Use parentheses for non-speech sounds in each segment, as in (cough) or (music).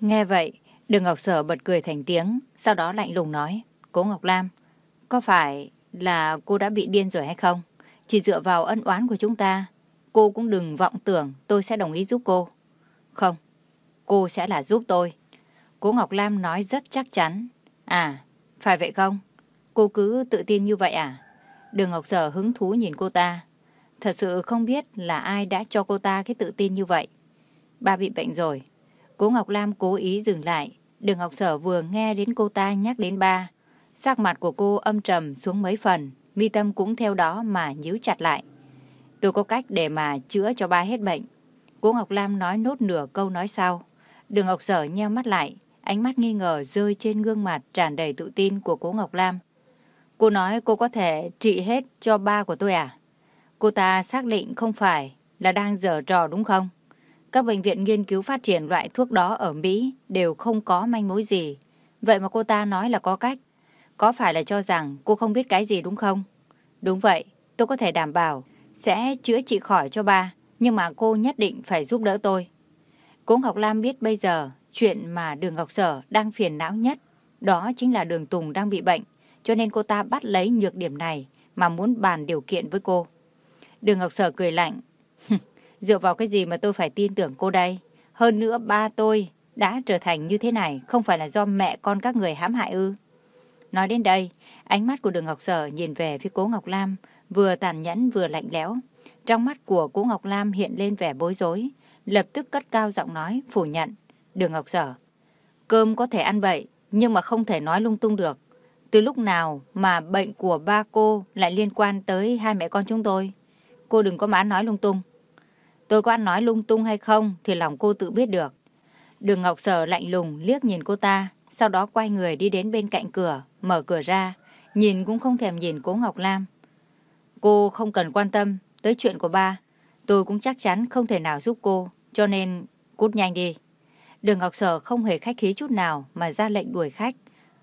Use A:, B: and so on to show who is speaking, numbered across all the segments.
A: Nghe vậy, Đường Ngọc Sở bật cười thành tiếng, sau đó lạnh lùng nói, Cố Ngọc Lam, có phải là cô đã bị điên rồi hay không? Chỉ dựa vào ân oán của chúng ta, cô cũng đừng vọng tưởng tôi sẽ đồng ý giúp cô. Không, cô sẽ là giúp tôi. Cố Ngọc Lam nói rất chắc chắn. À, phải vậy không? Cô cứ tự tin như vậy à? Đường Ngọc Sở hứng thú nhìn cô ta. Thật sự không biết là ai đã cho cô ta cái tự tin như vậy. Ba bị bệnh rồi. Cố Ngọc Lam cố ý dừng lại. Đường Ngọc Sở vừa nghe đến cô ta nhắc đến ba. Sắc mặt của cô âm trầm xuống mấy phần. Mi tâm cũng theo đó mà nhíu chặt lại. Tôi có cách để mà chữa cho ba hết bệnh. Cố Ngọc Lam nói nốt nửa câu nói sau. Đường Ngọc Sở nheo mắt lại, ánh mắt nghi ngờ rơi trên gương mặt tràn đầy tự tin của cố Ngọc Lam. Cô nói cô có thể trị hết cho ba của tôi à? Cô ta xác định không phải là đang dở trò đúng không? Các bệnh viện nghiên cứu phát triển loại thuốc đó ở Mỹ đều không có manh mối gì. Vậy mà cô ta nói là có cách. Có phải là cho rằng cô không biết cái gì đúng không? Đúng vậy, tôi có thể đảm bảo sẽ chữa trị khỏi cho ba, nhưng mà cô nhất định phải giúp đỡ tôi. Cố Ngọc Lam biết bây giờ chuyện mà Đường Ngọc Sở đang phiền não nhất, đó chính là Đường Tùng đang bị bệnh, cho nên cô ta bắt lấy nhược điểm này mà muốn bàn điều kiện với cô. Đường Ngọc Sở cười lạnh, (laughs) dựa vào cái gì mà tôi phải tin tưởng cô đây? Hơn nữa ba tôi đã trở thành như thế này không phải là do mẹ con các người hãm hại ư. Nói đến đây, ánh mắt của đường Ngọc Sở nhìn về phía cố Ngọc Lam, vừa tàn nhẫn vừa lạnh lẽo. Trong mắt của cố Ngọc Lam hiện lên vẻ bối rối, lập tức cất cao giọng nói, phủ nhận. Đường Ngọc Sở, cơm có thể ăn bậy, nhưng mà không thể nói lung tung được. Từ lúc nào mà bệnh của ba cô lại liên quan tới hai mẹ con chúng tôi? Cô đừng có mà nói lung tung. Tôi có ăn nói lung tung hay không thì lòng cô tự biết được. Đường Ngọc Sở lạnh lùng liếc nhìn cô ta, sau đó quay người đi đến bên cạnh cửa, mở cửa ra, nhìn cũng không thèm nhìn cố Ngọc Lam. Cô không cần quan tâm tới chuyện của ba, tôi cũng chắc chắn không thể nào giúp cô, cho nên cút nhanh đi. Đường Ngọc Sở không hề khách khí chút nào mà ra lệnh đuổi khách.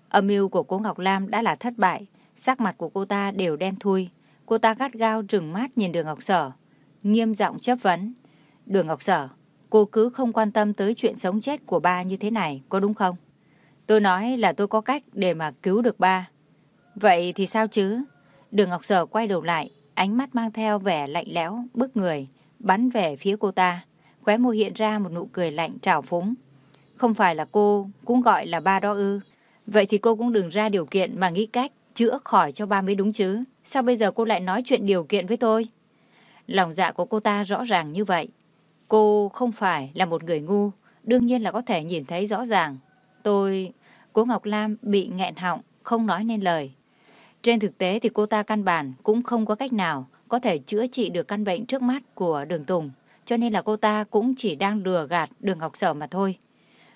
A: Âm mưu của cô Ngọc Lam đã là thất bại, sắc mặt của cô ta đều đen thui. Cô ta gắt gao trừng mắt nhìn đường Ngọc Sở, nghiêm giọng chất vấn. Đường Ngọc Sở, cô cứ không quan tâm tới chuyện sống chết của ba như thế này, có đúng không? Tôi nói là tôi có cách để mà cứu được ba. Vậy thì sao chứ? Đường Ngọc Sở quay đầu lại, ánh mắt mang theo vẻ lạnh lẽo, bức người, bắn về phía cô ta. Khóe môi hiện ra một nụ cười lạnh trào phúng. Không phải là cô cũng gọi là ba đó ư. Vậy thì cô cũng đừng ra điều kiện mà nghĩ cách chữa khỏi cho ba mới đúng chứ. Sao bây giờ cô lại nói chuyện điều kiện với tôi? Lòng dạ của cô ta rõ ràng như vậy. Cô không phải là một người ngu, đương nhiên là có thể nhìn thấy rõ ràng. Tôi, cô Ngọc Lam bị nghẹn họng, không nói nên lời. Trên thực tế thì cô ta căn bản cũng không có cách nào có thể chữa trị được căn bệnh trước mắt của đường Tùng, cho nên là cô ta cũng chỉ đang lừa gạt đường Ngọc Sở mà thôi.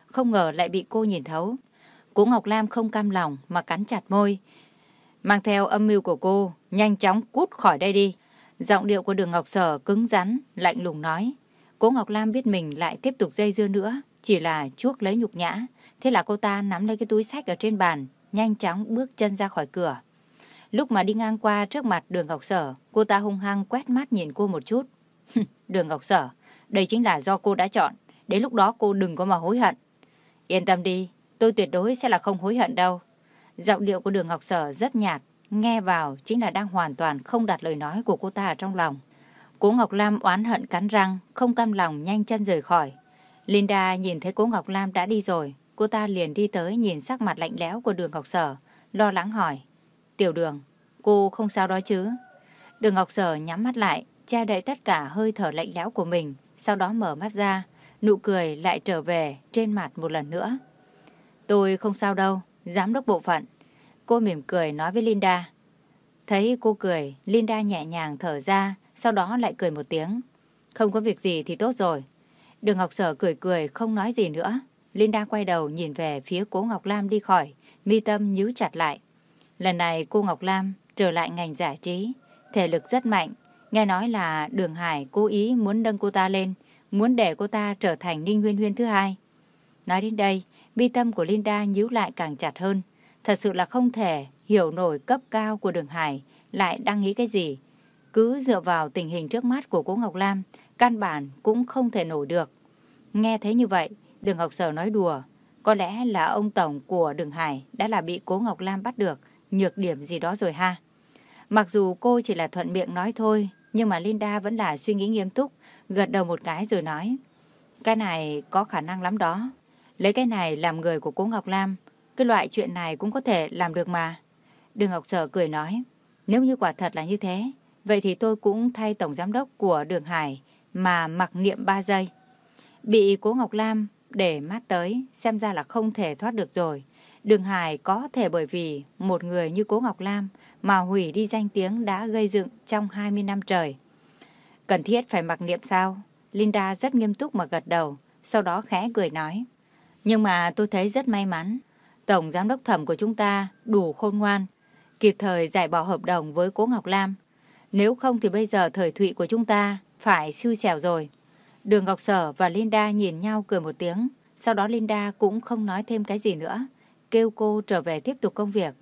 A: Không ngờ lại bị cô nhìn thấu. Cố Ngọc Lam không cam lòng mà cắn chặt môi. Mang theo âm mưu của cô, nhanh chóng cút khỏi đây đi. Giọng điệu của đường Ngọc Sở cứng rắn, lạnh lùng nói. Cố Ngọc Lam biết mình lại tiếp tục dây dưa nữa, chỉ là chuốc lấy nhục nhã. Thế là cô ta nắm lấy cái túi sách ở trên bàn, nhanh chóng bước chân ra khỏi cửa. Lúc mà đi ngang qua trước mặt đường Ngọc Sở, cô ta hung hăng quét mắt nhìn cô một chút. (laughs) đường Ngọc Sở, đây chính là do cô đã chọn. Đến lúc đó cô đừng có mà hối hận. Yên tâm đi, tôi tuyệt đối sẽ là không hối hận đâu. Giọng điệu của đường Ngọc Sở rất nhạt, nghe vào chính là đang hoàn toàn không đặt lời nói của cô ta ở trong lòng. Cố Ngọc Lam oán hận cắn răng, không cam lòng nhanh chân rời khỏi. Linda nhìn thấy cố Ngọc Lam đã đi rồi, cô ta liền đi tới nhìn sắc mặt lạnh lẽo của đường Ngọc Sở, lo lắng hỏi. Tiểu đường, cô không sao đó chứ? Đường Ngọc Sở nhắm mắt lại, che đậy tất cả hơi thở lạnh lẽo của mình, sau đó mở mắt ra, nụ cười lại trở về trên mặt một lần nữa. Tôi không sao đâu, giám đốc bộ phận. Cô mỉm cười nói với Linda. Thấy cô cười, Linda nhẹ nhàng thở ra, sau đó lại cười một tiếng. Không có việc gì thì tốt rồi. Đường Ngọc Sở cười cười không nói gì nữa. Linda quay đầu nhìn về phía cố Ngọc Lam đi khỏi, mi tâm nhíu chặt lại. Lần này cô Ngọc Lam trở lại ngành giải trí, thể lực rất mạnh. Nghe nói là Đường Hải cố ý muốn nâng cô ta lên, muốn để cô ta trở thành Ninh Huyên Huyên thứ hai. Nói đến đây, mi tâm của Linda nhíu lại càng chặt hơn. Thật sự là không thể hiểu nổi cấp cao của đường Hải lại đang nghĩ cái gì. Cứ dựa vào tình hình trước mắt của cô Ngọc Lam, căn bản cũng không thể nổi được. Nghe thấy như vậy, đường Ngọc Sở nói đùa. Có lẽ là ông Tổng của đường Hải đã là bị cố Ngọc Lam bắt được nhược điểm gì đó rồi ha. Mặc dù cô chỉ là thuận miệng nói thôi, nhưng mà Linda vẫn là suy nghĩ nghiêm túc, gật đầu một cái rồi nói. Cái này có khả năng lắm đó. Lấy cái này làm người của cố Ngọc Lam, cái loại chuyện này cũng có thể làm được mà. Đường Ngọc Sở cười nói, nếu như quả thật là như thế, vậy thì tôi cũng thay tổng giám đốc của Đường Hải mà mặc niệm 3 giây. Bị cố Ngọc Lam để mắt tới, xem ra là không thể thoát được rồi. Đường Hải có thể bởi vì một người như cố Ngọc Lam mà hủy đi danh tiếng đã gây dựng trong 20 năm trời. Cần thiết phải mặc niệm sao? Linda rất nghiêm túc mà gật đầu, sau đó khẽ cười nói. Nhưng mà tôi thấy rất may mắn. Tổng giám đốc thẩm của chúng ta đủ khôn ngoan, kịp thời giải bỏ hợp đồng với Cố Ngọc Lam. Nếu không thì bây giờ thời thụy của chúng ta phải siêu xẻo rồi. Đường Ngọc Sở và Linda nhìn nhau cười một tiếng. Sau đó Linda cũng không nói thêm cái gì nữa. Kêu cô trở về tiếp tục công việc.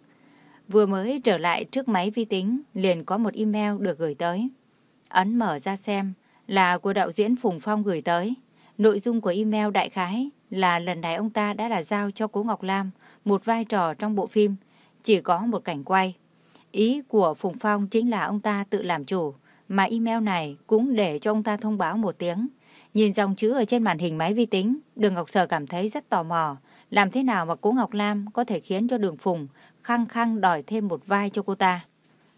A: Vừa mới trở lại trước máy vi tính, liền có một email được gửi tới. Ấn mở ra xem, là của đạo diễn Phùng Phong gửi tới. Nội dung của email đại khái là lần này ông ta đã là giao cho Cố Ngọc Lam một vai trò trong bộ phim, chỉ có một cảnh quay. Ý của Phùng Phong chính là ông ta tự làm chủ, mà email này cũng để cho ông ta thông báo một tiếng. Nhìn dòng chữ ở trên màn hình máy vi tính, Đường Ngọc Sở cảm thấy rất tò mò. Làm thế nào mà Cố Ngọc Lam có thể khiến cho Đường Phùng khăng khăng đòi thêm một vai cho cô ta?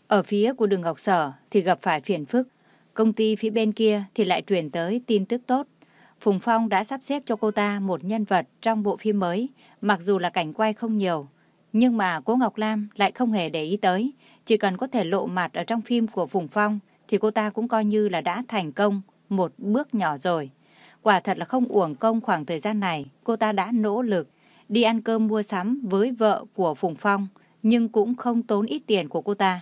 A: Ở phía của Đường Ngọc Sở thì gặp phải phiền phức. Công ty phía bên kia thì lại truyền tới tin tức tốt. Phùng Phong đã sắp xếp cho cô ta một nhân vật trong bộ phim mới, mặc dù là cảnh quay không nhiều. Nhưng mà cô Ngọc Lam lại không hề để ý tới. Chỉ cần có thể lộ mặt ở trong phim của Phùng Phong thì cô ta cũng coi như là đã thành công một bước nhỏ rồi. Quả thật là không uổng công khoảng thời gian này, cô ta đã nỗ lực đi ăn cơm mua sắm với vợ của Phùng Phong, nhưng cũng không tốn ít tiền của cô ta.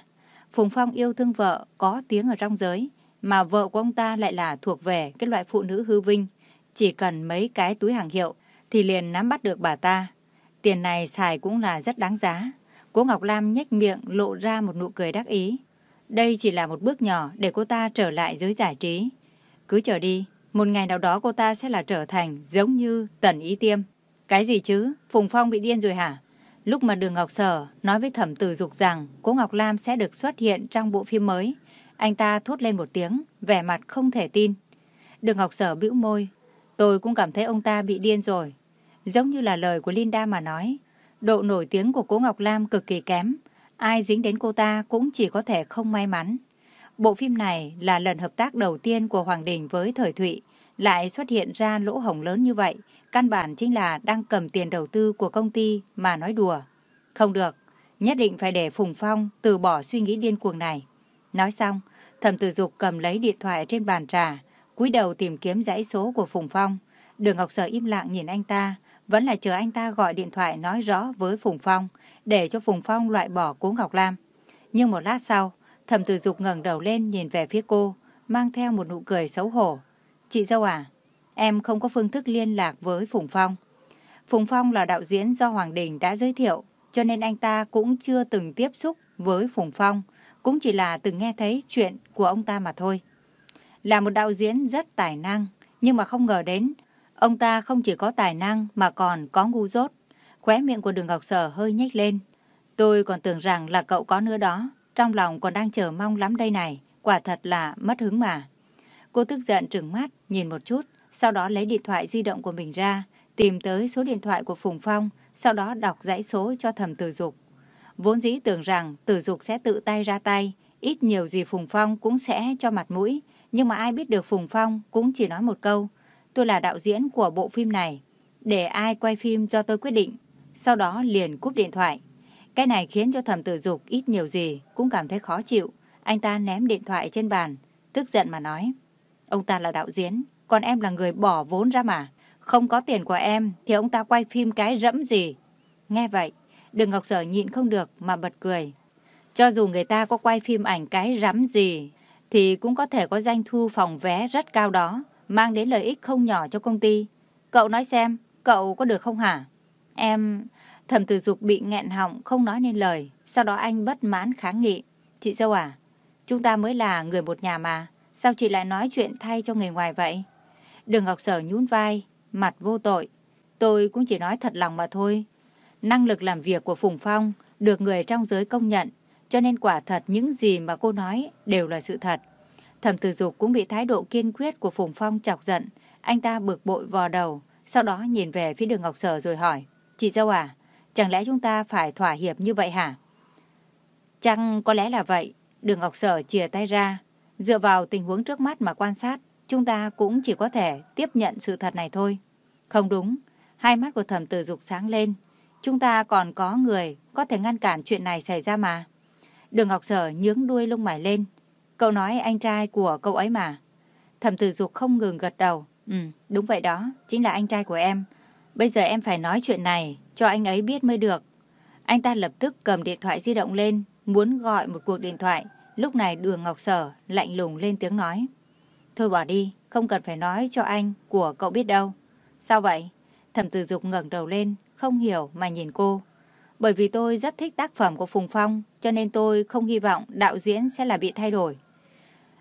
A: Phùng Phong yêu thương vợ, có tiếng ở trong giới, mà vợ của ông ta lại là thuộc về cái loại phụ nữ hư vinh. Chỉ cần mấy cái túi hàng hiệu thì liền nắm bắt được bà ta. Tiền này xài cũng là rất đáng giá. Cố Ngọc Lam nhếch miệng lộ ra một nụ cười đắc ý. Đây chỉ là một bước nhỏ để cô ta trở lại giới giải trí. Cứ chờ đi, một ngày nào đó cô ta sẽ là trở thành giống như Tần Ý Tiêm. Cái gì chứ? Phùng Phong bị điên rồi hả? Lúc mà Đường Ngọc Sở nói với Thẩm Tử Dục rằng cô Ngọc Lam sẽ được xuất hiện trong bộ phim mới, anh ta thốt lên một tiếng, vẻ mặt không thể tin. Đường Ngọc Sở bĩu môi. Tôi cũng cảm thấy ông ta bị điên rồi. Giống như là lời của Linda mà nói. Độ nổi tiếng của cô Ngọc Lam cực kỳ kém. Ai dính đến cô ta cũng chỉ có thể không may mắn. Bộ phim này là lần hợp tác đầu tiên của Hoàng Đình với Thời Thụy. Lại xuất hiện ra lỗ hổng lớn như vậy. Căn bản chính là đang cầm tiền đầu tư của công ty mà nói đùa. Không được. Nhất định phải để Phùng Phong từ bỏ suy nghĩ điên cuồng này. Nói xong, Thẩm Tử Dục cầm lấy điện thoại trên bàn trà, cúi đầu tìm kiếm dãy số của Phùng Phong. Đường Ngọc Sở im lặng nhìn anh ta, vẫn là chờ anh ta gọi điện thoại nói rõ với Phùng Phong, để cho Phùng Phong loại bỏ Cố Ngọc Lam. Nhưng một lát sau, Thẩm Tử Dục ngẩng đầu lên nhìn về phía cô, mang theo một nụ cười xấu hổ. Chị dâu à, em không có phương thức liên lạc với Phùng Phong. Phùng Phong là đạo diễn do Hoàng Đình đã giới thiệu, cho nên anh ta cũng chưa từng tiếp xúc với Phùng Phong cũng chỉ là từng nghe thấy chuyện của ông ta mà thôi. Là một đạo diễn rất tài năng, nhưng mà không ngờ đến, ông ta không chỉ có tài năng mà còn có ngu dốt. Khóe miệng của đường Ngọc Sở hơi nhếch lên. Tôi còn tưởng rằng là cậu có nữa đó, trong lòng còn đang chờ mong lắm đây này, quả thật là mất hứng mà. Cô tức giận trừng mắt, nhìn một chút, sau đó lấy điện thoại di động của mình ra, tìm tới số điện thoại của Phùng Phong, sau đó đọc dãy số cho thầm Tử dục. Vốn dĩ tưởng rằng tử dục sẽ tự tay ra tay, ít nhiều gì Phùng Phong cũng sẽ cho mặt mũi. Nhưng mà ai biết được Phùng Phong cũng chỉ nói một câu. Tôi là đạo diễn của bộ phim này. Để ai quay phim do tôi quyết định. Sau đó liền cúp điện thoại. Cái này khiến cho Thẩm tử dục ít nhiều gì cũng cảm thấy khó chịu. Anh ta ném điện thoại trên bàn, tức giận mà nói. Ông ta là đạo diễn, còn em là người bỏ vốn ra mà. Không có tiền của em thì ông ta quay phim cái rẫm gì. Nghe vậy, Đường Ngọc Sở nhịn không được mà bật cười. Cho dù người ta có quay phim ảnh cái rắm gì, thì cũng có thể có doanh thu phòng vé rất cao đó, mang đến lợi ích không nhỏ cho công ty. Cậu nói xem, cậu có được không hả? Em... Thẩm tử dục bị nghẹn họng không nói nên lời, Sau đó anh bất mãn kháng nghị. Chị dâu à, chúng ta mới là người một nhà mà. Sao chị lại nói chuyện thay cho người ngoài vậy? Đường Ngọc Sở nhún vai, mặt vô tội. Tôi cũng chỉ nói thật lòng mà thôi. Năng lực làm việc của Phùng Phong được người trong giới công nhận, cho nên quả thật những gì mà cô nói đều là sự thật. Thẩm Tử Dục cũng bị thái độ kiên quyết của Phùng Phong chọc giận. Anh ta bực bội vò đầu, sau đó nhìn về phía đường Ngọc Sở rồi hỏi. Chị dâu à, chẳng lẽ chúng ta phải thỏa hiệp như vậy hả? Chẳng có lẽ là vậy. Đường Ngọc Sở chìa tay ra. Dựa vào tình huống trước mắt mà quan sát, chúng ta cũng chỉ có thể tiếp nhận sự thật này thôi. Không đúng. Hai mắt của thẩm tử dục sáng lên. Chúng ta còn có người có thể ngăn cản chuyện này xảy ra mà. Đường Ngọc Sở nhướng đuôi lông mày lên. Cậu nói anh trai của cậu ấy mà. Thẩm tử dục không ngừng gật đầu. Ừ, đúng vậy đó, chính là anh trai của em. Bây giờ em phải nói chuyện này cho anh ấy biết mới được. Anh ta lập tức cầm điện thoại di động lên, muốn gọi một cuộc điện thoại. Lúc này đường Ngọc Sở lạnh lùng lên tiếng nói. Thôi bỏ đi, không cần phải nói cho anh của cậu biết đâu. Sao vậy? Thẩm tử dục ngẩng đầu lên, không hiểu mà nhìn cô. Bởi vì tôi rất thích tác phẩm của Phùng Phong, cho nên tôi không hy vọng đạo diễn sẽ là bị thay đổi.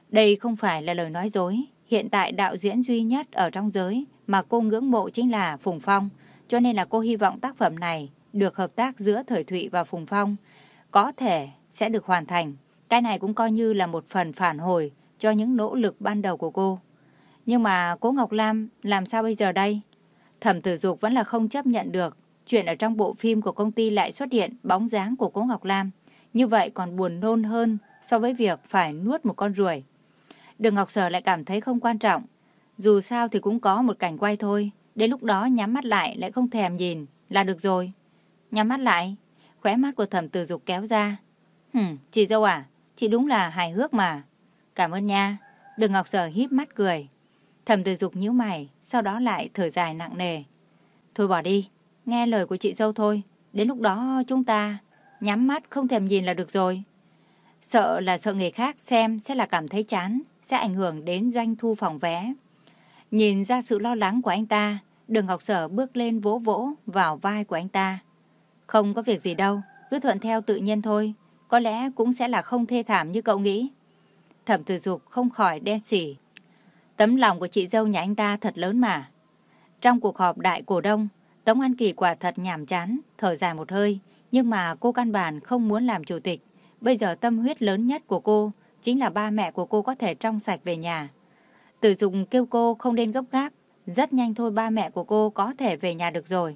A: Đây không phải là lời nói dối. Hiện tại đạo diễn duy nhất ở trong giới mà cô ngưỡng mộ chính là Phùng Phong, cho nên là cô hy vọng tác phẩm này được hợp tác giữa Thời Thụy và Phùng Phong có thể sẽ được hoàn thành. Cái này cũng coi như là một phần phản hồi cho những nỗ lực ban đầu của cô. Nhưng mà cố Ngọc Lam làm sao bây giờ đây? Thẩm tử dục vẫn là không chấp nhận được. Chuyện ở trong bộ phim của công ty lại xuất hiện bóng dáng của cô Ngọc Lam. Như vậy còn buồn nôn hơn so với việc phải nuốt một con ruồi. Đường Ngọc Sở lại cảm thấy không quan trọng. Dù sao thì cũng có một cảnh quay thôi. Đến lúc đó nhắm mắt lại lại không thèm nhìn là được rồi. Nhắm mắt lại, khóe mắt của thẩm tử dục kéo ra. Hừm, chị dâu à, chị đúng là hài hước mà. Cảm ơn nha. Đường Ngọc Sở híp mắt cười. Thẩm tử dục nhíu mày, sau đó lại thở dài nặng nề. Thôi bỏ đi, nghe lời của chị dâu thôi. Đến lúc đó chúng ta nhắm mắt không thèm nhìn là được rồi. Sợ là sợ người khác xem sẽ là cảm thấy chán, sẽ ảnh hưởng đến doanh thu phòng vé. Nhìn ra sự lo lắng của anh ta, đường Ngọc Sở bước lên vỗ vỗ vào vai của anh ta. Không có việc gì đâu, cứ thuận theo tự nhiên thôi, có lẽ cũng sẽ là không thê thảm như cậu nghĩ. Thẩm tử dục không khỏi đen xỉ. Tấm lòng của chị dâu nhà anh ta thật lớn mà. Trong cuộc họp đại cổ đông, Tống An Kỳ quả thật nhàm chán, thở dài một hơi, nhưng mà cô căn bản không muốn làm chủ tịch. Bây giờ tâm huyết lớn nhất của cô chính là ba mẹ của cô có thể trong sạch về nhà. Tử dụng kêu cô không nên gấp gáp, rất nhanh thôi ba mẹ của cô có thể về nhà được rồi.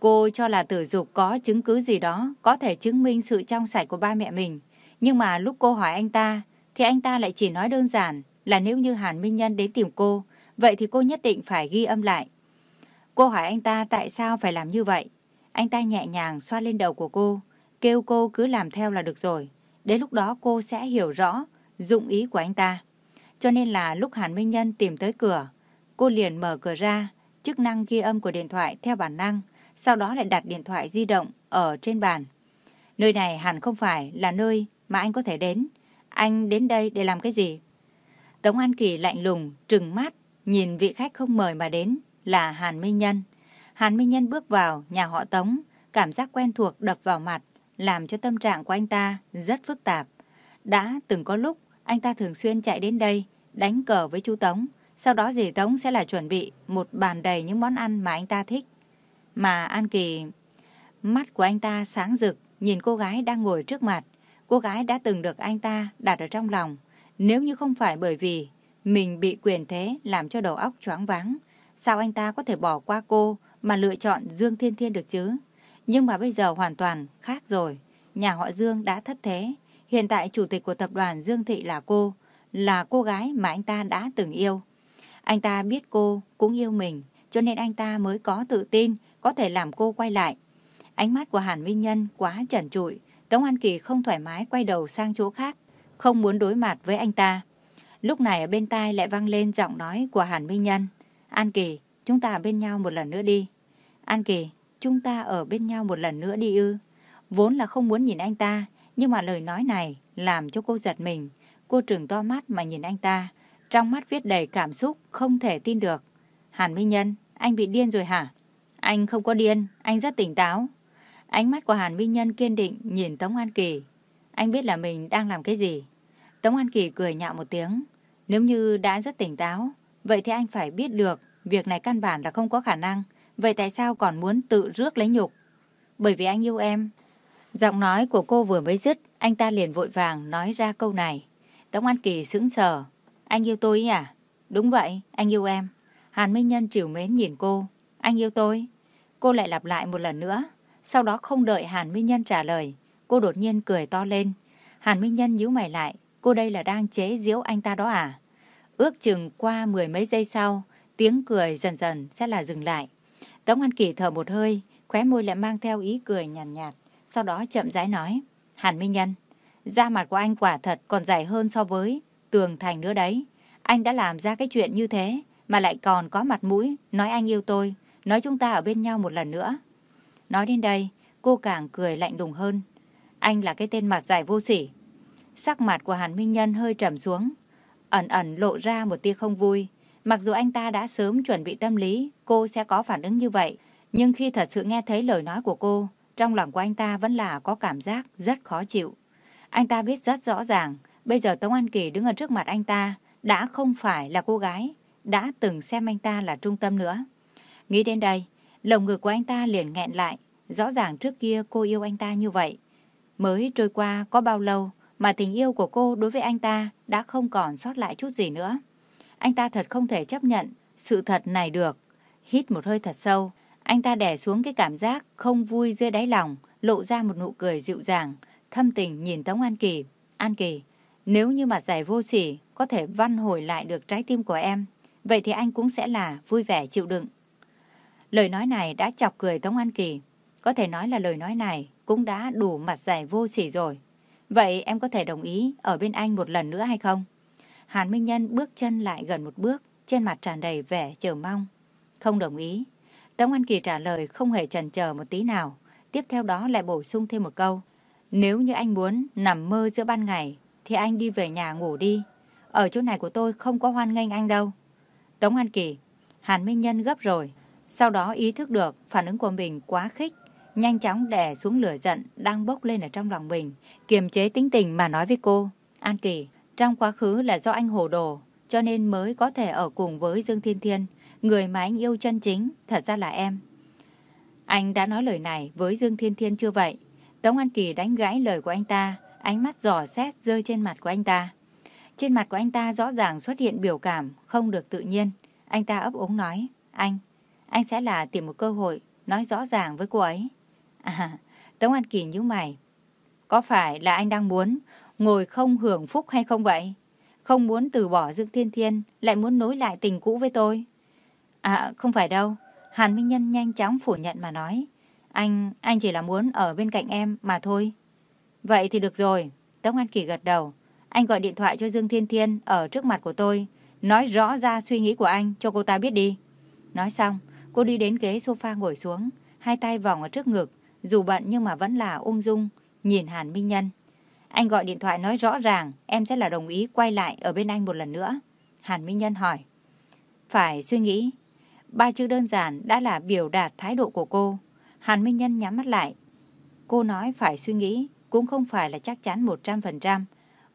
A: Cô cho là tử dục có chứng cứ gì đó có thể chứng minh sự trong sạch của ba mẹ mình. Nhưng mà lúc cô hỏi anh ta, thì anh ta lại chỉ nói đơn giản là nếu như Hàn Minh Nhân đến tìm cô, vậy thì cô nhất định phải ghi âm lại. Cô hỏi anh ta tại sao phải làm như vậy. Anh ta nhẹ nhàng xoa lên đầu của cô, kêu cô cứ làm theo là được rồi. Đến lúc đó cô sẽ hiểu rõ dụng ý của anh ta. Cho nên là lúc Hàn Minh Nhân tìm tới cửa, cô liền mở cửa ra, chức năng ghi âm của điện thoại theo bản năng, sau đó lại đặt điện thoại di động ở trên bàn. Nơi này hẳn không phải là nơi mà anh có thể đến. Anh đến đây để làm cái gì? Tống An Kỳ lạnh lùng, trừng mắt, nhìn vị khách không mời mà đến là Hàn Minh Nhân. Hàn Minh Nhân bước vào nhà họ Tống, cảm giác quen thuộc đập vào mặt, làm cho tâm trạng của anh ta rất phức tạp. Đã từng có lúc anh ta thường xuyên chạy đến đây đánh cờ với chú Tống, sau đó dì Tống sẽ là chuẩn bị một bàn đầy những món ăn mà anh ta thích. Mà An Kỳ, mắt của anh ta sáng rực, nhìn cô gái đang ngồi trước mặt. Cô gái đã từng được anh ta đặt ở trong lòng. Nếu như không phải bởi vì mình bị quyền thế làm cho đầu óc choáng váng, sao anh ta có thể bỏ qua cô mà lựa chọn Dương Thiên Thiên được chứ? Nhưng mà bây giờ hoàn toàn khác rồi. Nhà họ Dương đã thất thế. Hiện tại chủ tịch của tập đoàn Dương Thị là cô, là cô gái mà anh ta đã từng yêu. Anh ta biết cô cũng yêu mình, cho nên anh ta mới có tự tin có thể làm cô quay lại. Ánh mắt của Hàn Minh Nhân quá trần trụi, Tống An Kỳ không thoải mái quay đầu sang chỗ khác, không muốn đối mặt với anh ta. Lúc này ở bên tai lại vang lên giọng nói của Hàn Minh Nhân. An Kỳ, chúng ta bên nhau một lần nữa đi. An Kỳ, chúng ta ở bên nhau một lần nữa đi ư. Vốn là không muốn nhìn anh ta, nhưng mà lời nói này làm cho cô giật mình. Cô trừng to mắt mà nhìn anh ta. Trong mắt viết đầy cảm xúc, không thể tin được. Hàn Minh Nhân, anh bị điên rồi hả? Anh không có điên, anh rất tỉnh táo. Ánh mắt của Hàn Minh Nhân kiên định nhìn Tống An Kỳ. Anh biết là mình đang làm cái gì. Tống An Kỳ cười nhạo một tiếng. Nếu như đã rất tỉnh táo, vậy thì anh phải biết được việc này căn bản là không có khả năng. Vậy tại sao còn muốn tự rước lấy nhục? Bởi vì anh yêu em. Giọng nói của cô vừa mới dứt, anh ta liền vội vàng nói ra câu này. Tống An Kỳ sững sờ. Anh yêu tôi à? Đúng vậy, anh yêu em. Hàn Minh Nhân trìu mến nhìn cô. Anh yêu tôi. Cô lại lặp lại một lần nữa. Sau đó không đợi Hàn Minh Nhân trả lời. Cô đột nhiên cười to lên. Hàn Minh Nhân nhíu mày lại. Cô đây là đang chế giễu anh ta đó à? Ước chừng qua mười mấy giây sau, tiếng cười dần dần sẽ là dừng lại. Tống An Kỳ thở một hơi, khóe môi lại mang theo ý cười nhàn nhạt, nhạt. Sau đó chậm rãi nói. Hàn Minh Nhân, da mặt của anh quả thật còn dày hơn so với tường thành nữa đấy. Anh đã làm ra cái chuyện như thế, mà lại còn có mặt mũi, nói anh yêu tôi, nói chúng ta ở bên nhau một lần nữa. Nói đến đây, cô càng cười lạnh đùng hơn. Anh là cái tên mặt dài vô sỉ. Sắc mặt của Hàn Minh Nhân hơi trầm xuống, ẩn ẩn lộ ra một tia không vui. Mặc dù anh ta đã sớm chuẩn bị tâm lý, cô sẽ có phản ứng như vậy, nhưng khi thật sự nghe thấy lời nói của cô, trong lòng của anh ta vẫn là có cảm giác rất khó chịu. Anh ta biết rất rõ ràng, bây giờ Tống An Kỳ đứng ở trước mặt anh ta, đã không phải là cô gái, đã từng xem anh ta là trung tâm nữa. Nghĩ đến đây, lồng ngực của anh ta liền nghẹn lại, rõ ràng trước kia cô yêu anh ta như vậy. Mới trôi qua có bao lâu mà tình yêu của cô đối với anh ta đã không còn sót lại chút gì nữa. Anh ta thật không thể chấp nhận sự thật này được. Hít một hơi thật sâu, anh ta đè xuống cái cảm giác không vui dưới đáy lòng, lộ ra một nụ cười dịu dàng, thâm tình nhìn Tống An Kỳ. An Kỳ, nếu như mặt giải vô sỉ có thể văn hồi lại được trái tim của em, vậy thì anh cũng sẽ là vui vẻ chịu đựng. Lời nói này đã chọc cười Tống An Kỳ. Có thể nói là lời nói này cũng đã đủ mặt giải vô sỉ rồi. Vậy em có thể đồng ý ở bên anh một lần nữa hay không? Hàn Minh Nhân bước chân lại gần một bước, trên mặt tràn đầy vẻ chờ mong. Không đồng ý. Tống An Kỳ trả lời không hề chần chờ một tí nào. Tiếp theo đó lại bổ sung thêm một câu. Nếu như anh muốn nằm mơ giữa ban ngày, thì anh đi về nhà ngủ đi. Ở chỗ này của tôi không có hoan nghênh anh đâu. Tống An Kỳ, Hàn Minh Nhân gấp rồi. Sau đó ý thức được phản ứng của mình quá khích. Nhanh chóng đè xuống lửa giận đang bốc lên ở trong lòng mình. Kiềm chế tính tình mà nói với cô. An Kỳ, trong quá khứ là do anh hồ đồ, cho nên mới có thể ở cùng với Dương Thiên Thiên. Người mà anh yêu chân chính, thật ra là em. Anh đã nói lời này với Dương Thiên Thiên chưa vậy? Tống An Kỳ đánh gãy lời của anh ta, ánh mắt giỏ xét rơi trên mặt của anh ta. Trên mặt của anh ta rõ ràng xuất hiện biểu cảm, không được tự nhiên. Anh ta ấp úng nói, anh, anh sẽ là tìm một cơ hội nói rõ ràng với cô ấy. À, (laughs) Tống An Kỳ nhíu mày. Có phải là anh đang muốn ngồi không hưởng phúc hay không vậy? Không muốn từ bỏ Dương Thiên Thiên, lại muốn nối lại tình cũ với tôi. À, không phải đâu. Hàn Minh Nhân nhanh chóng phủ nhận mà nói. Anh, anh chỉ là muốn ở bên cạnh em mà thôi. Vậy thì được rồi. Tống An Kỳ gật đầu. Anh gọi điện thoại cho Dương Thiên Thiên ở trước mặt của tôi. Nói rõ ra suy nghĩ của anh cho cô ta biết đi. Nói xong, cô đi đến ghế sofa ngồi xuống. Hai tay vòng ở trước ngực. Dù bận nhưng mà vẫn là ung dung. Nhìn Hàn Minh Nhân. Anh gọi điện thoại nói rõ ràng, em sẽ là đồng ý quay lại ở bên anh một lần nữa. Hàn Minh Nhân hỏi. Phải suy nghĩ. Ba chữ đơn giản đã là biểu đạt thái độ của cô. Hàn Minh Nhân nhắm mắt lại. Cô nói phải suy nghĩ, cũng không phải là chắc chắn 100%.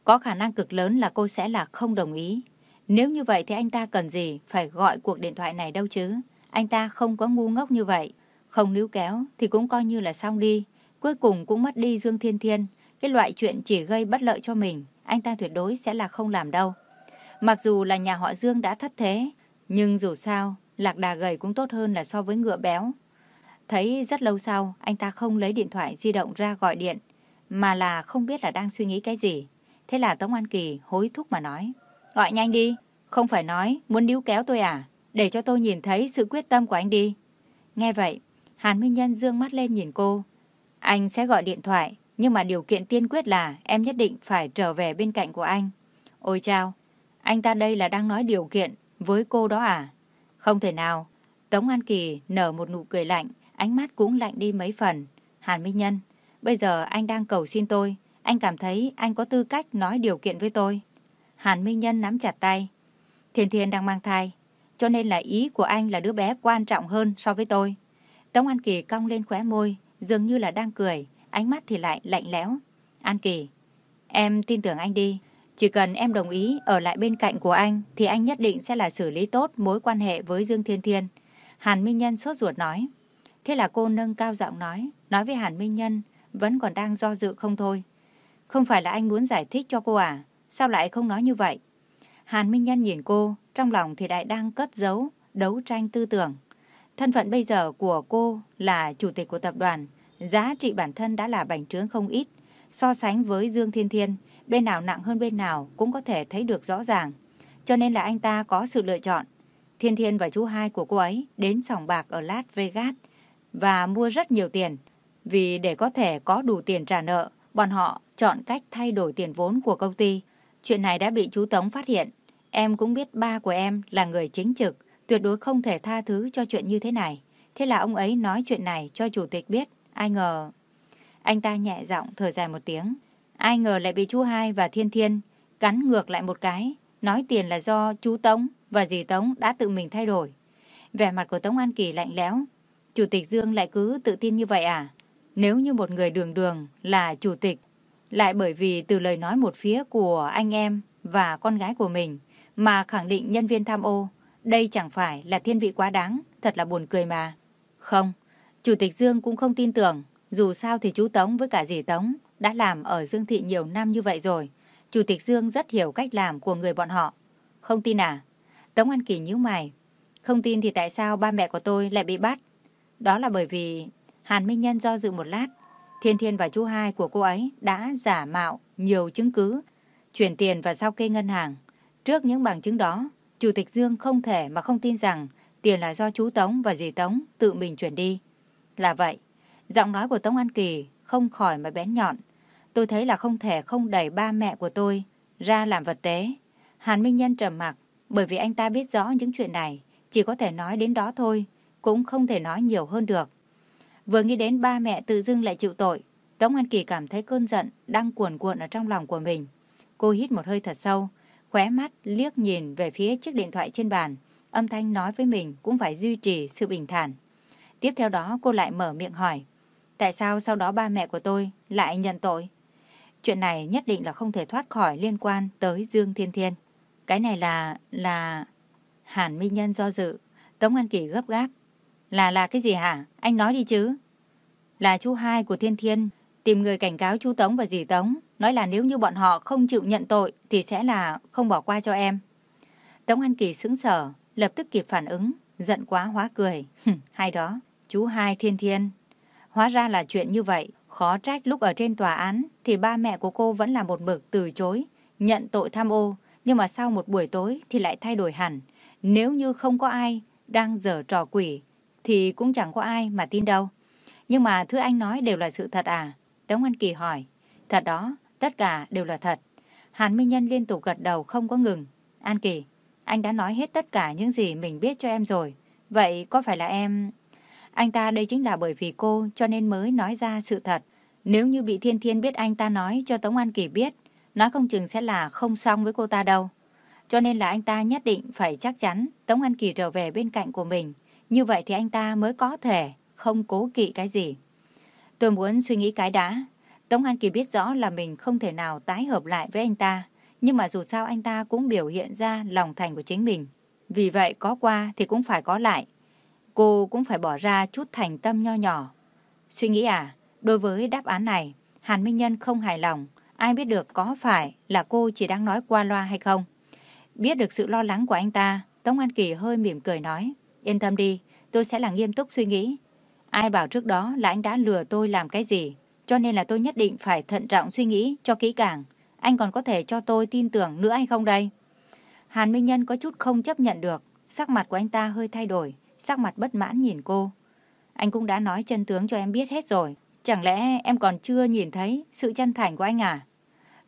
A: Có khả năng cực lớn là cô sẽ là không đồng ý. Nếu như vậy thì anh ta cần gì phải gọi cuộc điện thoại này đâu chứ. Anh ta không có ngu ngốc như vậy. Không níu kéo thì cũng coi như là xong đi. Cuối cùng cũng mất đi Dương Thiên Thiên. Cái loại chuyện chỉ gây bất lợi cho mình, anh ta tuyệt đối sẽ là không làm đâu. Mặc dù là nhà họ Dương đã thất thế, nhưng dù sao, lạc đà gầy cũng tốt hơn là so với ngựa béo. Thấy rất lâu sau, anh ta không lấy điện thoại di động ra gọi điện, mà là không biết là đang suy nghĩ cái gì. Thế là Tống An Kỳ hối thúc mà nói. Gọi nhanh đi, không phải nói muốn níu kéo tôi à? Để cho tôi nhìn thấy sự quyết tâm của anh đi. Nghe vậy, Hàn Minh Nhân dương mắt lên nhìn cô. Anh sẽ gọi điện thoại, nhưng mà điều kiện tiên quyết là em nhất định phải trở về bên cạnh của anh. Ôi chao, anh ta đây là đang nói điều kiện với cô đó à? Không thể nào. Tống An Kỳ nở một nụ cười lạnh, ánh mắt cũng lạnh đi mấy phần. Hàn Minh Nhân, bây giờ anh đang cầu xin tôi. Anh cảm thấy anh có tư cách nói điều kiện với tôi. Hàn Minh Nhân nắm chặt tay. Thiên Thiên đang mang thai, cho nên là ý của anh là đứa bé quan trọng hơn so với tôi. Tống An Kỳ cong lên khóe môi, dường như là đang cười, ánh mắt thì lại lạnh lẽo. An Kỳ, em tin tưởng anh đi. Chỉ cần em đồng ý ở lại bên cạnh của anh thì anh nhất định sẽ là xử lý tốt mối quan hệ với Dương Thiên Thiên. Hàn Minh Nhân sốt ruột nói. Thế là cô nâng cao giọng nói, nói với Hàn Minh Nhân vẫn còn đang do dự không thôi. Không phải là anh muốn giải thích cho cô à? Sao lại không nói như vậy? Hàn Minh Nhân nhìn cô, trong lòng thì lại đang cất giấu, đấu tranh tư tưởng. Thân phận bây giờ của cô là chủ tịch của tập đoàn, giá trị bản thân đã là bành trướng không ít. So sánh với Dương Thiên Thiên, bên nào nặng hơn bên nào cũng có thể thấy được rõ ràng. Cho nên là anh ta có sự lựa chọn. Thiên Thiên và chú hai của cô ấy đến sòng bạc ở Las Vegas và mua rất nhiều tiền. Vì để có thể có đủ tiền trả nợ, bọn họ chọn cách thay đổi tiền vốn của công ty. Chuyện này đã bị chú Tống phát hiện. Em cũng biết ba của em là người chính trực, tuyệt đối không thể tha thứ cho chuyện như thế này. Thế là ông ấy nói chuyện này cho chủ tịch biết. Ai ngờ... Anh ta nhẹ giọng thở dài một tiếng. Ai ngờ lại bị chú hai và thiên thiên cắn ngược lại một cái. Nói tiền là do chú Tống và dì Tống đã tự mình thay đổi. Vẻ mặt của Tống An Kỳ lạnh lẽo. Chủ tịch Dương lại cứ tự tin như vậy à? Nếu như một người đường đường là chủ tịch, lại bởi vì từ lời nói một phía của anh em và con gái của mình mà khẳng định nhân viên tham ô, đây chẳng phải là thiên vị quá đáng, thật là buồn cười mà. Không, Chủ tịch Dương cũng không tin tưởng, dù sao thì chú Tống với cả dì Tống đã làm ở Dương Thị nhiều năm như vậy rồi. Chủ tịch Dương rất hiểu cách làm của người bọn họ. Không tin à? Tống An Kỳ nhíu mày. Không tin thì tại sao ba mẹ của tôi lại bị bắt? Đó là bởi vì Hàn Minh Nhân do dự một lát. Thiên Thiên và chú hai của cô ấy đã giả mạo nhiều chứng cứ, chuyển tiền và sao kê ngân hàng. Trước những bằng chứng đó, Chủ tịch Dương không thể mà không tin rằng tiền là do chú Tống và dì Tống tự mình chuyển đi. Là vậy, giọng nói của Tống An Kỳ không khỏi mà bén nhọn. Tôi thấy là không thể không đẩy ba mẹ của tôi ra làm vật tế. Hàn Minh Nhân trầm mặc, bởi vì anh ta biết rõ những chuyện này, chỉ có thể nói đến đó thôi, cũng không thể nói nhiều hơn được. Vừa nghĩ đến ba mẹ tự dưng lại chịu tội, Tống An Kỳ cảm thấy cơn giận đang cuồn cuộn ở trong lòng của mình. Cô hít một hơi thật sâu, khóe mắt, liếc nhìn về phía chiếc điện thoại trên bàn. Âm thanh nói với mình cũng phải duy trì sự bình thản. Tiếp theo đó, cô lại mở miệng hỏi. Tại sao sau đó ba mẹ của tôi lại nhận tội? Chuyện này nhất định là không thể thoát khỏi liên quan tới Dương Thiên Thiên. Cái này là... là... Hàn Minh Nhân do dự. Tống An Kỳ gấp gáp. Là là cái gì hả? Anh nói đi chứ. Là chú hai của Thiên Thiên tìm người cảnh cáo chú Tống và dì Tống. Nói là nếu như bọn họ không chịu nhận tội thì sẽ là không bỏ qua cho em. Tống An Kỳ sững sờ, lập tức kịp phản ứng, giận quá hóa cười. (laughs) Hay đó, chú hai Thiên Thiên. Hóa ra là chuyện như vậy, khó trách lúc ở trên tòa án thì ba mẹ của cô vẫn là một mực từ chối, nhận tội tham ô, nhưng mà sau một buổi tối thì lại thay đổi hẳn. Nếu như không có ai đang dở trò quỷ thì cũng chẳng có ai mà tin đâu. Nhưng mà thứ anh nói đều là sự thật à? Tống An Kỳ hỏi. Thật đó, tất cả đều là thật. Hàn Minh Nhân liên tục gật đầu không có ngừng. An Kỳ, anh đã nói hết tất cả những gì mình biết cho em rồi. Vậy có phải là em... Anh ta đây chính là bởi vì cô cho nên mới nói ra sự thật. Nếu như bị Thiên Thiên biết anh ta nói cho Tống An Kỳ biết, nói không chừng sẽ là không xong với cô ta đâu. Cho nên là anh ta nhất định phải chắc chắn Tống An Kỳ trở về bên cạnh của mình. Như vậy thì anh ta mới có thể không cố kỵ cái gì. Tôi muốn suy nghĩ cái đã. Tống An Kỳ biết rõ là mình không thể nào tái hợp lại với anh ta. Nhưng mà dù sao anh ta cũng biểu hiện ra lòng thành của chính mình. Vì vậy có qua thì cũng phải có lại. Cô cũng phải bỏ ra chút thành tâm nho nhỏ. Suy nghĩ à, đối với đáp án này, Hàn Minh Nhân không hài lòng. Ai biết được có phải là cô chỉ đang nói qua loa hay không? Biết được sự lo lắng của anh ta, Tống An Kỳ hơi mỉm cười nói. Yên tâm đi, tôi sẽ là nghiêm túc suy nghĩ. Ai bảo trước đó là anh đã lừa tôi làm cái gì, cho nên là tôi nhất định phải thận trọng suy nghĩ cho kỹ càng. Anh còn có thể cho tôi tin tưởng nữa hay không đây? Hàn Minh Nhân có chút không chấp nhận được, sắc mặt của anh ta hơi thay đổi, sắc mặt bất mãn nhìn cô. Anh cũng đã nói chân tướng cho em biết hết rồi, chẳng lẽ em còn chưa nhìn thấy sự chân thành của anh à?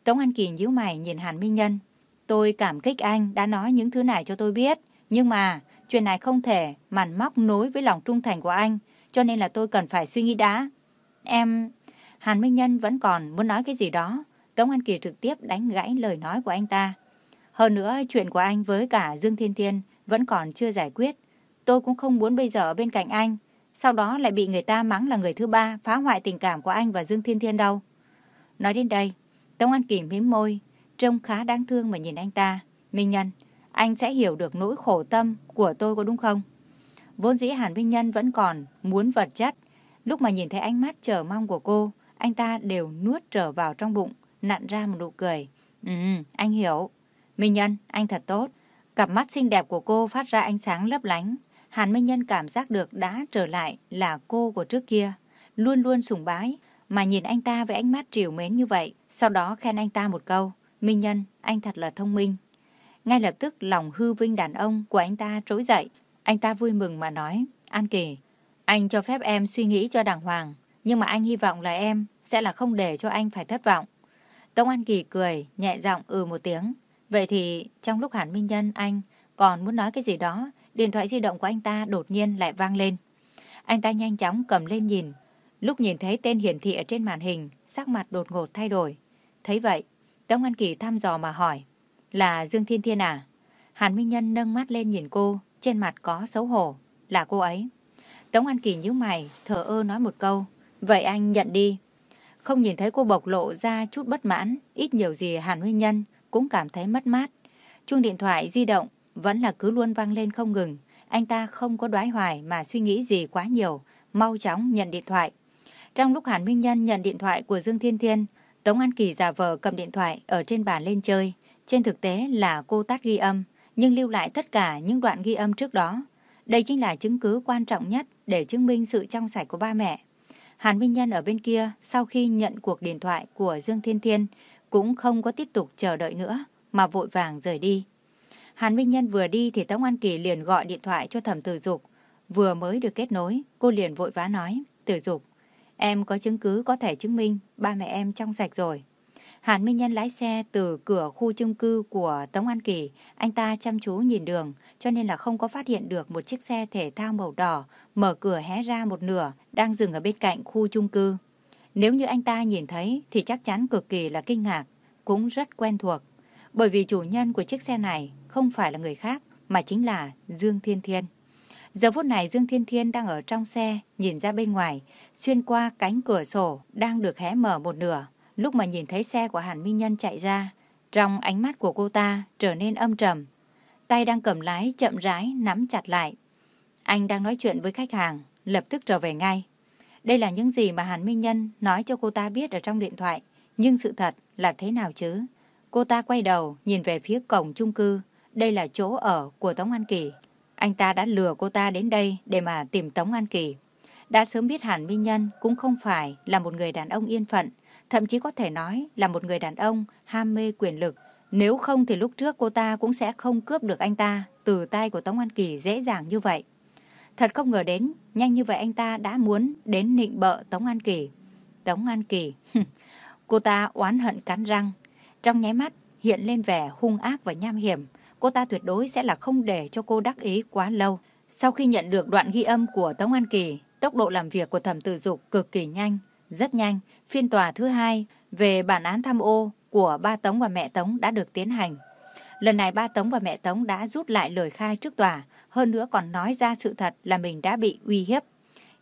A: Tống An Kỳ nhíu mày nhìn Hàn Minh Nhân. Tôi cảm kích anh đã nói những thứ này cho tôi biết, nhưng mà chuyện này không thể màn móc nối với lòng trung thành của anh, cho nên là tôi cần phải suy nghĩ đã. Em... Hàn Minh Nhân vẫn còn muốn nói cái gì đó. Tống An Kỳ trực tiếp đánh gãy lời nói của anh ta. Hơn nữa, chuyện của anh với cả Dương Thiên Thiên vẫn còn chưa giải quyết. Tôi cũng không muốn bây giờ ở bên cạnh anh. sau đó lại bị người ta mắng là người thứ ba phá hoại tình cảm của anh và Dương Thiên Thiên đâu. Nói đến đây, Tống An Kỳ mím môi, trông khá đáng thương mà nhìn anh ta. Minh Nhân, anh sẽ hiểu được nỗi khổ tâm của tôi có đúng không? Vốn dĩ Hàn Minh Nhân vẫn còn muốn vật chất. Lúc mà nhìn thấy ánh mắt chờ mong của cô, anh ta đều nuốt trở vào trong bụng, nặn ra một nụ cười. Ừ, anh hiểu. Minh Nhân, anh thật tốt. Cặp mắt xinh đẹp của cô phát ra ánh sáng lấp lánh. Hàn Minh Nhân cảm giác được đã trở lại là cô của trước kia. Luôn luôn sùng bái, mà nhìn anh ta với ánh mắt triều mến như vậy. Sau đó khen anh ta một câu. Minh Nhân, anh thật là thông minh. Ngay lập tức lòng hư vinh đàn ông của anh ta trỗi dậy. Anh ta vui mừng mà nói. An Kỳ, anh cho phép em suy nghĩ cho đàng hoàng. Nhưng mà anh hy vọng là em sẽ là không để cho anh phải thất vọng. Tống An Kỳ cười, nhẹ giọng ừ một tiếng. Vậy thì trong lúc Hàn Minh Nhân anh còn muốn nói cái gì đó, điện thoại di động của anh ta đột nhiên lại vang lên. Anh ta nhanh chóng cầm lên nhìn. Lúc nhìn thấy tên hiển thị ở trên màn hình, sắc mặt đột ngột thay đổi. Thấy vậy, Tống An Kỳ thăm dò mà hỏi. Là Dương Thiên Thiên à? Hàn Minh Nhân nâng mắt lên nhìn cô, trên mặt có xấu hổ. Là cô ấy. Tống An Kỳ nhíu mày, thở ơ nói một câu. Vậy anh nhận đi. Không nhìn thấy cô bộc lộ ra chút bất mãn, ít nhiều gì Hàn Huy Nhân cũng cảm thấy mất mát. Chuông điện thoại di động vẫn là cứ luôn vang lên không ngừng. Anh ta không có đoái hoài mà suy nghĩ gì quá nhiều, mau chóng nhận điện thoại. Trong lúc Hàn Minh Nhân nhận điện thoại của Dương Thiên Thiên, Tống An Kỳ giả vờ cầm điện thoại ở trên bàn lên chơi. Trên thực tế là cô tắt ghi âm, nhưng lưu lại tất cả những đoạn ghi âm trước đó. Đây chính là chứng cứ quan trọng nhất để chứng minh sự trong sạch của ba mẹ. Hàn Minh Nhân ở bên kia, sau khi nhận cuộc điện thoại của Dương Thiên Thiên, cũng không có tiếp tục chờ đợi nữa, mà vội vàng rời đi. Hàn Minh Nhân vừa đi thì Tống An Kỳ liền gọi điện thoại cho thẩm tử dục. Vừa mới được kết nối, cô liền vội vã nói, tử dục, em có chứng cứ có thể chứng minh ba mẹ em trong sạch rồi. Hàn Minh Nhân lái xe từ cửa khu chung cư của Tống An Kỳ. Anh ta chăm chú nhìn đường, cho nên là không có phát hiện được một chiếc xe thể thao màu đỏ mở cửa hé ra một nửa, đang dừng ở bên cạnh khu chung cư. Nếu như anh ta nhìn thấy thì chắc chắn cực kỳ là kinh ngạc, cũng rất quen thuộc. Bởi vì chủ nhân của chiếc xe này không phải là người khác, mà chính là Dương Thiên Thiên. Giờ phút này Dương Thiên Thiên đang ở trong xe, nhìn ra bên ngoài, xuyên qua cánh cửa sổ đang được hé mở một nửa. Lúc mà nhìn thấy xe của Hàn Minh Nhân chạy ra, trong ánh mắt của cô ta trở nên âm trầm. Tay đang cầm lái chậm rãi nắm chặt lại. Anh đang nói chuyện với khách hàng, lập tức trở về ngay. Đây là những gì mà Hàn Minh Nhân nói cho cô ta biết ở trong điện thoại. Nhưng sự thật là thế nào chứ? Cô ta quay đầu, nhìn về phía cổng chung cư. Đây là chỗ ở của Tống An Kỳ. Anh ta đã lừa cô ta đến đây để mà tìm Tống An Kỳ. Đã sớm biết Hàn Minh Nhân cũng không phải là một người đàn ông yên phận, thậm chí có thể nói là một người đàn ông ham mê quyền lực. Nếu không thì lúc trước cô ta cũng sẽ không cướp được anh ta từ tay của Tống An Kỳ dễ dàng như vậy. Thật không ngờ đến, nhanh như vậy anh ta đã muốn đến nịnh bợ Tống An Kỳ. Tống An Kỳ, cô ta oán hận cắn răng. Trong nháy mắt hiện lên vẻ hung ác và nham hiểm. Cô ta tuyệt đối sẽ là không để cho cô đắc ý quá lâu. Sau khi nhận được đoạn ghi âm của Tống An Kỳ, tốc độ làm việc của thẩm tử dục cực kỳ nhanh, rất nhanh. Phiên tòa thứ hai về bản án tham ô của ba Tống và mẹ Tống đã được tiến hành. Lần này ba Tống và mẹ Tống đã rút lại lời khai trước tòa, hơn nữa còn nói ra sự thật là mình đã bị uy hiếp.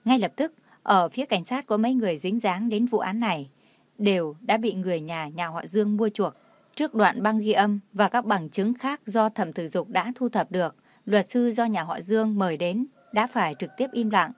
A: Ngay lập tức, ở phía cảnh sát có mấy người dính dáng đến vụ án này, đều đã bị người nhà nhà họ Dương mua chuộc. Trước đoạn băng ghi âm và các bằng chứng khác do thẩm tử dục đã thu thập được, luật sư do nhà họ Dương mời đến đã phải trực tiếp im lặng.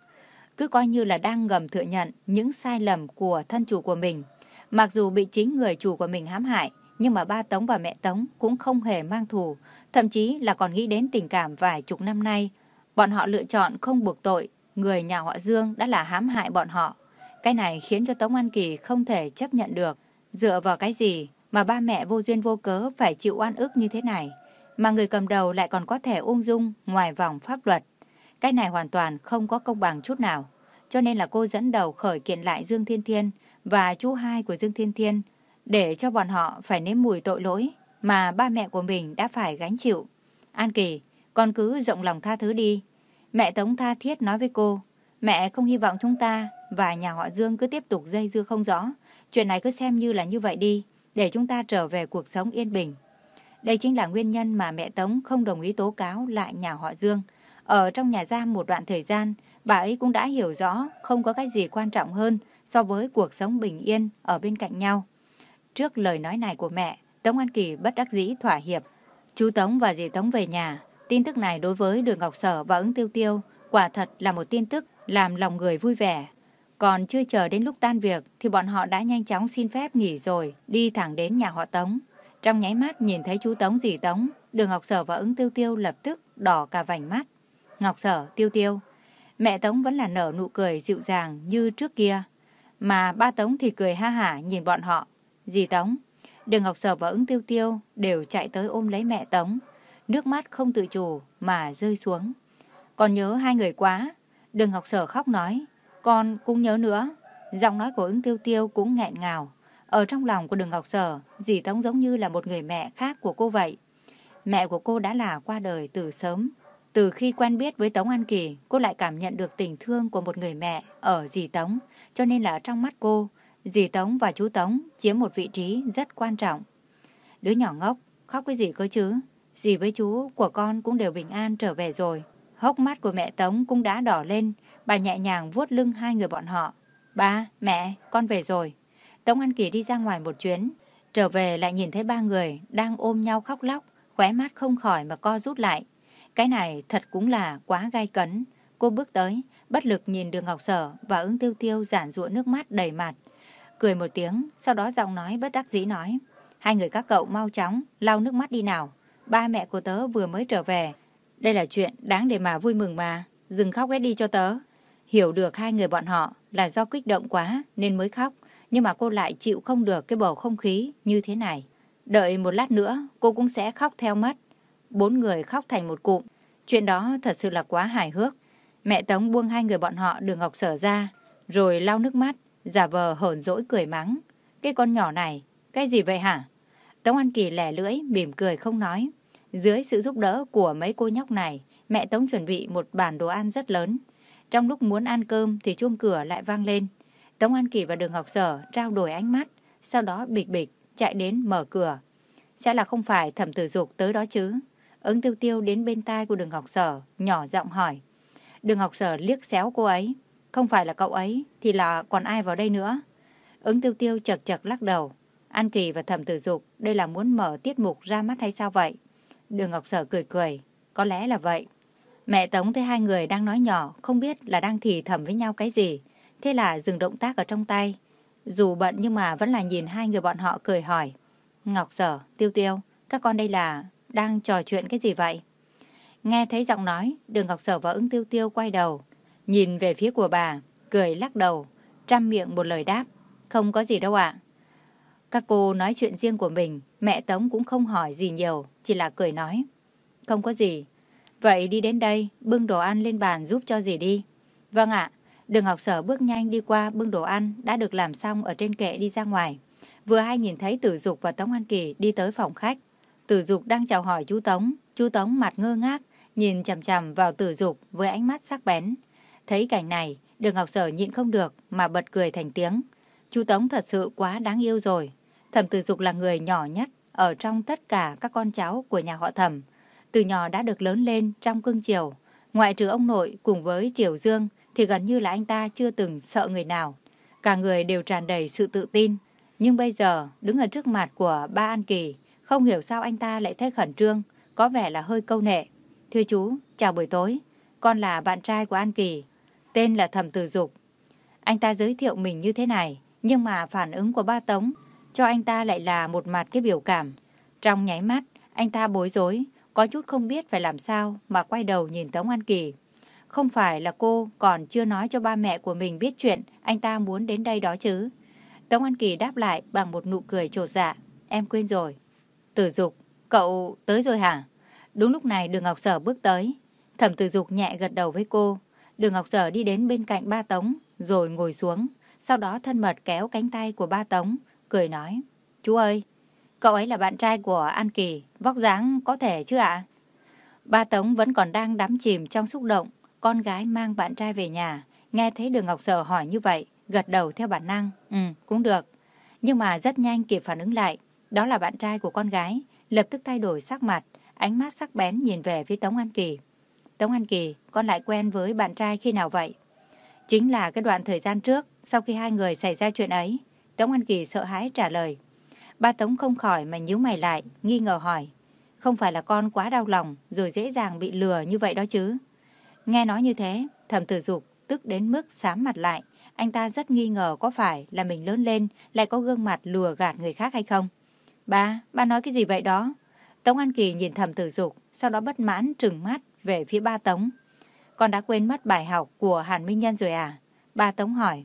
A: Cứ coi như là đang ngầm thừa nhận những sai lầm của thân chủ của mình. Mặc dù bị chính người chủ của mình hãm hại, nhưng mà ba Tống và mẹ Tống cũng không hề mang thù, thậm chí là còn nghĩ đến tình cảm vài chục năm nay. Bọn họ lựa chọn không buộc tội, người nhà họ Dương đã là hãm hại bọn họ. Cái này khiến cho Tống An Kỳ không thể chấp nhận được. Dựa vào cái gì mà ba mẹ vô duyên vô cớ phải chịu oan ức như thế này, mà người cầm đầu lại còn có thể ung dung ngoài vòng pháp luật. Cái này hoàn toàn không có công bằng chút nào. Cho nên là cô dẫn đầu khởi kiện lại Dương Thiên Thiên và chú hai của Dương Thiên Thiên để cho bọn họ phải nếm mùi tội lỗi mà ba mẹ của mình đã phải gánh chịu. An Kỳ, con cứ rộng lòng tha thứ đi. Mẹ Tống tha thiết nói với cô, mẹ không hy vọng chúng ta và nhà họ Dương cứ tiếp tục dây dưa không rõ. Chuyện này cứ xem như là như vậy đi, để chúng ta trở về cuộc sống yên bình. Đây chính là nguyên nhân mà mẹ Tống không đồng ý tố cáo lại nhà họ Dương. Ở trong nhà giam một đoạn thời gian Bà ấy cũng đã hiểu rõ không có cái gì quan trọng hơn so với cuộc sống bình yên ở bên cạnh nhau. Trước lời nói này của mẹ, Tống An Kỳ bất đắc dĩ thỏa hiệp. Chú Tống và dì Tống về nhà. Tin tức này đối với Đường Ngọc Sở và ứng tiêu tiêu quả thật là một tin tức làm lòng người vui vẻ. Còn chưa chờ đến lúc tan việc thì bọn họ đã nhanh chóng xin phép nghỉ rồi, đi thẳng đến nhà họ Tống. Trong nháy mắt nhìn thấy chú Tống dì Tống, Đường Ngọc Sở và ứng tiêu tiêu lập tức đỏ cả vành mắt. Ngọc Sở, tiêu tiêu. Mẹ Tống vẫn là nở nụ cười dịu dàng như trước kia. Mà ba Tống thì cười ha hả nhìn bọn họ. Dì Tống, Đường Ngọc Sở và ứng tiêu tiêu đều chạy tới ôm lấy mẹ Tống. Nước mắt không tự chủ mà rơi xuống. Còn nhớ hai người quá. Đường Ngọc Sở khóc nói. Con cũng nhớ nữa. Giọng nói của ứng tiêu tiêu cũng nghẹn ngào. Ở trong lòng của đường Ngọc Sở, dì Tống giống như là một người mẹ khác của cô vậy. Mẹ của cô đã là qua đời từ sớm. Từ khi quen biết với Tống An Kỳ, cô lại cảm nhận được tình thương của một người mẹ ở dì Tống. Cho nên là trong mắt cô, dì Tống và chú Tống chiếm một vị trí rất quan trọng. Đứa nhỏ ngốc, khóc cái gì cơ chứ? Dì với chú của con cũng đều bình an trở về rồi. Hốc mắt của mẹ Tống cũng đã đỏ lên, bà nhẹ nhàng vuốt lưng hai người bọn họ. Ba, mẹ, con về rồi. Tống An Kỳ đi ra ngoài một chuyến, trở về lại nhìn thấy ba người đang ôm nhau khóc lóc, khóe mắt không khỏi mà co rút lại. Cái này thật cũng là quá gai cấn. Cô bước tới, bất lực nhìn đường Ngọc Sở và ứng tiêu tiêu giản rụa nước mắt đầy mặt. Cười một tiếng, sau đó giọng nói bất đắc dĩ nói. Hai người các cậu mau chóng, lau nước mắt đi nào. Ba mẹ của tớ vừa mới trở về. Đây là chuyện đáng để mà vui mừng mà. Dừng khóc hết đi cho tớ. Hiểu được hai người bọn họ là do kích động quá nên mới khóc. Nhưng mà cô lại chịu không được cái bầu không khí như thế này. Đợi một lát nữa cô cũng sẽ khóc theo mất. Bốn người khóc thành một cụm. Chuyện đó thật sự là quá hài hước. Mẹ Tống buông hai người bọn họ đường Ngọc Sở ra, rồi lau nước mắt, giả vờ hờn dỗi cười mắng. Cái con nhỏ này, cái gì vậy hả? Tống An Kỳ lẻ lưỡi, mỉm cười không nói. Dưới sự giúp đỡ của mấy cô nhóc này, mẹ Tống chuẩn bị một bàn đồ ăn rất lớn. Trong lúc muốn ăn cơm thì chuông cửa lại vang lên. Tống An Kỳ và Đường Ngọc Sở trao đổi ánh mắt, sau đó bịch bịch chạy đến mở cửa. Sẽ là không phải thẩm tử dục tới đó chứ? Ứng tiêu tiêu đến bên tai của Đường Ngọc Sở, nhỏ giọng hỏi. Đường Ngọc Sở liếc xéo cô ấy. Không phải là cậu ấy, thì là còn ai vào đây nữa? Ứng tiêu tiêu chật chật lắc đầu. An Kỳ và thẩm tử dục, đây là muốn mở tiết mục ra mắt hay sao vậy? Đường Ngọc Sở cười cười. Có lẽ là vậy. Mẹ Tống thấy hai người đang nói nhỏ, không biết là đang thì thầm với nhau cái gì. Thế là dừng động tác ở trong tay. Dù bận nhưng mà vẫn là nhìn hai người bọn họ cười hỏi. Ngọc Sở, Tiêu Tiêu, các con đây là đang trò chuyện cái gì vậy? Nghe thấy giọng nói, đường Ngọc Sở và ứng Tiêu Tiêu quay đầu. Nhìn về phía của bà, cười lắc đầu, trăm miệng một lời đáp. Không có gì đâu ạ. Các cô nói chuyện riêng của mình, mẹ Tống cũng không hỏi gì nhiều, chỉ là cười nói. Không có gì. Vậy đi đến đây, bưng đồ ăn lên bàn giúp cho dì đi. Vâng ạ. Đường Ngọc Sở bước nhanh đi qua bưng đồ ăn đã được làm xong ở trên kệ đi ra ngoài. Vừa hay nhìn thấy Tử Dục và Tống An Kỳ đi tới phòng khách. Tử Dục đang chào hỏi chú Tống. Chú Tống mặt ngơ ngác, nhìn chằm chằm vào Tử Dục với ánh mắt sắc bén. Thấy cảnh này, Đường Ngọc Sở nhịn không được mà bật cười thành tiếng. Chú Tống thật sự quá đáng yêu rồi. Thẩm Tử Dục là người nhỏ nhất ở trong tất cả các con cháu của nhà họ Thẩm. Từ nhỏ đã được lớn lên trong cương triều. Ngoại trừ ông nội cùng với Triều Dương thì gần như là anh ta chưa từng sợ người nào. Cả người đều tràn đầy sự tự tin. Nhưng bây giờ, đứng ở trước mặt của ba An Kỳ, không hiểu sao anh ta lại thấy khẩn trương, có vẻ là hơi câu nệ. Thưa chú, chào buổi tối. Con là bạn trai của An Kỳ, tên là Thẩm Tử Dục. Anh ta giới thiệu mình như thế này, nhưng mà phản ứng của ba Tống cho anh ta lại là một mặt cái biểu cảm. Trong nháy mắt, anh ta bối rối, có chút không biết phải làm sao mà quay đầu nhìn Tống An Kỳ. Không phải là cô còn chưa nói cho ba mẹ của mình biết chuyện anh ta muốn đến đây đó chứ. Tống An Kỳ đáp lại bằng một nụ cười trột dạ. Em quên rồi. Tử Dục, cậu tới rồi hả? Đúng lúc này Đường Ngọc Sở bước tới. Thẩm Tử Dục nhẹ gật đầu với cô. Đường Ngọc Sở đi đến bên cạnh ba Tống, rồi ngồi xuống. Sau đó thân mật kéo cánh tay của ba Tống, cười nói. Chú ơi, cậu ấy là bạn trai của An Kỳ, vóc dáng có thể chứ ạ? Ba Tống vẫn còn đang đắm chìm trong xúc động, con gái mang bạn trai về nhà, nghe thấy Đường Ngọc Sở hỏi như vậy, gật đầu theo bản năng, ừ, cũng được. Nhưng mà rất nhanh kịp phản ứng lại, đó là bạn trai của con gái, lập tức thay đổi sắc mặt, ánh mắt sắc bén nhìn về phía Tống An Kỳ. Tống An Kỳ, con lại quen với bạn trai khi nào vậy? Chính là cái đoạn thời gian trước, sau khi hai người xảy ra chuyện ấy. Tống An Kỳ sợ hãi trả lời. Ba Tống không khỏi mà nhíu mày lại, nghi ngờ hỏi. Không phải là con quá đau lòng rồi dễ dàng bị lừa như vậy đó chứ. Nghe nói như thế, thẩm tử dục tức đến mức sám mặt lại. Anh ta rất nghi ngờ có phải là mình lớn lên lại có gương mặt lừa gạt người khác hay không. Ba, ba nói cái gì vậy đó? Tống An Kỳ nhìn thầm tử dục, sau đó bất mãn trừng mắt về phía ba Tống. Con đã quên mất bài học của Hàn Minh Nhân rồi à? Ba Tống hỏi.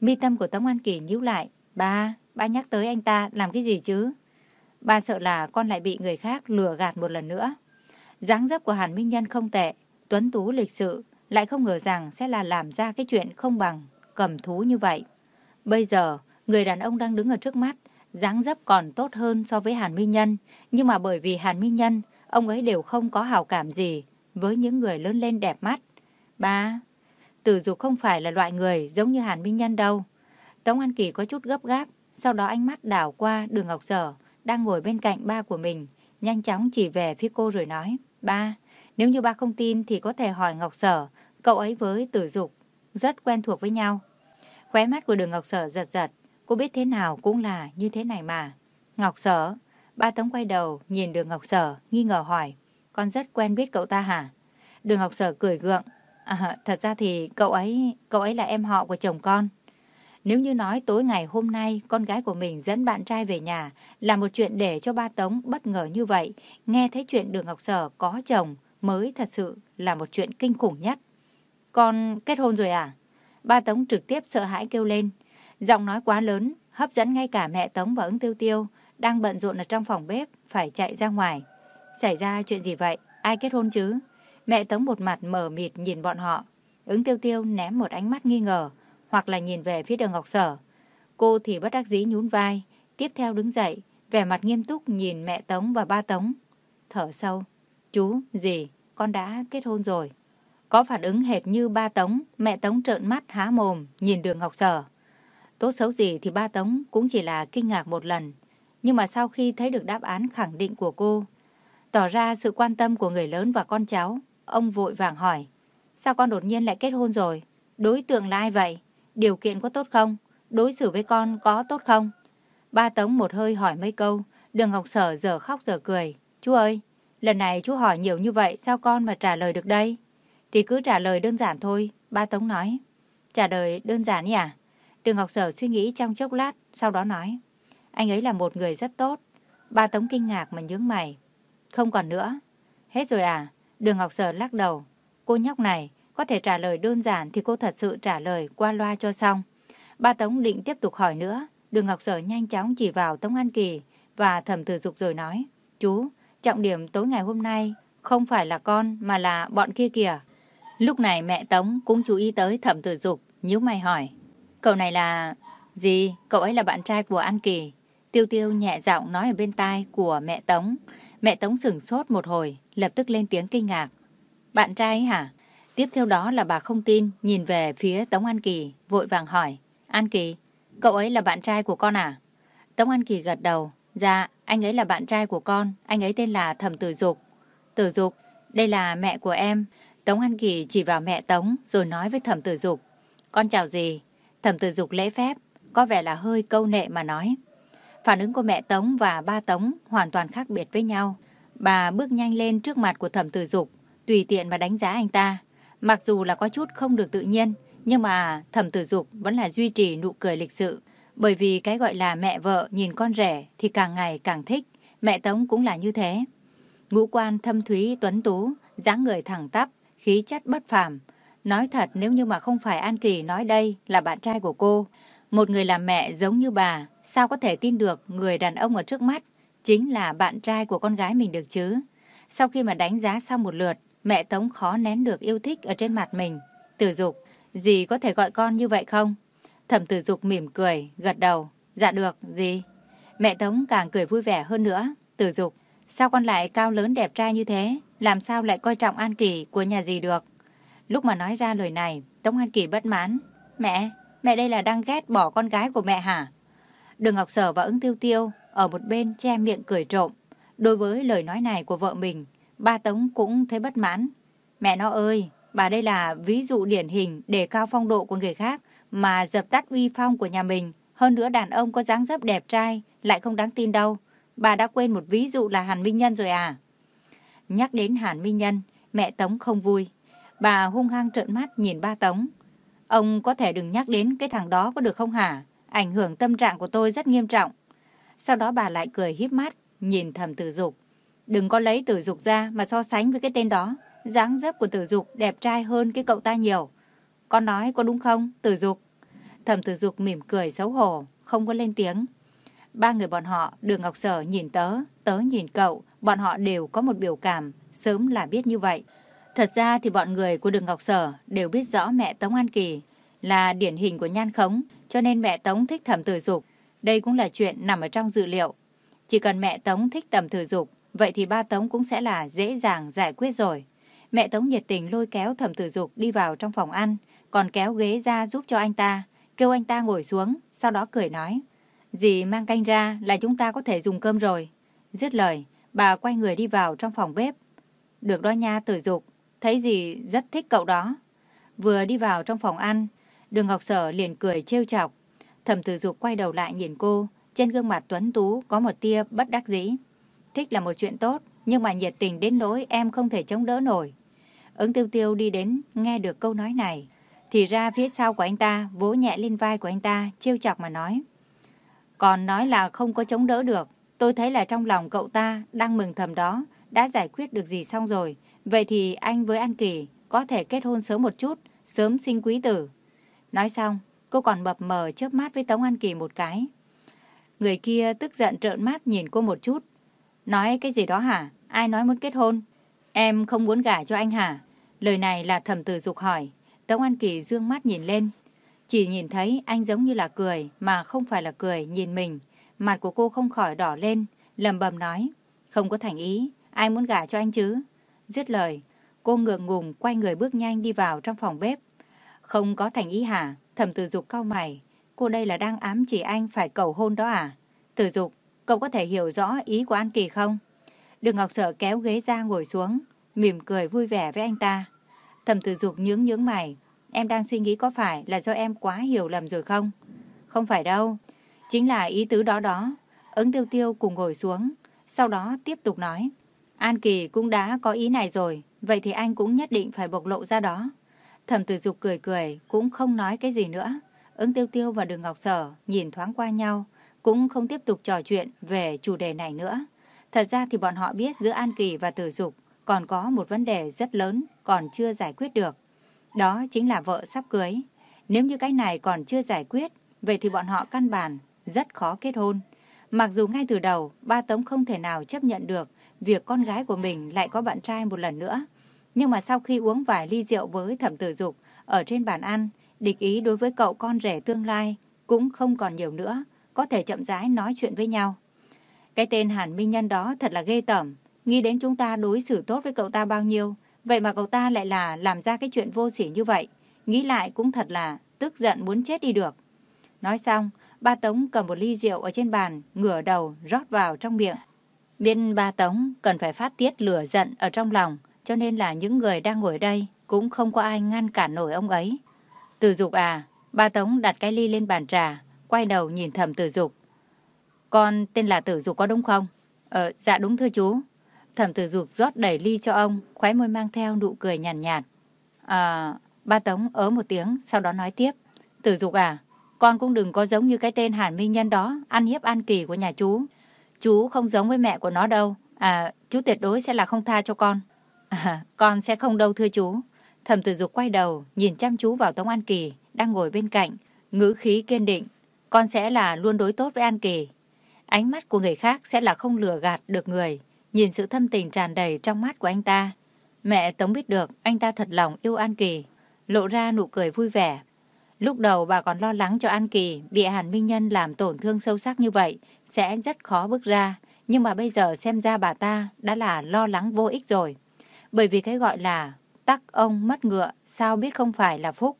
A: Mi tâm của Tống An Kỳ nhíu lại. Ba, ba nhắc tới anh ta làm cái gì chứ? Ba sợ là con lại bị người khác lừa gạt một lần nữa. dáng dấp của Hàn Minh Nhân không tệ, tuấn tú lịch sự, lại không ngờ rằng sẽ là làm ra cái chuyện không bằng, cầm thú như vậy. Bây giờ, người đàn ông đang đứng ở trước mắt, dáng dấp còn tốt hơn so với Hàn Minh Nhân, nhưng mà bởi vì Hàn Minh Nhân, ông ấy đều không có hào cảm gì với những người lớn lên đẹp mắt. Ba, Tử Dục không phải là loại người giống như Hàn Minh Nhân đâu. Tống An Kỳ có chút gấp gáp, sau đó ánh mắt đảo qua đường Ngọc Sở, đang ngồi bên cạnh ba của mình, nhanh chóng chỉ về phía cô rồi nói, ba, nếu như ba không tin thì có thể hỏi Ngọc Sở, cậu ấy với Tử Dục rất quen thuộc với nhau. Khóe mắt của đường Ngọc Sở giật giật, cô biết thế nào cũng là như thế này mà. Ngọc Sở, ba Tống quay đầu nhìn đường Ngọc Sở, nghi ngờ hỏi, con rất quen biết cậu ta hả? Đường Ngọc Sở cười gượng, à, thật ra thì cậu ấy, cậu ấy là em họ của chồng con. Nếu như nói tối ngày hôm nay con gái của mình dẫn bạn trai về nhà là một chuyện để cho ba Tống bất ngờ như vậy, nghe thấy chuyện Đường Ngọc Sở có chồng mới thật sự là một chuyện kinh khủng nhất. Con kết hôn rồi à? Ba Tống trực tiếp sợ hãi kêu lên. Giọng nói quá lớn, hấp dẫn ngay cả mẹ Tống và ứng tiêu tiêu, đang bận rộn ở trong phòng bếp, phải chạy ra ngoài. Xảy ra chuyện gì vậy? Ai kết hôn chứ? Mẹ Tống một mặt mở mịt nhìn bọn họ. Ứng tiêu tiêu ném một ánh mắt nghi ngờ, hoặc là nhìn về phía đường Ngọc Sở. Cô thì bất đắc dĩ nhún vai, tiếp theo đứng dậy, vẻ mặt nghiêm túc nhìn mẹ Tống và ba Tống. Thở sâu, chú, gì, con đã kết hôn rồi. Có phản ứng hệt như ba Tống, mẹ Tống trợn mắt há mồm, nhìn đường Ngọc Sở. Tốt xấu gì thì ba Tống cũng chỉ là kinh ngạc một lần. Nhưng mà sau khi thấy được đáp án khẳng định của cô, tỏ ra sự quan tâm của người lớn và con cháu, ông vội vàng hỏi. Sao con đột nhiên lại kết hôn rồi? Đối tượng là ai vậy? Điều kiện có tốt không? Đối xử với con có tốt không? Ba Tống một hơi hỏi mấy câu, đường Ngọc Sở giờ khóc giờ cười. Chú ơi, lần này chú hỏi nhiều như vậy sao con mà trả lời được đây? Thì cứ trả lời đơn giản thôi, ba Tống nói. Trả lời đơn giản nhỉ? À? Đường Ngọc Sở suy nghĩ trong chốc lát, sau đó nói. Anh ấy là một người rất tốt. Ba Tống kinh ngạc mà nhướng mày. Không còn nữa. Hết rồi à? Đường Ngọc Sở lắc đầu. Cô nhóc này, có thể trả lời đơn giản thì cô thật sự trả lời qua loa cho xong. Ba Tống định tiếp tục hỏi nữa. Đường Ngọc Sở nhanh chóng chỉ vào Tống An Kỳ và thẩm tử dục rồi nói. Chú, trọng điểm tối ngày hôm nay không phải là con mà là bọn kia kìa. Lúc này mẹ Tống cũng chú ý tới thẩm tử dục, nhíu mày hỏi. Cậu này là... Gì? Cậu ấy là bạn trai của An Kỳ. Tiêu tiêu nhẹ giọng nói ở bên tai của mẹ Tống. Mẹ Tống sửng sốt một hồi, lập tức lên tiếng kinh ngạc. Bạn trai ấy hả? Tiếp theo đó là bà không tin, nhìn về phía Tống An Kỳ, vội vàng hỏi. An Kỳ, cậu ấy là bạn trai của con à? Tống An Kỳ gật đầu. Dạ, anh ấy là bạn trai của con, anh ấy tên là Thẩm Tử Dục. Tử Dục, đây là mẹ của em. Tống An Kỳ chỉ vào mẹ Tống rồi nói với Thẩm Tử Dục. Con chào gì? Thẩm Tử Dục lễ phép, có vẻ là hơi câu nệ mà nói. Phản ứng của mẹ Tống và ba Tống hoàn toàn khác biệt với nhau. Bà bước nhanh lên trước mặt của Thẩm Tử Dục, tùy tiện mà đánh giá anh ta. Mặc dù là có chút không được tự nhiên, nhưng mà thẩm tử dục vẫn là duy trì nụ cười lịch sự. Bởi vì cái gọi là mẹ vợ nhìn con rẻ thì càng ngày càng thích, mẹ Tống cũng là như thế. Ngũ quan thâm thúy tuấn tú, dáng người thẳng tắp, khí chất bất phàm. Nói thật nếu như mà không phải An Kỳ nói đây là bạn trai của cô, một người làm mẹ giống như bà, sao có thể tin được người đàn ông ở trước mắt chính là bạn trai của con gái mình được chứ? Sau khi mà đánh giá xong một lượt, Mẹ Tống khó nén được yêu thích ở trên mặt mình. Tử dục, dì có thể gọi con như vậy không? Thẩm tử dục mỉm cười, gật đầu. Dạ được, dì. Mẹ Tống càng cười vui vẻ hơn nữa. Tử dục, sao con lại cao lớn đẹp trai như thế? Làm sao lại coi trọng An Kỳ của nhà dì được? Lúc mà nói ra lời này, Tống An Kỳ bất mãn. Mẹ, mẹ đây là đang ghét bỏ con gái của mẹ hả? Đường Ngọc Sở và ứng tiêu tiêu ở một bên che miệng cười trộm. Đối với lời nói này của vợ mình, Ba Tống cũng thấy bất mãn. Mẹ nó ơi, bà đây là ví dụ điển hình để cao phong độ của người khác mà dập tắt uy phong của nhà mình. Hơn nữa đàn ông có dáng dấp đẹp trai lại không đáng tin đâu. Bà đã quên một ví dụ là Hàn Minh Nhân rồi à? Nhắc đến Hàn Minh Nhân, mẹ Tống không vui. Bà hung hăng trợn mắt nhìn ba Tống. Ông có thể đừng nhắc đến cái thằng đó có được không hả? Ảnh hưởng tâm trạng của tôi rất nghiêm trọng. Sau đó bà lại cười híp mắt, nhìn thầm tử dục. Đừng có lấy tử dục ra mà so sánh với cái tên đó. dáng dấp của tử dục đẹp trai hơn cái cậu ta nhiều. Con nói có đúng không, tử dục? Thầm tử dục mỉm cười xấu hổ, không có lên tiếng. Ba người bọn họ, đường Ngọc Sở nhìn tớ, tớ nhìn cậu, bọn họ đều có một biểu cảm, sớm là biết như vậy. Thật ra thì bọn người của đường Ngọc Sở đều biết rõ mẹ Tống An Kỳ là điển hình của nhan khống, cho nên mẹ Tống thích thẩm tử dục. Đây cũng là chuyện nằm ở trong dự liệu. Chỉ cần mẹ Tống thích tầm tử dục, vậy thì ba Tống cũng sẽ là dễ dàng giải quyết rồi. Mẹ Tống nhiệt tình lôi kéo thẩm tử dục đi vào trong phòng ăn, còn kéo ghế ra giúp cho anh ta, kêu anh ta ngồi xuống, sau đó cười nói. Dì mang canh ra là chúng ta có thể dùng cơm rồi. Dứt lời, bà quay người đi vào trong phòng bếp. Được đó nha tử dục, thấy dì rất thích cậu đó. Vừa đi vào trong phòng ăn, đường Ngọc Sở liền cười trêu chọc. Thẩm tử dục quay đầu lại nhìn cô, trên gương mặt tuấn tú có một tia bất đắc dĩ. Thích là một chuyện tốt, nhưng mà nhiệt tình đến nỗi em không thể chống đỡ nổi. Ứng tiêu tiêu đi đến, nghe được câu nói này. Thì ra phía sau của anh ta, vỗ nhẹ lên vai của anh ta, trêu chọc mà nói. Còn nói là không có chống đỡ được. Tôi thấy là trong lòng cậu ta đang mừng thầm đó, đã giải quyết được gì xong rồi. Vậy thì anh với An Kỳ có thể kết hôn sớm một chút, sớm sinh quý tử. Nói xong, cô còn mập mờ chớp mắt với Tống An Kỳ một cái. Người kia tức giận trợn mắt nhìn cô một chút. Nói cái gì đó hả? Ai nói muốn kết hôn? Em không muốn gả cho anh hả? Lời này là thầm từ dục hỏi. Tống An Kỳ dương mắt nhìn lên. Chỉ nhìn thấy anh giống như là cười mà không phải là cười nhìn mình. Mặt của cô không khỏi đỏ lên, lầm bầm nói. Không có thành ý, ai muốn gả cho anh chứ? Dứt lời, cô ngượng ngùng quay người bước nhanh đi vào trong phòng bếp. Không có thành ý hả? Thẩm tử dục cau mày. Cô đây là đang ám chỉ anh phải cầu hôn đó à? Tử dục, cậu có thể hiểu rõ ý của An Kỳ không? Đường Ngọc Sở kéo ghế ra ngồi xuống, mỉm cười vui vẻ với anh ta. Thẩm tử dục nhướng nhướng mày. Em đang suy nghĩ có phải là do em quá hiểu lầm rồi không? Không phải đâu. Chính là ý tứ đó đó. Ứng tiêu tiêu cùng ngồi xuống. Sau đó tiếp tục nói. An Kỳ cũng đã có ý này rồi. Vậy thì anh cũng nhất định phải bộc lộ ra đó. Thẩm tử dục cười cười, cũng không nói cái gì nữa. Ứng tiêu tiêu và đường Ngọc Sở nhìn thoáng qua nhau, cũng không tiếp tục trò chuyện về chủ đề này nữa. Thật ra thì bọn họ biết giữa An Kỳ và tử dục còn có một vấn đề rất lớn còn chưa giải quyết được. Đó chính là vợ sắp cưới. Nếu như cái này còn chưa giải quyết, vậy thì bọn họ căn bản rất khó kết hôn. Mặc dù ngay từ đầu, ba Tống không thể nào chấp nhận được việc con gái của mình lại có bạn trai một lần nữa. Nhưng mà sau khi uống vài ly rượu với thẩm tử dục ở trên bàn ăn, địch ý đối với cậu con rể tương lai cũng không còn nhiều nữa, có thể chậm rãi nói chuyện với nhau. Cái tên Hàn Minh Nhân đó thật là ghê tởm, nghĩ đến chúng ta đối xử tốt với cậu ta bao nhiêu, vậy mà cậu ta lại là làm ra cái chuyện vô sỉ như vậy. Nghĩ lại cũng thật là tức giận muốn chết đi được. Nói xong, ba Tống cầm một ly rượu ở trên bàn, ngửa đầu rót vào trong miệng. Bên ba Tống cần phải phát tiết lửa giận ở trong lòng, cho nên là những người đang ngồi đây cũng không có ai ngăn cản nổi ông ấy. Từ dục à, ba Tống đặt cái ly lên bàn trà, quay đầu nhìn thầm từ dục. Con tên là tử dục có đúng không? Ờ, dạ đúng thưa chú. Thẩm tử dục rót đầy ly cho ông, khóe môi mang theo nụ cười nhàn nhạt, nhạt. À, ba Tống ớ một tiếng, sau đó nói tiếp. Tử dục à, con cũng đừng có giống như cái tên Hàn Minh Nhân đó, ăn hiếp An Kỳ của nhà chú. Chú không giống với mẹ của nó đâu. À, chú tuyệt đối sẽ là không tha cho con. À, con sẽ không đâu thưa chú. Thẩm tử dục quay đầu, nhìn chăm chú vào Tống An Kỳ, đang ngồi bên cạnh, ngữ khí kiên định. Con sẽ là luôn đối tốt với An Kỳ. Ánh mắt của người khác sẽ là không lừa gạt được người. Nhìn sự thâm tình tràn đầy trong mắt của anh ta. Mẹ Tống biết được anh ta thật lòng yêu An Kỳ, lộ ra nụ cười vui vẻ. Lúc đầu bà còn lo lắng cho An Kỳ bị Hàn Minh Nhân làm tổn thương sâu sắc như vậy, sẽ rất khó bước ra. Nhưng mà bây giờ xem ra bà ta đã là lo lắng vô ích rồi. Bởi vì cái gọi là tắc ông mất ngựa, sao biết không phải là phúc.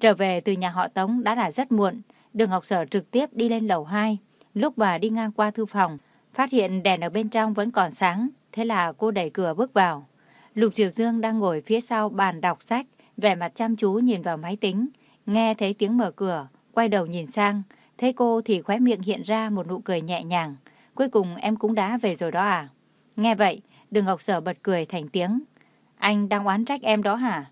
A: Trở về từ nhà họ Tống đã là rất muộn, đường học sở trực tiếp đi lên lầu 2. Lúc bà đi ngang qua thư phòng, phát hiện đèn ở bên trong vẫn còn sáng, thế là cô đẩy cửa bước vào. Lục Triều Dương đang ngồi phía sau bàn đọc sách, vẻ mặt chăm chú nhìn vào máy tính. Nghe thấy tiếng mở cửa, quay đầu nhìn sang. Thấy cô thì khóe miệng hiện ra một nụ cười nhẹ nhàng. Cuối cùng em cũng đã về rồi đó à? Nghe vậy, Đường Ngọc Sở bật cười thành tiếng. Anh đang oán trách em đó hả?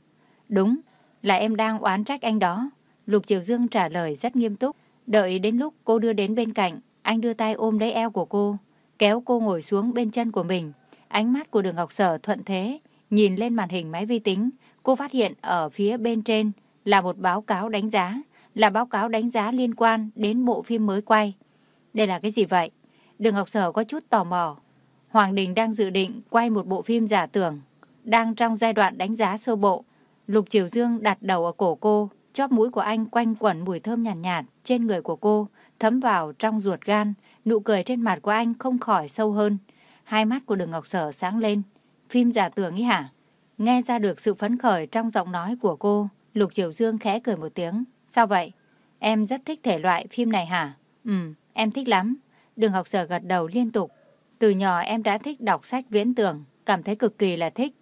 A: Đúng, là em đang oán trách anh đó. Lục Triều Dương trả lời rất nghiêm túc. Đợi đến lúc cô đưa đến bên cạnh, anh đưa tay ôm lấy eo của cô, kéo cô ngồi xuống bên chân của mình. Ánh mắt của đường Ngọc Sở thuận thế, nhìn lên màn hình máy vi tính, cô phát hiện ở phía bên trên là một báo cáo đánh giá, là báo cáo đánh giá liên quan đến bộ phim mới quay. Đây là cái gì vậy? Đường Ngọc Sở có chút tò mò. Hoàng Đình đang dự định quay một bộ phim giả tưởng, đang trong giai đoạn đánh giá sơ bộ. Lục Triều Dương đặt đầu ở cổ cô, chóp mũi của anh quanh quẩn mùi thơm nhàn nhạt, nhạt trên người của cô, thấm vào trong ruột gan, nụ cười trên mặt của anh không khỏi sâu hơn. Hai mắt của đường Ngọc Sở sáng lên. Phim giả tưởng ý hả? Nghe ra được sự phấn khởi trong giọng nói của cô, Lục Triều Dương khẽ cười một tiếng. Sao vậy? Em rất thích thể loại phim này hả? Ừ, em thích lắm. Đường Học Sở gật đầu liên tục. Từ nhỏ em đã thích đọc sách viễn tưởng, cảm thấy cực kỳ là thích.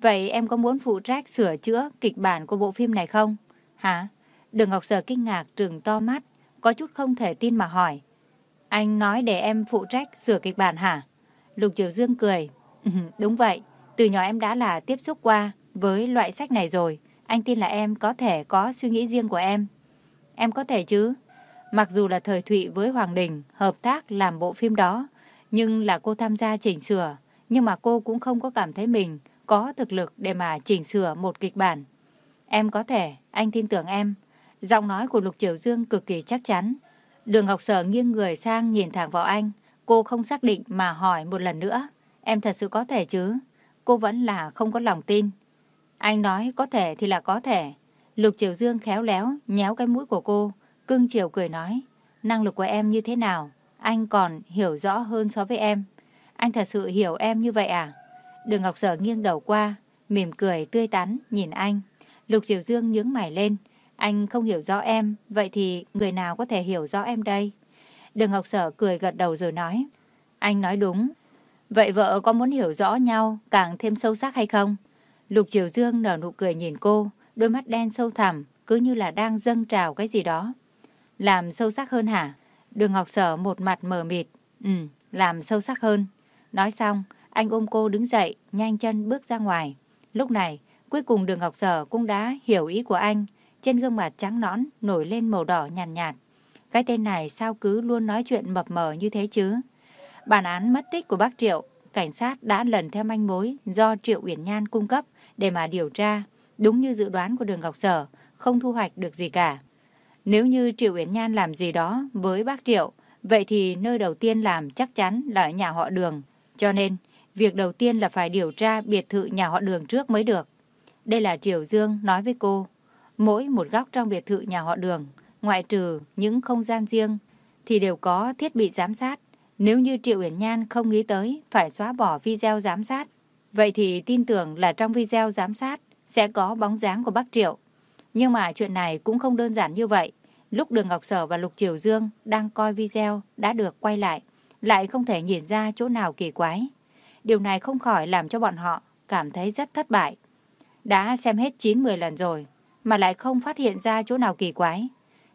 A: Vậy em có muốn phụ trách sửa chữa kịch bản của bộ phim này không? Hả? Đường Ngọc Sở kinh ngạc trừng to mắt, có chút không thể tin mà hỏi. Anh nói để em phụ trách sửa kịch bản hả? Lục Triều Dương cười. Ừ, đúng vậy, từ nhỏ em đã là tiếp xúc qua với loại sách này rồi. Anh tin là em có thể có suy nghĩ riêng của em. Em có thể chứ? Mặc dù là thời Thụy với Hoàng Đình hợp tác làm bộ phim đó, nhưng là cô tham gia chỉnh sửa, nhưng mà cô cũng không có cảm thấy mình có thực lực để mà chỉnh sửa một kịch bản. Em có thể, anh tin tưởng em. Giọng nói của Lục Triều Dương cực kỳ chắc chắn. Đường Ngọc Sở nghiêng người sang nhìn thẳng vào anh. Cô không xác định mà hỏi một lần nữa. Em thật sự có thể chứ? Cô vẫn là không có lòng tin. Anh nói có thể thì là có thể. Lục Triều Dương khéo léo, nhéo cái mũi của cô. Cưng chiều cười nói. Năng lực của em như thế nào? Anh còn hiểu rõ hơn so với em. Anh thật sự hiểu em như vậy à? Đường Ngọc Sở nghiêng đầu qua, mỉm cười tươi tắn nhìn anh. Lục Triều Dương nhướng mày lên. Anh không hiểu rõ em, vậy thì người nào có thể hiểu rõ em đây? Đường Ngọc Sở cười gật đầu rồi nói. Anh nói đúng. Vậy vợ có muốn hiểu rõ nhau càng thêm sâu sắc hay không? Lục Triều Dương nở nụ cười nhìn cô, đôi mắt đen sâu thẳm, cứ như là đang dâng trào cái gì đó. Làm sâu sắc hơn hả? Đường Ngọc Sở một mặt mờ mịt. Ừ, làm sâu sắc hơn. Nói xong, anh ôm cô đứng dậy, nhanh chân bước ra ngoài. Lúc này, cuối cùng đường Ngọc Sở cũng đã hiểu ý của anh. Trên gương mặt trắng nõn nổi lên màu đỏ nhàn nhạt, nhạt. Cái tên này sao cứ luôn nói chuyện mập mờ như thế chứ? Bản án mất tích của bác Triệu, cảnh sát đã lần theo manh mối do Triệu Uyển Nhan cung cấp để mà điều tra. Đúng như dự đoán của đường Ngọc Sở, không thu hoạch được gì cả. Nếu như Triệu Uyển Nhan làm gì đó với bác Triệu, vậy thì nơi đầu tiên làm chắc chắn là ở nhà họ đường. Cho nên, việc đầu tiên là phải điều tra biệt thự nhà họ đường trước mới được. Đây là Triều Dương nói với cô. Mỗi một góc trong biệt thự nhà họ đường, ngoại trừ những không gian riêng, thì đều có thiết bị giám sát. Nếu như Triệu Uyển Nhan không nghĩ tới phải xóa bỏ video giám sát, vậy thì tin tưởng là trong video giám sát sẽ có bóng dáng của bác Triệu. Nhưng mà chuyện này cũng không đơn giản như vậy. Lúc Đường Ngọc Sở và Lục Triều Dương đang coi video đã được quay lại, lại không thể nhìn ra chỗ nào kỳ quái. Điều này không khỏi làm cho bọn họ cảm thấy rất thất bại. Đã xem hết 9-10 lần rồi, mà lại không phát hiện ra chỗ nào kỳ quái.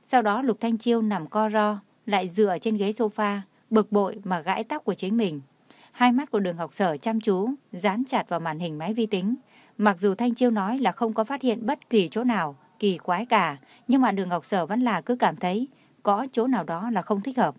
A: Sau đó Lục Thanh Chiêu nằm co ro, lại dựa trên ghế sofa, bực bội mà gãi tóc của chính mình. Hai mắt của đường học sở chăm chú, dán chặt vào màn hình máy vi tính. Mặc dù Thanh Chiêu nói là không có phát hiện bất kỳ chỗ nào kỳ quái cả, nhưng mà đường Ngọc Sở vẫn là cứ cảm thấy có chỗ nào đó là không thích hợp.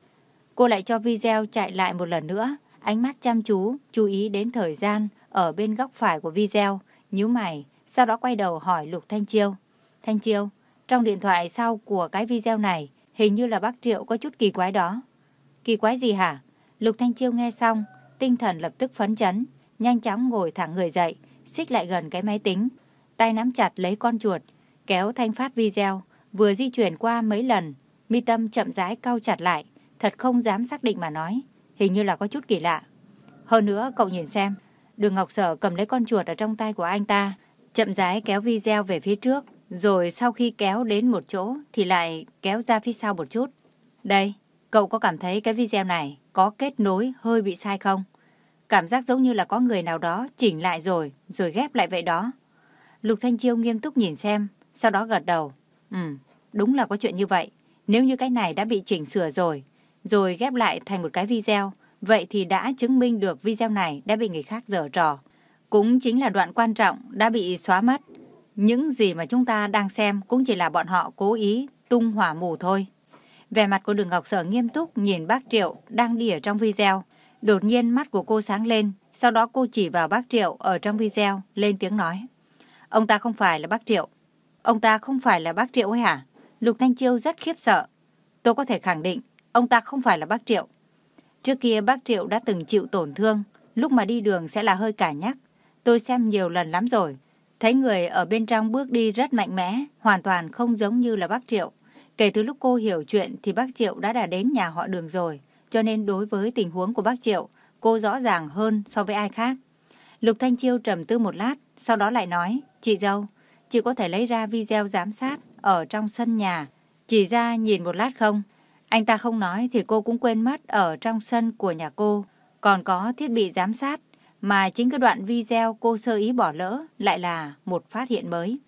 A: Cô lại cho video chạy lại một lần nữa, ánh mắt chăm chú, chú ý đến thời gian ở bên góc phải của video, nhíu mày, sau đó quay đầu hỏi Lục Thanh Chiêu. Thanh Chiêu, trong điện thoại sau của cái video này, hình như là bác Triệu có chút kỳ quái đó. Kỳ quái gì hả? Lục Thanh Chiêu nghe xong, tinh thần lập tức phấn chấn, nhanh chóng ngồi thẳng người dậy, xích lại gần cái máy tính, tay nắm chặt lấy con chuột, kéo thanh phát video, vừa di chuyển qua mấy lần, mi tâm chậm rãi cau chặt lại, thật không dám xác định mà nói, hình như là có chút kỳ lạ. Hơn nữa, cậu nhìn xem, đường Ngọc Sở cầm lấy con chuột ở trong tay của anh ta, chậm rãi kéo video về phía trước, rồi sau khi kéo đến một chỗ thì lại kéo ra phía sau một chút. Đây, cậu có cảm thấy cái video này có kết nối hơi bị sai không? Cảm giác giống như là có người nào đó chỉnh lại rồi, rồi ghép lại vậy đó. Lục Thanh Chiêu nghiêm túc nhìn xem, sau đó gật đầu. Ừ, đúng là có chuyện như vậy. Nếu như cái này đã bị chỉnh sửa rồi, rồi ghép lại thành một cái video, vậy thì đã chứng minh được video này đã bị người khác dở trò. Cũng chính là đoạn quan trọng đã bị xóa mất. Những gì mà chúng ta đang xem cũng chỉ là bọn họ cố ý tung hỏa mù thôi. Vẻ mặt của đường Ngọc Sở nghiêm túc nhìn bác Triệu đang đi ở trong video. Đột nhiên mắt của cô sáng lên, sau đó cô chỉ vào bác Triệu ở trong video, lên tiếng nói. Ông ta không phải là bác Triệu. Ông ta không phải là bác Triệu ấy hả? Lục Thanh Chiêu rất khiếp sợ. Tôi có thể khẳng định, ông ta không phải là bác Triệu. Trước kia bác Triệu đã từng chịu tổn thương, lúc mà đi đường sẽ là hơi cả nhắc. Tôi xem nhiều lần lắm rồi. Thấy người ở bên trong bước đi rất mạnh mẽ, hoàn toàn không giống như là bác Triệu. Kể từ lúc cô hiểu chuyện thì bác Triệu đã đã đến nhà họ đường rồi, cho nên đối với tình huống của bác Triệu, cô rõ ràng hơn so với ai khác. Lục Thanh Chiêu trầm tư một lát, sau đó lại nói, chị dâu, chị có thể lấy ra video giám sát ở trong sân nhà, chỉ ra nhìn một lát không? Anh ta không nói thì cô cũng quên mất ở trong sân của nhà cô, còn có thiết bị giám sát, mà chính cái đoạn video cô sơ ý bỏ lỡ lại là một phát hiện mới.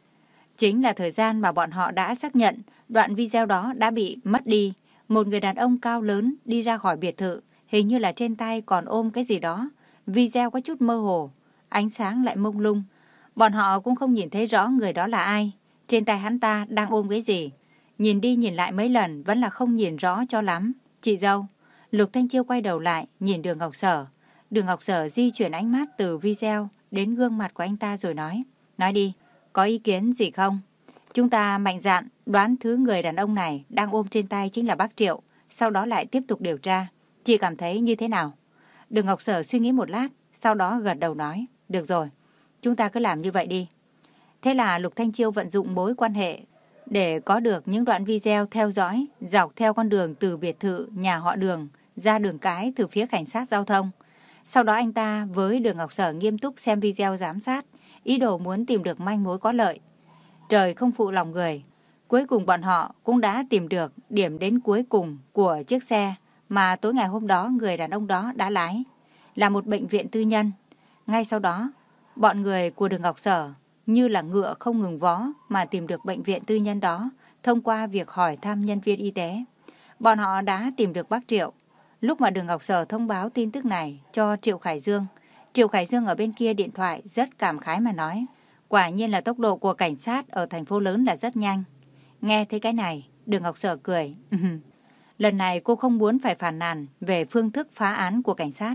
A: Chính là thời gian mà bọn họ đã xác nhận đoạn video đó đã bị mất đi. Một người đàn ông cao lớn đi ra khỏi biệt thự, hình như là trên tay còn ôm cái gì đó. Video có chút mơ hồ, ánh sáng lại mông lung. Bọn họ cũng không nhìn thấy rõ người đó là ai, trên tay hắn ta đang ôm cái gì. Nhìn đi nhìn lại mấy lần vẫn là không nhìn rõ cho lắm. Chị dâu, Lục Thanh Chiêu quay đầu lại, nhìn đường Ngọc Sở. Đường Ngọc Sở di chuyển ánh mắt từ video đến gương mặt của anh ta rồi nói. Nói đi, có ý kiến gì không? Chúng ta mạnh dạn đoán thứ người đàn ông này đang ôm trên tay chính là bác Triệu, sau đó lại tiếp tục điều tra. Chị cảm thấy như thế nào? Đường Ngọc Sở suy nghĩ một lát, sau đó gật đầu nói. Được rồi, chúng ta cứ làm như vậy đi. Thế là Lục Thanh Chiêu vận dụng mối quan hệ để có được những đoạn video theo dõi dọc theo con đường từ biệt thự nhà họ đường ra đường cái từ phía cảnh sát giao thông. Sau đó anh ta với đường Ngọc Sở nghiêm túc xem video giám sát, ý đồ muốn tìm được manh mối có lợi. Trời không phụ lòng người, cuối cùng bọn họ cũng đã tìm được điểm đến cuối cùng của chiếc xe mà tối ngày hôm đó người đàn ông đó đã lái, là một bệnh viện tư nhân. Ngay sau đó, bọn người của đường Ngọc Sở như là ngựa không ngừng vó mà tìm được bệnh viện tư nhân đó thông qua việc hỏi thăm nhân viên y tế. Bọn họ đã tìm được bác Triệu. Lúc mà Đường Ngọc Sở thông báo tin tức này cho Triệu Khải Dương, Triệu Khải Dương ở bên kia điện thoại rất cảm khái mà nói. Quả nhiên là tốc độ của cảnh sát ở thành phố lớn là rất nhanh. Nghe thấy cái này, Đường Ngọc Sở cười. (laughs) Lần này cô không muốn phải phản nàn về phương thức phá án của cảnh sát.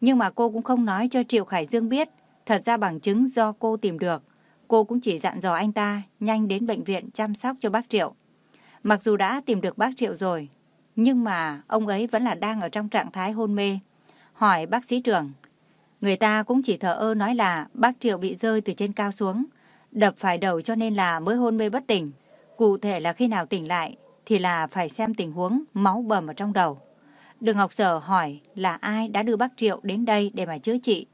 A: Nhưng mà cô cũng không nói cho Triệu Khải Dương biết thật ra bằng chứng do cô tìm được Cô cũng chỉ dặn dò anh ta nhanh đến bệnh viện chăm sóc cho bác Triệu. Mặc dù đã tìm được bác Triệu rồi, nhưng mà ông ấy vẫn là đang ở trong trạng thái hôn mê. Hỏi bác sĩ trưởng, người ta cũng chỉ thở ơ nói là bác Triệu bị rơi từ trên cao xuống, đập phải đầu cho nên là mới hôn mê bất tỉnh. Cụ thể là khi nào tỉnh lại thì là phải xem tình huống máu bầm ở trong đầu. Đường Ngọc Sở hỏi là ai đã đưa bác Triệu đến đây để mà chữa trị.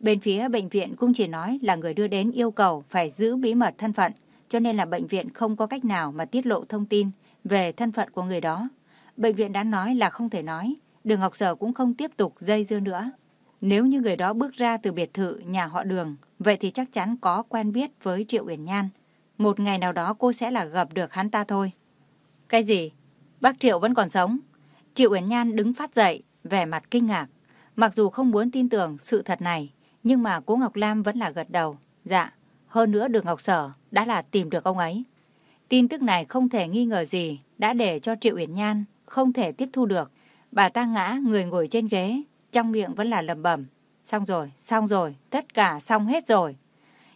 A: Bên phía bệnh viện cũng chỉ nói là người đưa đến yêu cầu phải giữ bí mật thân phận, cho nên là bệnh viện không có cách nào mà tiết lộ thông tin về thân phận của người đó. Bệnh viện đã nói là không thể nói, Đường Ngọc Sở cũng không tiếp tục dây dưa nữa. Nếu như người đó bước ra từ biệt thự nhà họ Đường, vậy thì chắc chắn có quen biết với Triệu Uyển Nhan. Một ngày nào đó cô sẽ là gặp được hắn ta thôi. Cái gì? Bác Triệu vẫn còn sống. Triệu Uyển Nhan đứng phát dậy, vẻ mặt kinh ngạc. Mặc dù không muốn tin tưởng sự thật này, nhưng mà cô Ngọc Lam vẫn là gật đầu. Dạ, hơn nữa đường Ngọc Sở đã là tìm được ông ấy. Tin tức này không thể nghi ngờ gì, đã để cho Triệu Uyển Nhan không thể tiếp thu được. Bà ta ngã người ngồi trên ghế, trong miệng vẫn là lầm bẩm. Xong rồi, xong rồi, tất cả xong hết rồi.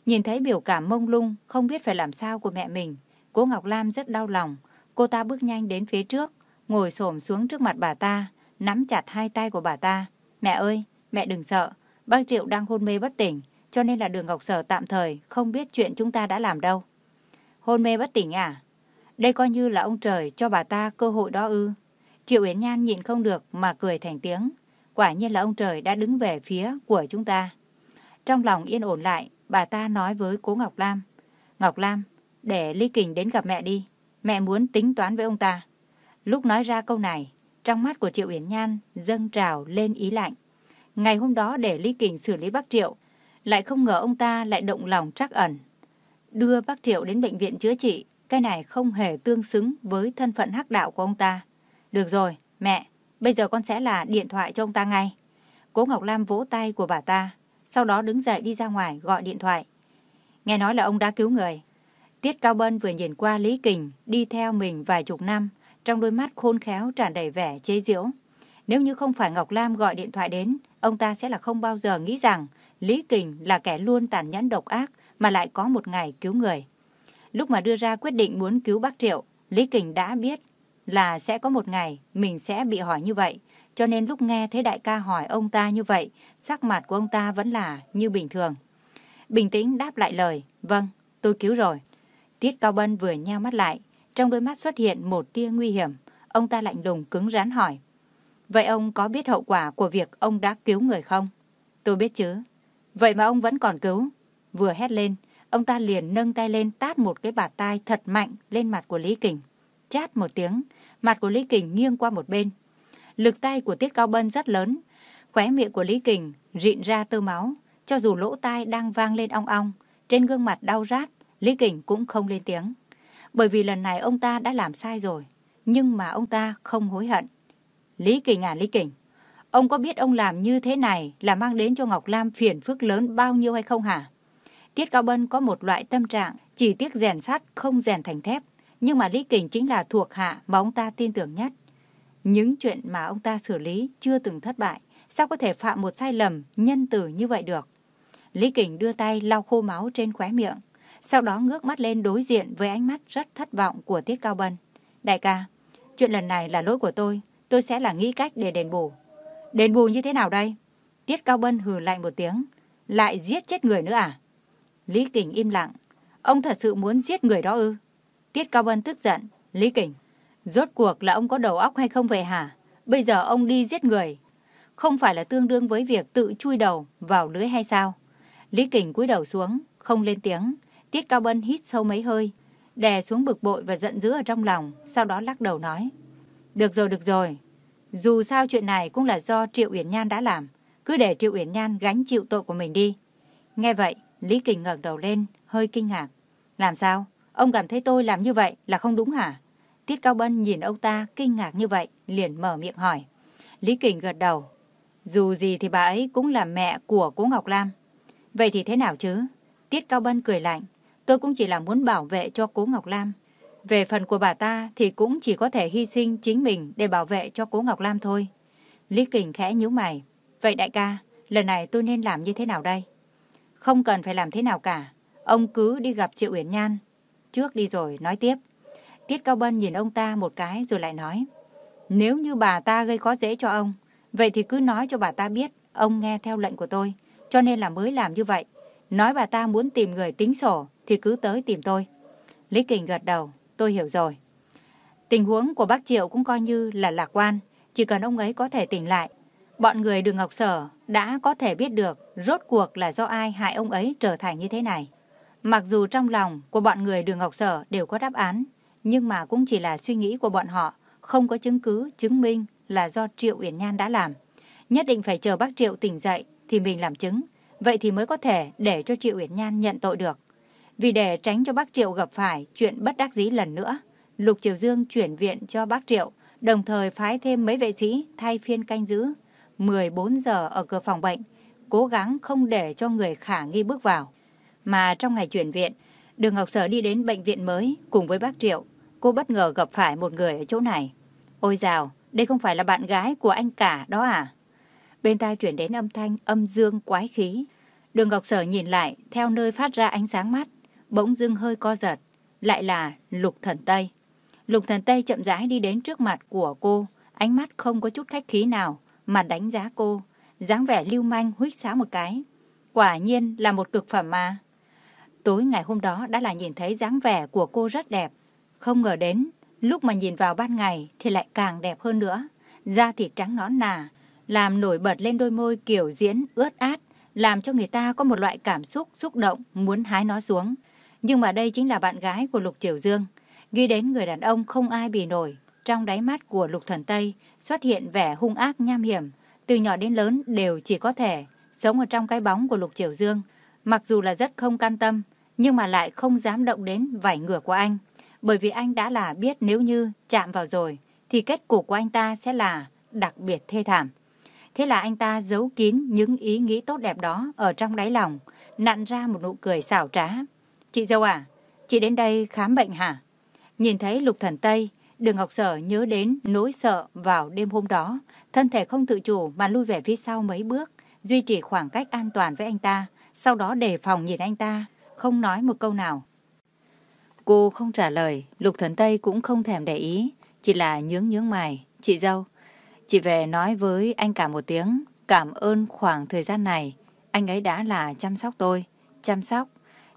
A: Nhìn thấy biểu cảm mông lung, không biết phải làm sao của mẹ mình, cô Ngọc Lam rất đau lòng. Cô ta bước nhanh đến phía trước, ngồi xổm xuống trước mặt bà ta, nắm chặt hai tay của bà ta. Mẹ ơi, mẹ đừng sợ, Bác Triệu đang hôn mê bất tỉnh, cho nên là đường Ngọc Sở tạm thời không biết chuyện chúng ta đã làm đâu. Hôn mê bất tỉnh à? Đây coi như là ông trời cho bà ta cơ hội đó ư. Triệu Yến Nhan nhịn không được mà cười thành tiếng. Quả nhiên là ông trời đã đứng về phía của chúng ta. Trong lòng yên ổn lại, bà ta nói với cố Ngọc Lam. Ngọc Lam, để Lý Kình đến gặp mẹ đi. Mẹ muốn tính toán với ông ta. Lúc nói ra câu này, trong mắt của Triệu Yến Nhan dâng trào lên ý lạnh. Ngày hôm đó để Lý Kình xử lý bác Triệu, lại không ngờ ông ta lại động lòng trắc ẩn. Đưa bác Triệu đến bệnh viện chữa trị, cái này không hề tương xứng với thân phận hắc đạo của ông ta. Được rồi, mẹ, bây giờ con sẽ là điện thoại cho ông ta ngay. Cố Ngọc Lam vỗ tay của bà ta, sau đó đứng dậy đi ra ngoài gọi điện thoại. Nghe nói là ông đã cứu người. Tiết Cao Bân vừa nhìn qua Lý Kình đi theo mình vài chục năm, trong đôi mắt khôn khéo tràn đầy vẻ chế giễu. Nếu như không phải Ngọc Lam gọi điện thoại đến, ông ta sẽ là không bao giờ nghĩ rằng Lý Kình là kẻ luôn tàn nhẫn độc ác mà lại có một ngày cứu người. Lúc mà đưa ra quyết định muốn cứu bác Triệu, Lý Kình đã biết là sẽ có một ngày mình sẽ bị hỏi như vậy. Cho nên lúc nghe thấy đại ca hỏi ông ta như vậy, sắc mặt của ông ta vẫn là như bình thường. Bình tĩnh đáp lại lời, vâng, tôi cứu rồi. Tiết Cao Bân vừa nheo mắt lại, trong đôi mắt xuất hiện một tia nguy hiểm. Ông ta lạnh lùng cứng rắn hỏi. Vậy ông có biết hậu quả của việc ông đã cứu người không? Tôi biết chứ. Vậy mà ông vẫn còn cứu. Vừa hét lên, ông ta liền nâng tay lên tát một cái bạt tai thật mạnh lên mặt của Lý Kình. Chát một tiếng, mặt của Lý Kình nghiêng qua một bên. Lực tay của Tiết Cao Bân rất lớn. Khóe miệng của Lý Kình rịn ra tơ máu. Cho dù lỗ tai đang vang lên ong ong, trên gương mặt đau rát, Lý Kình cũng không lên tiếng. Bởi vì lần này ông ta đã làm sai rồi, nhưng mà ông ta không hối hận. Lý Kình à Lý Kình, ông có biết ông làm như thế này là mang đến cho Ngọc Lam phiền phức lớn bao nhiêu hay không hả? Tiết Cao Bân có một loại tâm trạng chỉ tiếc rèn sắt không rèn thành thép, nhưng mà Lý Kình chính là thuộc hạ mà ông ta tin tưởng nhất. Những chuyện mà ông ta xử lý chưa từng thất bại, sao có thể phạm một sai lầm nhân từ như vậy được? Lý Kình đưa tay lau khô máu trên khóe miệng, sau đó ngước mắt lên đối diện với ánh mắt rất thất vọng của Tiết Cao Bân. Đại ca, chuyện lần này là lỗi của tôi, tôi sẽ là nghĩ cách để đền bù. Đền bù như thế nào đây? Tiết Cao Bân hừ lạnh một tiếng, lại giết chết người nữa à? Lý Kình im lặng, ông thật sự muốn giết người đó ư? Tiết Cao Bân tức giận, Lý Kình, rốt cuộc là ông có đầu óc hay không vậy hả? Bây giờ ông đi giết người, không phải là tương đương với việc tự chui đầu vào lưới hay sao? Lý Kình cúi đầu xuống, không lên tiếng, Tiết Cao Bân hít sâu mấy hơi, đè xuống bực bội và giận dữ ở trong lòng, sau đó lắc đầu nói. Được rồi, được rồi. Dù sao chuyện này cũng là do Triệu Uyển Nhan đã làm, cứ để Triệu Uyển Nhan gánh chịu tội của mình đi. Nghe vậy, Lý Kình ngẩng đầu lên, hơi kinh ngạc. Làm sao? Ông cảm thấy tôi làm như vậy là không đúng hả? Tiết Cao Bân nhìn ông ta kinh ngạc như vậy, liền mở miệng hỏi. Lý Kình gật đầu. Dù gì thì bà ấy cũng là mẹ của cố Ngọc Lam. Vậy thì thế nào chứ? Tiết Cao Bân cười lạnh. Tôi cũng chỉ là muốn bảo vệ cho cố Ngọc Lam. Về phần của bà ta thì cũng chỉ có thể hy sinh chính mình để bảo vệ cho cố Ngọc Lam thôi. Lý Kình khẽ nhíu mày. Vậy đại ca, lần này tôi nên làm như thế nào đây? Không cần phải làm thế nào cả. Ông cứ đi gặp Triệu Uyển Nhan. Trước đi rồi, nói tiếp. Tiết Cao Bân nhìn ông ta một cái rồi lại nói. Nếu như bà ta gây khó dễ cho ông, vậy thì cứ nói cho bà ta biết ông nghe theo lệnh của tôi, cho nên là mới làm như vậy. Nói bà ta muốn tìm người tính sổ thì cứ tới tìm tôi. Lý Kình gật đầu, tôi hiểu rồi. Tình huống của bác Triệu cũng coi như là lạc quan, chỉ cần ông ấy có thể tỉnh lại. Bọn người đường Ngọc Sở đã có thể biết được rốt cuộc là do ai hại ông ấy trở thành như thế này. Mặc dù trong lòng của bọn người đường Ngọc Sở đều có đáp án, nhưng mà cũng chỉ là suy nghĩ của bọn họ, không có chứng cứ chứng minh là do Triệu Uyển Nhan đã làm. Nhất định phải chờ bác Triệu tỉnh dậy thì mình làm chứng, vậy thì mới có thể để cho Triệu Uyển Nhan nhận tội được. Vì để tránh cho bác Triệu gặp phải chuyện bất đắc dĩ lần nữa, Lục Triều Dương chuyển viện cho bác Triệu, đồng thời phái thêm mấy vệ sĩ thay phiên canh giữ 14 giờ ở cửa phòng bệnh, cố gắng không để cho người khả nghi bước vào. Mà trong ngày chuyển viện, Đường Ngọc Sở đi đến bệnh viện mới cùng với bác Triệu, cô bất ngờ gặp phải một người ở chỗ này. Ôi dào, đây không phải là bạn gái của anh cả đó à? Bên tai chuyển đến âm thanh âm dương quái khí. Đường Ngọc Sở nhìn lại theo nơi phát ra ánh sáng mắt, bỗng dưng hơi co giật, lại là Lục Thần Tây. Lục Thần Tây chậm rãi đi đến trước mặt của cô, ánh mắt không có chút khách khí nào mà đánh giá cô, dáng vẻ lưu manh huých xá một cái. Quả nhiên là một cực phẩm mà. Tối ngày hôm đó đã là nhìn thấy dáng vẻ của cô rất đẹp. Không ngờ đến, lúc mà nhìn vào ban ngày thì lại càng đẹp hơn nữa. Da thịt trắng nõn nà, làm nổi bật lên đôi môi kiểu diễn ướt át, làm cho người ta có một loại cảm xúc xúc động muốn hái nó xuống. Nhưng mà đây chính là bạn gái của Lục Triều Dương. Ghi đến người đàn ông không ai bì nổi. Trong đáy mắt của Lục Thần Tây xuất hiện vẻ hung ác nham hiểm. từ nhỏ đến lớn đều chỉ có thể sống ở trong cái bóng của Lục Triều Dương. Mặc dù là rất không can tâm, nhưng mà lại không dám động đến vảy ngửa của anh. Bởi vì anh đã là biết nếu như chạm vào rồi, thì kết cục của anh ta sẽ là đặc biệt thê thảm. Thế là anh ta giấu kín những ý nghĩ tốt đẹp đó ở trong đáy lòng, nặn ra một nụ cười xảo trá. Chị dâu à, chị đến đây khám bệnh hả? Nhìn thấy lục thần Tây, đường Ngọc Sở nhớ đến nỗi sợ vào đêm hôm đó. Thân thể không tự chủ mà lui về phía sau mấy bước, duy trì khoảng cách an toàn với anh ta, sau đó đề phòng nhìn anh ta, không nói một câu nào. Cô không trả lời, Lục Thần Tây cũng không thèm để ý, chỉ là nhướng nhướng mày. Chị dâu, chị về nói với anh cả một tiếng, cảm ơn khoảng thời gian này, anh ấy đã là chăm sóc tôi. Chăm sóc?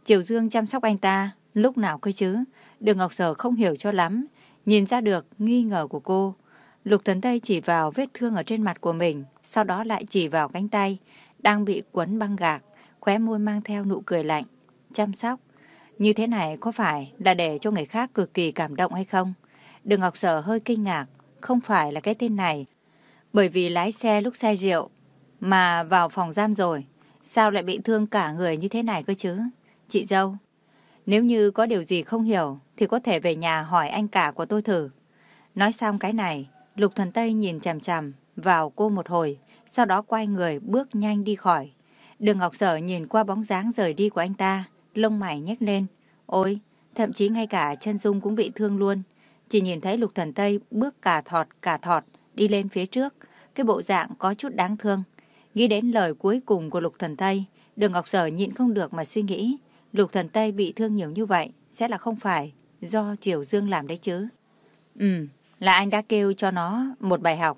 A: Triều Dương chăm sóc anh ta, lúc nào cơ chứ? Đường Ngọc Sở không hiểu cho lắm, nhìn ra được nghi ngờ của cô. Lục Thần Tây chỉ vào vết thương ở trên mặt của mình, sau đó lại chỉ vào cánh tay, đang bị quấn băng gạc, khóe môi mang theo nụ cười lạnh. Chăm sóc? Như thế này có phải là để cho người khác cực kỳ cảm động hay không? Đường Ngọc Sở hơi kinh ngạc, không phải là cái tên này. Bởi vì lái xe lúc say rượu, mà vào phòng giam rồi, sao lại bị thương cả người như thế này cơ chứ? Chị dâu, nếu như có điều gì không hiểu, thì có thể về nhà hỏi anh cả của tôi thử. Nói xong cái này, Lục Thần Tây nhìn chằm chằm vào cô một hồi, sau đó quay người bước nhanh đi khỏi. Đường Ngọc Sở nhìn qua bóng dáng rời đi của anh ta, lông mày nhếch lên. Ôi, thậm chí ngay cả chân dung cũng bị thương luôn. Chỉ nhìn thấy Lục Thần Tây bước cả thọt cả thọt đi lên phía trước, cái bộ dạng có chút đáng thương. Nghĩ đến lời cuối cùng của Lục Thần Tây, Đường Ngọc Sở nhịn không được mà suy nghĩ. Lục Thần Tây bị thương nhiều như vậy sẽ là không phải do Triều Dương làm đấy chứ. Ừ, là anh đã kêu cho nó một bài học.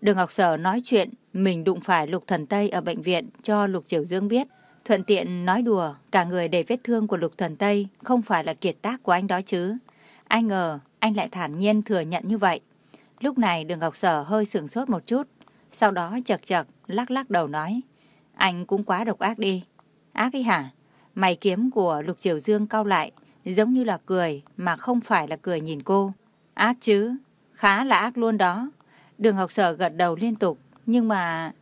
A: Đường Ngọc Sở nói chuyện mình đụng phải Lục Thần Tây ở bệnh viện cho Lục Triều Dương biết. Thuận tiện nói đùa, cả người để vết thương của Lục Thần Tây không phải là kiệt tác của anh đó chứ. Ai ngờ anh lại thản nhiên thừa nhận như vậy. Lúc này đường Ngọc Sở hơi sửng sốt một chút, sau đó chật chật lắc lắc đầu nói. Anh cũng quá độc ác đi. Ác ý hả? Mày kiếm của Lục Triều Dương cau lại, giống như là cười mà không phải là cười nhìn cô. Ác chứ, khá là ác luôn đó. Đường học sở gật đầu liên tục, nhưng mà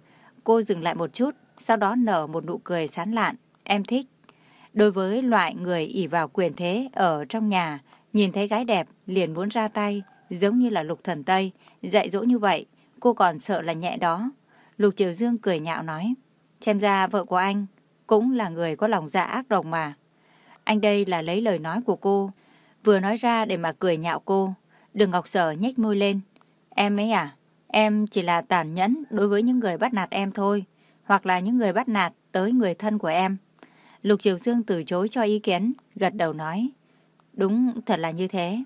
A: cô dừng lại một chút, sau đó nở một nụ cười sán lạn. Em thích. Đối với loại người ỉ vào quyền thế ở trong nhà, nhìn thấy gái đẹp liền muốn ra tay, giống như là lục thần Tây, dạy dỗ như vậy, cô còn sợ là nhẹ đó. Lục Triều Dương cười nhạo nói, xem ra vợ của anh cũng là người có lòng dạ ác độc mà. Anh đây là lấy lời nói của cô, vừa nói ra để mà cười nhạo cô. đừng Ngọc Sở nhếch môi lên. Em ấy à, em chỉ là tàn nhẫn đối với những người bắt nạt em thôi, hoặc là những người bắt nạt tới người thân của em. Lục Triều Dương từ chối cho ý kiến, gật đầu nói. Đúng, thật là như thế.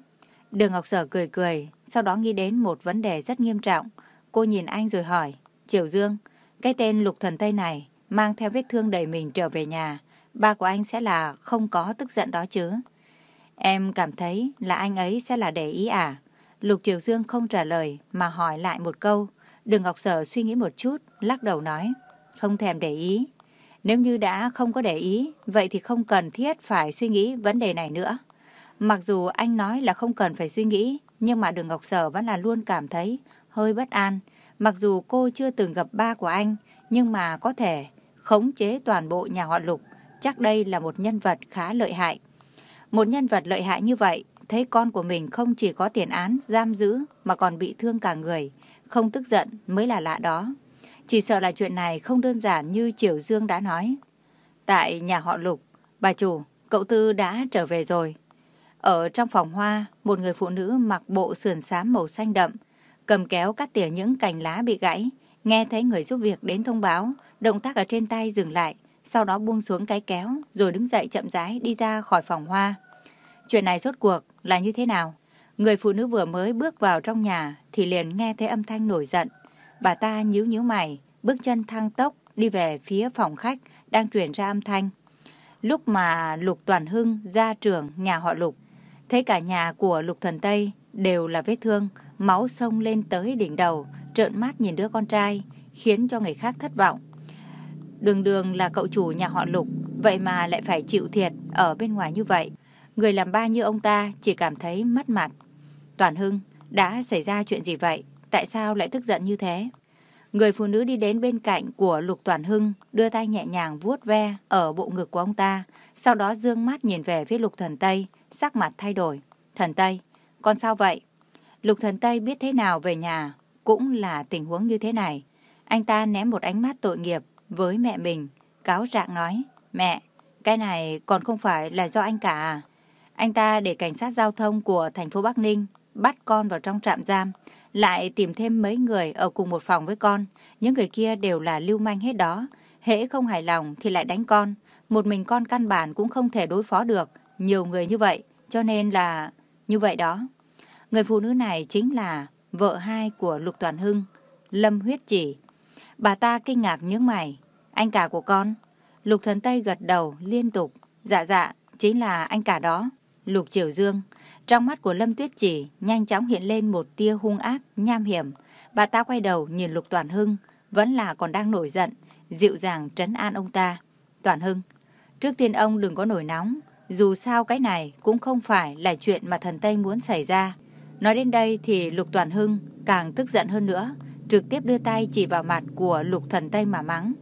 A: Đường Ngọc Sở cười cười, sau đó nghĩ đến một vấn đề rất nghiêm trọng. Cô nhìn anh rồi hỏi, Triều Dương, cái tên Lục Thần Tây này mang theo vết thương đầy mình trở về nhà, ba của anh sẽ là không có tức giận đó chứ. Em cảm thấy là anh ấy sẽ là để ý à? Lục Triều Dương không trả lời mà hỏi lại một câu. Đường Ngọc Sở suy nghĩ một chút, lắc đầu nói, không thèm để ý. Nếu như đã không có để ý, vậy thì không cần thiết phải suy nghĩ vấn đề này nữa. Mặc dù anh nói là không cần phải suy nghĩ, nhưng mà Đường Ngọc Sở vẫn là luôn cảm thấy hơi bất an. Mặc dù cô chưa từng gặp ba của anh, nhưng mà có thể khống chế toàn bộ nhà họ Lục, chắc đây là một nhân vật khá lợi hại. Một nhân vật lợi hại như vậy, thấy con của mình không chỉ có tiền án, giam giữ, mà còn bị thương cả người, không tức giận mới là lạ đó. Chỉ sợ là chuyện này không đơn giản như Triều Dương đã nói. Tại nhà họ Lục, bà chủ, cậu Tư đã trở về rồi. Ở trong phòng hoa, một người phụ nữ mặc bộ sườn xám màu xanh đậm, cầm kéo cắt tỉa những cành lá bị gãy, nghe thấy người giúp việc đến thông báo, Động tác ở trên tay dừng lại, sau đó buông xuống cái kéo, rồi đứng dậy chậm rãi đi ra khỏi phòng hoa. Chuyện này rốt cuộc là như thế nào? Người phụ nữ vừa mới bước vào trong nhà thì liền nghe thấy âm thanh nổi giận. Bà ta nhíu nhíu mày, bước chân thăng tốc đi về phía phòng khách đang truyền ra âm thanh. Lúc mà Lục Toàn Hưng ra trường nhà họ Lục, thấy cả nhà của Lục Thần Tây đều là vết thương, máu sông lên tới đỉnh đầu, trợn mắt nhìn đứa con trai, khiến cho người khác thất vọng. Đường đường là cậu chủ nhà họ Lục, vậy mà lại phải chịu thiệt ở bên ngoài như vậy. Người làm ba như ông ta chỉ cảm thấy mất mặt. Toàn Hưng, đã xảy ra chuyện gì vậy? Tại sao lại tức giận như thế? Người phụ nữ đi đến bên cạnh của Lục Toàn Hưng, đưa tay nhẹ nhàng vuốt ve ở bộ ngực của ông ta, sau đó dương mắt nhìn về phía Lục Thần Tây, sắc mặt thay đổi. Thần Tây, con sao vậy? Lục Thần Tây biết thế nào về nhà, cũng là tình huống như thế này. Anh ta ném một ánh mắt tội nghiệp với mẹ mình, cáo trạng nói, mẹ, cái này còn không phải là do anh cả à? Anh ta để cảnh sát giao thông của thành phố Bắc Ninh bắt con vào trong trạm giam, lại tìm thêm mấy người ở cùng một phòng với con. Những người kia đều là lưu manh hết đó. Hễ không hài lòng thì lại đánh con. Một mình con căn bản cũng không thể đối phó được. Nhiều người như vậy, cho nên là như vậy đó. Người phụ nữ này chính là vợ hai của Lục Toàn Hưng, Lâm Huyết Chỉ. Bà ta kinh ngạc nhướng mày. Anh cả của con. Lục Thần Tây gật đầu liên tục. Dạ dạ, chính là anh cả đó. Lục Triều Dương. Trong mắt của Lâm Tuyết Chỉ nhanh chóng hiện lên một tia hung ác, nham hiểm. Bà ta quay đầu nhìn Lục Toàn Hưng, vẫn là còn đang nổi giận, dịu dàng trấn an ông ta. Toàn Hưng, trước tiên ông đừng có nổi nóng, dù sao cái này cũng không phải là chuyện mà thần Tây muốn xảy ra. Nói đến đây thì Lục Toàn Hưng càng tức giận hơn nữa, trực tiếp đưa tay chỉ vào mặt của Lục Thần Tây mà mắng.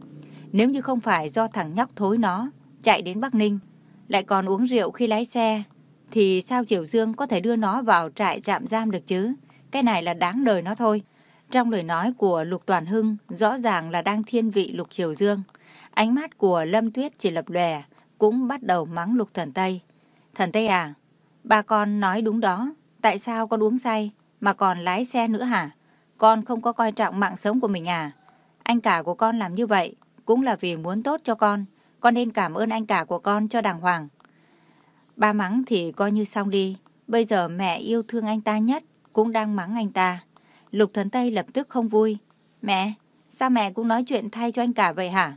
A: Nếu như không phải do thằng nhóc thối nó chạy đến Bắc Ninh, lại còn uống rượu khi lái xe, thì sao Triều Dương có thể đưa nó vào trại trạm giam được chứ? Cái này là đáng đời nó thôi. Trong lời nói của Lục Toàn Hưng rõ ràng là đang thiên vị Lục Triều Dương. Ánh mắt của Lâm Tuyết chỉ lập lòe, cũng bắt đầu mắng Lục Thần Tây. Thần Tây à, bà con nói đúng đó. Tại sao con uống say mà còn lái xe nữa hả? Con không có coi trọng mạng sống của mình à? Anh cả của con làm như vậy cũng là vì muốn tốt cho con. Con nên cảm ơn anh cả của con cho đàng hoàng. Ba mắng thì coi như xong đi. Bây giờ mẹ yêu thương anh ta nhất cũng đang mắng anh ta. Lục Thần Tây lập tức không vui. Mẹ, sao mẹ cũng nói chuyện thay cho anh cả vậy hả?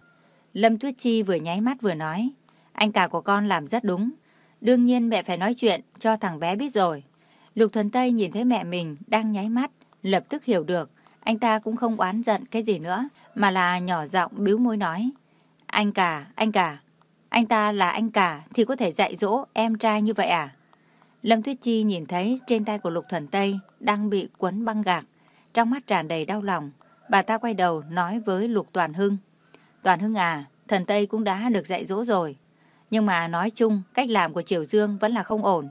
A: Lâm Tuyết Chi vừa nháy mắt vừa nói. Anh cả của con làm rất đúng. Đương nhiên mẹ phải nói chuyện cho thằng bé biết rồi. Lục Thần Tây nhìn thấy mẹ mình đang nháy mắt, lập tức hiểu được. Anh ta cũng không oán giận cái gì nữa, mà là nhỏ giọng biếu môi nói. Anh cả, anh cả, anh ta là anh cả thì có thể dạy dỗ em trai như vậy à? Lâm Tuyết Chi nhìn thấy trên tay của Lục Thần Tây đang bị quấn băng gạc, trong mắt tràn đầy đau lòng. Bà ta quay đầu nói với Lục Toàn Hưng. Toàn Hưng à, Thần Tây cũng đã được dạy dỗ rồi. Nhưng mà nói chung, cách làm của Triều Dương vẫn là không ổn.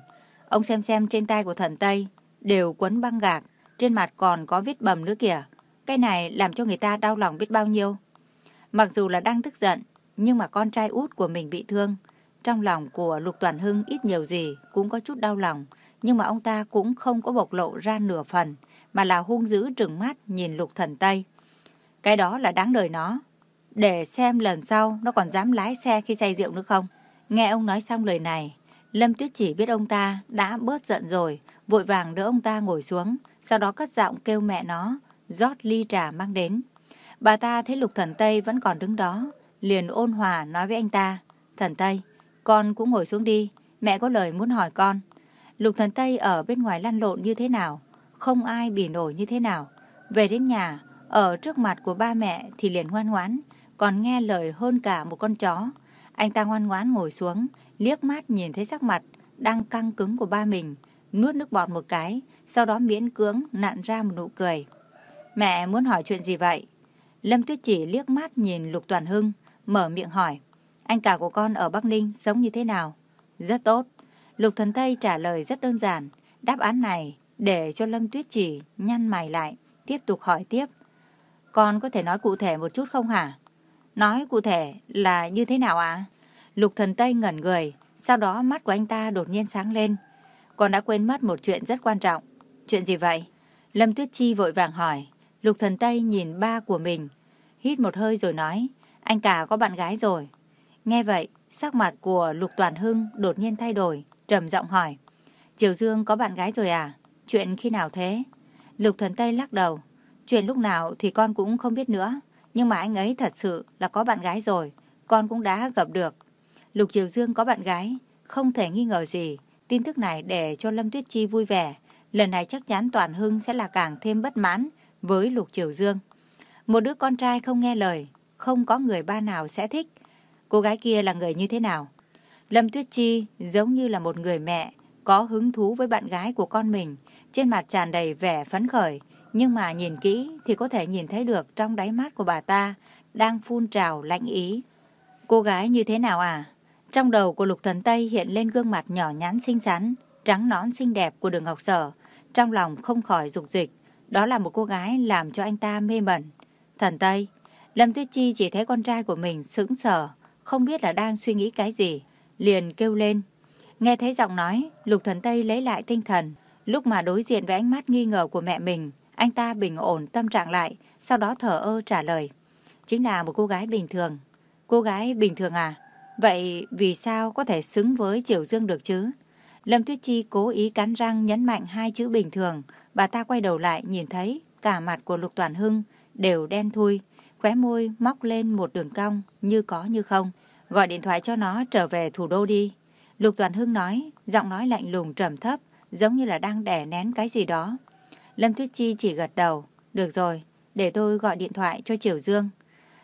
A: Ông xem xem trên tay của Thần Tây đều quấn băng gạc, trên mặt còn có vết bầm nữa kìa. Cái này làm cho người ta đau lòng biết bao nhiêu. Mặc dù là đang tức giận, nhưng mà con trai út của mình bị thương. Trong lòng của Lục Toàn Hưng ít nhiều gì cũng có chút đau lòng, nhưng mà ông ta cũng không có bộc lộ ra nửa phần, mà là hung dữ trừng mắt nhìn Lục Thần Tây. Cái đó là đáng đời nó. Để xem lần sau nó còn dám lái xe khi say rượu nữa không. Nghe ông nói xong lời này, Lâm Tuyết chỉ biết ông ta đã bớt giận rồi, vội vàng đỡ ông ta ngồi xuống, sau đó cất giọng kêu mẹ nó, rót ly trà mang đến. Bà ta thấy Lục Thần Tây vẫn còn đứng đó, liền ôn hòa nói với anh ta, Thần Tây, con cũng ngồi xuống đi, mẹ có lời muốn hỏi con. Lục Thần Tây ở bên ngoài lăn lộn như thế nào, không ai bỉ nổi như thế nào. Về đến nhà, ở trước mặt của ba mẹ thì liền ngoan ngoãn, còn nghe lời hơn cả một con chó. Anh ta ngoan ngoãn ngồi xuống, liếc mắt nhìn thấy sắc mặt đang căng cứng của ba mình, nuốt nước bọt một cái, sau đó miễn cưỡng nặn ra một nụ cười. Mẹ muốn hỏi chuyện gì vậy? Lâm Tuyết chỉ liếc mắt nhìn Lục Toàn Hưng, mở miệng hỏi. Anh cả của con ở Bắc Ninh sống như thế nào? Rất tốt. Lục Thần Tây trả lời rất đơn giản. Đáp án này để cho Lâm Tuyết chỉ nhăn mày lại, tiếp tục hỏi tiếp. Con có thể nói cụ thể một chút không hả? Nói cụ thể là như thế nào ạ? Lục Thần Tây ngẩn người, sau đó mắt của anh ta đột nhiên sáng lên. Con đã quên mất một chuyện rất quan trọng. Chuyện gì vậy? Lâm Tuyết Chi vội vàng hỏi. Lục Thần Tây nhìn ba của mình, hít một hơi rồi nói. Anh cả có bạn gái rồi. Nghe vậy, sắc mặt của Lục Toàn Hưng đột nhiên thay đổi, trầm giọng hỏi. Triều Dương có bạn gái rồi à? Chuyện khi nào thế? Lục Thần Tây lắc đầu. Chuyện lúc nào thì con cũng không biết nữa. Nhưng mà anh ấy thật sự là có bạn gái rồi. Con cũng đã gặp được. Lục Triều Dương có bạn gái. Không thể nghi ngờ gì. Tin tức này để cho Lâm Tuyết Chi vui vẻ. Lần này chắc chắn Toàn Hưng sẽ là càng thêm bất mãn với Lục Triều Dương. Một đứa con trai không nghe lời, không có người ba nào sẽ thích. Cô gái kia là người như thế nào? Lâm Tuyết Chi giống như là một người mẹ có hứng thú với bạn gái của con mình, trên mặt tràn đầy vẻ phấn khởi, Nhưng mà nhìn kỹ thì có thể nhìn thấy được trong đáy mắt của bà ta đang phun trào lãnh ý. Cô gái như thế nào à? Trong đầu của Lục Thần Tây hiện lên gương mặt nhỏ nhắn xinh xắn, trắng nõn xinh đẹp của đường Ngọc Sở. Trong lòng không khỏi dục dịch. Đó là một cô gái làm cho anh ta mê mẩn. Thần Tây, Lâm Tuyết Chi chỉ thấy con trai của mình sững sờ, không biết là đang suy nghĩ cái gì. Liền kêu lên. Nghe thấy giọng nói, Lục Thần Tây lấy lại tinh thần. Lúc mà đối diện với ánh mắt nghi ngờ của mẹ mình, anh ta bình ổn tâm trạng lại, sau đó thở ơ trả lời. Chính là một cô gái bình thường. Cô gái bình thường à? Vậy vì sao có thể xứng với Triều Dương được chứ? Lâm Tuyết Chi cố ý cắn răng nhấn mạnh hai chữ bình thường. Bà ta quay đầu lại nhìn thấy cả mặt của Lục Toàn Hưng đều đen thui. Khóe môi móc lên một đường cong như có như không. Gọi điện thoại cho nó trở về thủ đô đi. Lục Toàn Hưng nói, giọng nói lạnh lùng trầm thấp, giống như là đang đè nén cái gì đó. Lâm Tuyết Chi chỉ gật đầu. Được rồi, để tôi gọi điện thoại cho Triều Dương.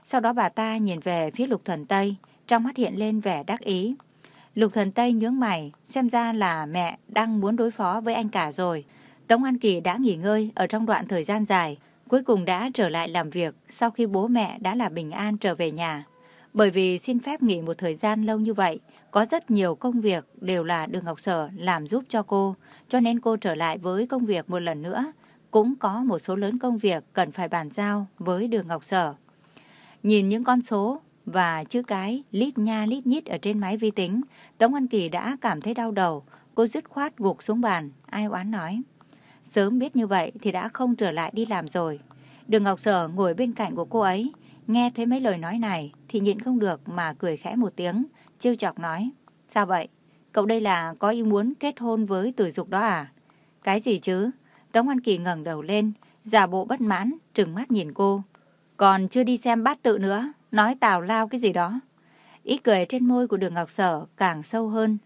A: Sau đó bà ta nhìn về phía Lục Thần Tây, trong mắt hiện lên vẻ đắc ý. Lục Thần Tây nhướng mày, xem ra là mẹ đang muốn đối phó với anh cả rồi. Tống An Kỳ đã nghỉ ngơi ở trong đoạn thời gian dài, cuối cùng đã trở lại làm việc sau khi bố mẹ đã là bình an trở về nhà. Bởi vì xin phép nghỉ một thời gian lâu như vậy, có rất nhiều công việc đều là Đường Ngọc Sở làm giúp cho cô, cho nên cô trở lại với công việc một lần nữa. Cũng có một số lớn công việc cần phải bàn giao với Đường Ngọc Sở. Nhìn những con số và chữ cái lít nha lít nhít ở trên máy vi tính, Tống An Kỳ đã cảm thấy đau đầu. Cô dứt khoát gục xuống bàn, ai oán nói. Sớm biết như vậy thì đã không trở lại đi làm rồi. Đường Ngọc Sở ngồi bên cạnh của cô ấy, nghe thấy mấy lời nói này thì nhịn không được mà cười khẽ một tiếng, trêu chọc nói. Sao vậy? Cậu đây là có ý muốn kết hôn với tử dục đó à? Cái gì chứ? Tống An Kỳ ngẩng đầu lên, giả bộ bất mãn, trừng mắt nhìn cô. Còn chưa đi xem bát tự nữa, nói tào lao cái gì đó. Ý cười trên môi của đường Ngọc Sở càng sâu hơn.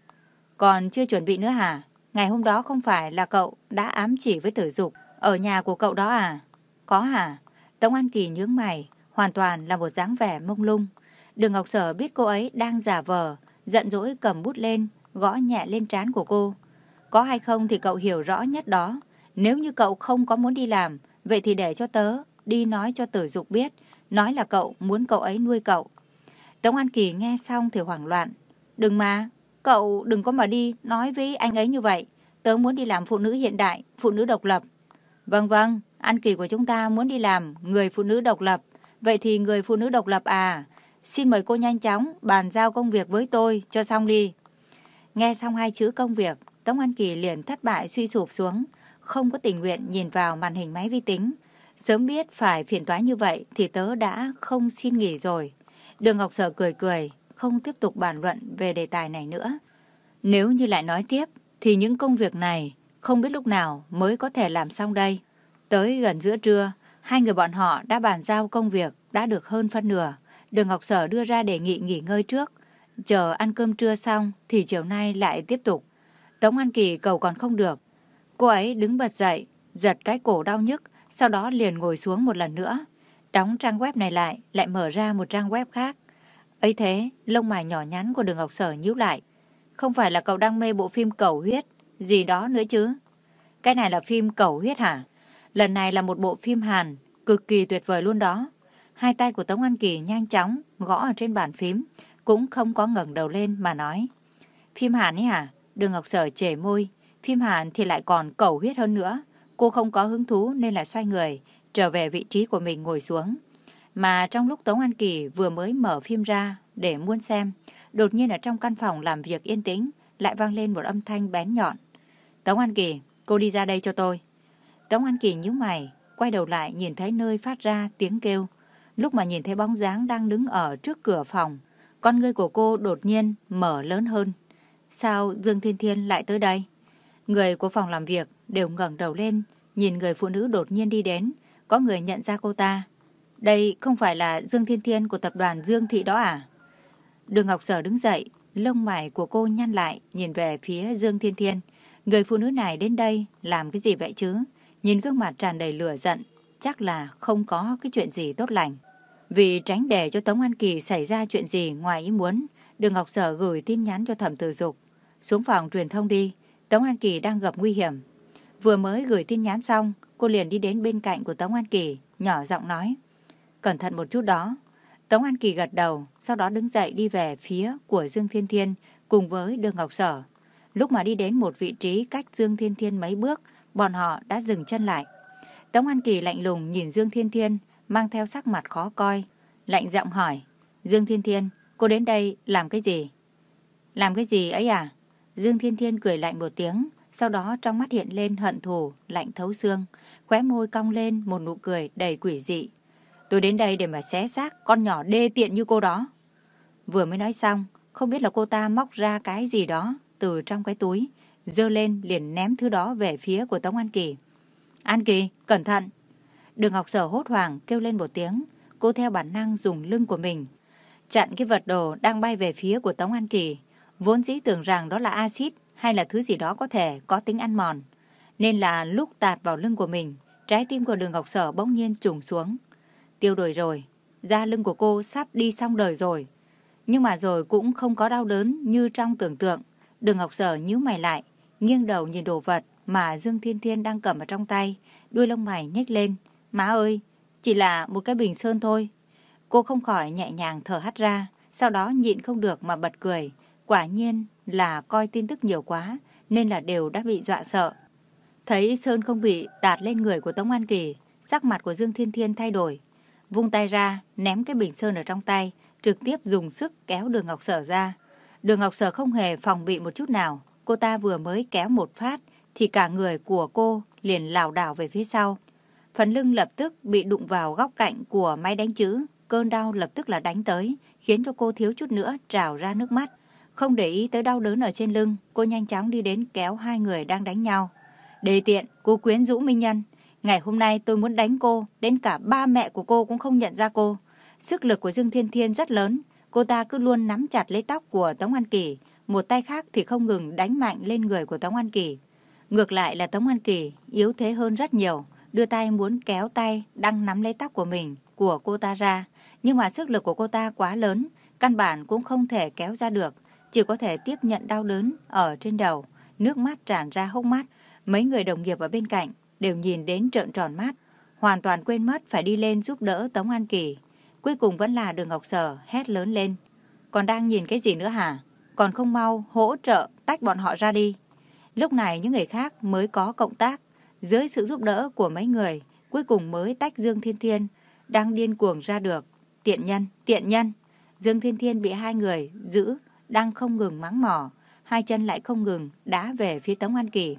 A: Còn chưa chuẩn bị nữa hả? Ngày hôm đó không phải là cậu đã ám chỉ với tử dục ở nhà của cậu đó à? Có hả? Tống An Kỳ nhướng mày, hoàn toàn là một dáng vẻ mông lung. Đường Ngọc Sở biết cô ấy đang giả vờ, giận dỗi cầm bút lên, gõ nhẹ lên trán của cô. Có hay không thì cậu hiểu rõ nhất đó. Nếu như cậu không có muốn đi làm, vậy thì để cho tớ đi nói cho tử dục biết, nói là cậu muốn cậu ấy nuôi cậu. Tống An Kỳ nghe xong thì hoảng loạn. Đừng mà, cậu đừng có mà đi nói với anh ấy như vậy. Tớ muốn đi làm phụ nữ hiện đại, phụ nữ độc lập. Vâng vâng, An Kỳ của chúng ta muốn đi làm người phụ nữ độc lập. Vậy thì người phụ nữ độc lập à, xin mời cô nhanh chóng bàn giao công việc với tôi cho xong đi. Nghe xong hai chữ công việc, Tống An Kỳ liền thất bại suy sụp xuống, không có tình nguyện nhìn vào màn hình máy vi tính. Sớm biết phải phiền toái như vậy thì tớ đã không xin nghỉ rồi. Đường Ngọc Sở cười cười, không tiếp tục bàn luận về đề tài này nữa. Nếu như lại nói tiếp, thì những công việc này không biết lúc nào mới có thể làm xong đây. Tới gần giữa trưa, hai người bọn họ đã bàn giao công việc đã được hơn phân nửa. Đường Ngọc Sở đưa ra đề nghị nghỉ ngơi trước. Chờ ăn cơm trưa xong thì chiều nay lại tiếp tục. Tống An Kỳ cầu còn không được. Cô ấy đứng bật dậy, giật cái cổ đau nhức, sau đó liền ngồi xuống một lần nữa. Đóng trang web này lại, lại mở ra một trang web khác ấy thế, lông mày nhỏ nhắn của đường Ngọc Sở nhíu lại. Không phải là cậu đang mê bộ phim cầu huyết, gì đó nữa chứ. Cái này là phim cầu huyết hả? Lần này là một bộ phim Hàn, cực kỳ tuyệt vời luôn đó. Hai tay của Tống An Kỳ nhanh chóng gõ ở trên bàn phím, cũng không có ngẩng đầu lên mà nói. Phim Hàn ấy hả? Đường Ngọc Sở chề môi. Phim Hàn thì lại còn cầu huyết hơn nữa. Cô không có hứng thú nên là xoay người, trở về vị trí của mình ngồi xuống. Mà trong lúc Tống An Kỳ vừa mới mở phim ra để muốn xem, đột nhiên ở trong căn phòng làm việc yên tĩnh lại vang lên một âm thanh bén nhọn. Tống An Kỳ, cô đi ra đây cho tôi. Tống An Kỳ nhíu mày, quay đầu lại nhìn thấy nơi phát ra tiếng kêu. Lúc mà nhìn thấy bóng dáng đang đứng ở trước cửa phòng, con ngươi của cô đột nhiên mở lớn hơn. Sao Dương Thiên Thiên lại tới đây? Người của phòng làm việc đều ngẩng đầu lên, nhìn người phụ nữ đột nhiên đi đến. Có người nhận ra cô ta. Đây không phải là Dương Thiên Thiên của tập đoàn Dương Thị đó à? Đường Ngọc Sở đứng dậy, lông mày của cô nhăn lại, nhìn về phía Dương Thiên Thiên. Người phụ nữ này đến đây làm cái gì vậy chứ? Nhìn gương mặt tràn đầy lửa giận, chắc là không có cái chuyện gì tốt lành. Vì tránh để cho Tống An Kỳ xảy ra chuyện gì ngoài ý muốn, Đường Ngọc Sở gửi tin nhắn cho Thẩm Tử Dục. Xuống phòng truyền thông đi, Tống An Kỳ đang gặp nguy hiểm. Vừa mới gửi tin nhắn xong, cô liền đi đến bên cạnh của Tống An Kỳ, nhỏ giọng nói. Cẩn thận một chút đó. Tống An Kỳ gật đầu, sau đó đứng dậy đi về phía của Dương Thiên Thiên cùng với Đường Ngọc Sở. Lúc mà đi đến một vị trí cách Dương Thiên Thiên mấy bước, bọn họ đã dừng chân lại. Tống An Kỳ lạnh lùng nhìn Dương Thiên Thiên, mang theo sắc mặt khó coi. Lạnh giọng hỏi, Dương Thiên Thiên, cô đến đây làm cái gì? Làm cái gì ấy à? Dương Thiên Thiên cười lạnh một tiếng, sau đó trong mắt hiện lên hận thù, lạnh thấu xương, khóe môi cong lên một nụ cười đầy quỷ dị. Tôi đến đây để mà xé xác con nhỏ đê tiện như cô đó. Vừa mới nói xong, không biết là cô ta móc ra cái gì đó từ trong cái túi, dơ lên liền ném thứ đó về phía của Tống An Kỳ. An Kỳ, cẩn thận! Đường Ngọc Sở hốt hoảng kêu lên một tiếng, cô theo bản năng dùng lưng của mình. Chặn cái vật đồ đang bay về phía của Tống An Kỳ, vốn dĩ tưởng rằng đó là axit hay là thứ gì đó có thể có tính ăn mòn. Nên là lúc tạt vào lưng của mình, trái tim của đường Ngọc Sở bỗng nhiên trùng xuống. Tiêu đổi rồi, da lưng của cô sắp đi xong đời rồi. Nhưng mà rồi cũng không có đau đớn như trong tưởng tượng. Đường Ngọc Sở nhíu mày lại, nghiêng đầu nhìn đồ vật mà Dương Thiên Thiên đang cầm ở trong tay, đuôi lông mày nhếch lên. Má ơi, chỉ là một cái bình sơn thôi. Cô không khỏi nhẹ nhàng thở hắt ra, sau đó nhịn không được mà bật cười. Quả nhiên là coi tin tức nhiều quá, nên là đều đã bị dọa sợ. Thấy Sơn không bị tạt lên người của Tống An Kỳ, sắc mặt của Dương Thiên Thiên thay đổi. Vung tay ra, ném cái bình Sơn ở trong tay, trực tiếp dùng sức kéo đường Ngọc Sở ra. Đường Ngọc Sở không hề phòng bị một chút nào. Cô ta vừa mới kéo một phát, thì cả người của cô liền lảo đảo về phía sau. Phần lưng lập tức bị đụng vào góc cạnh của máy đánh chữ. Cơn đau lập tức là đánh tới, khiến cho cô thiếu chút nữa trào ra nước mắt. Không để ý tới đau đớn ở trên lưng, cô nhanh chóng đi đến kéo hai người đang đánh nhau. Đề tiện, cô quyến rũ minh nhân. Ngày hôm nay tôi muốn đánh cô, đến cả ba mẹ của cô cũng không nhận ra cô. Sức lực của Dương Thiên Thiên rất lớn, cô ta cứ luôn nắm chặt lấy tóc của Tống An Kỳ, một tay khác thì không ngừng đánh mạnh lên người của Tống An Kỳ. Ngược lại là Tống An Kỳ yếu thế hơn rất nhiều, đưa tay muốn kéo tay đang nắm lấy tóc của mình, của cô ta ra. Nhưng mà sức lực của cô ta quá lớn, căn bản cũng không thể kéo ra được, chỉ có thể tiếp nhận đau đớn ở trên đầu, nước mắt tràn ra hốc mắt. Mấy người đồng nghiệp ở bên cạnh đều nhìn đến trợn tròn mắt, hoàn toàn quên mất phải đi lên giúp đỡ Tống An Kỳ. Cuối cùng vẫn là đường Ngọc Sở hét lớn lên. Còn đang nhìn cái gì nữa hả? Còn không mau hỗ trợ tách bọn họ ra đi. Lúc này những người khác mới có cộng tác. Dưới sự giúp đỡ của mấy người, cuối cùng mới tách Dương Thiên Thiên, đang điên cuồng ra được. Tiện nhân, tiện nhân. Dương Thiên Thiên bị hai người giữ, đang không ngừng mắng mỏ. Hai chân lại không ngừng đá về phía Tống An Kỳ.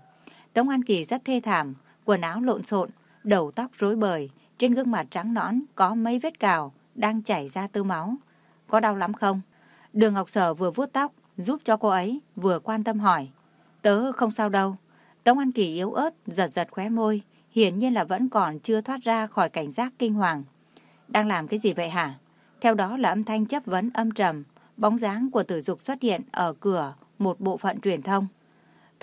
A: Tống An Kỳ rất thê thảm, quần áo lộn xộn, đầu tóc rối bời, trên gương mặt trắng nõn có mấy vết cào đang chảy ra tư máu. Có đau lắm không? Đường Ngọc Sở vừa vuốt tóc, giúp cho cô ấy, vừa quan tâm hỏi. Tớ không sao đâu. Tống An Kỳ yếu ớt, giật giật khóe môi, hiển nhiên là vẫn còn chưa thoát ra khỏi cảnh giác kinh hoàng. Đang làm cái gì vậy hả? Theo đó là âm thanh chấp vấn âm trầm, bóng dáng của tử dục xuất hiện ở cửa một bộ phận truyền thông.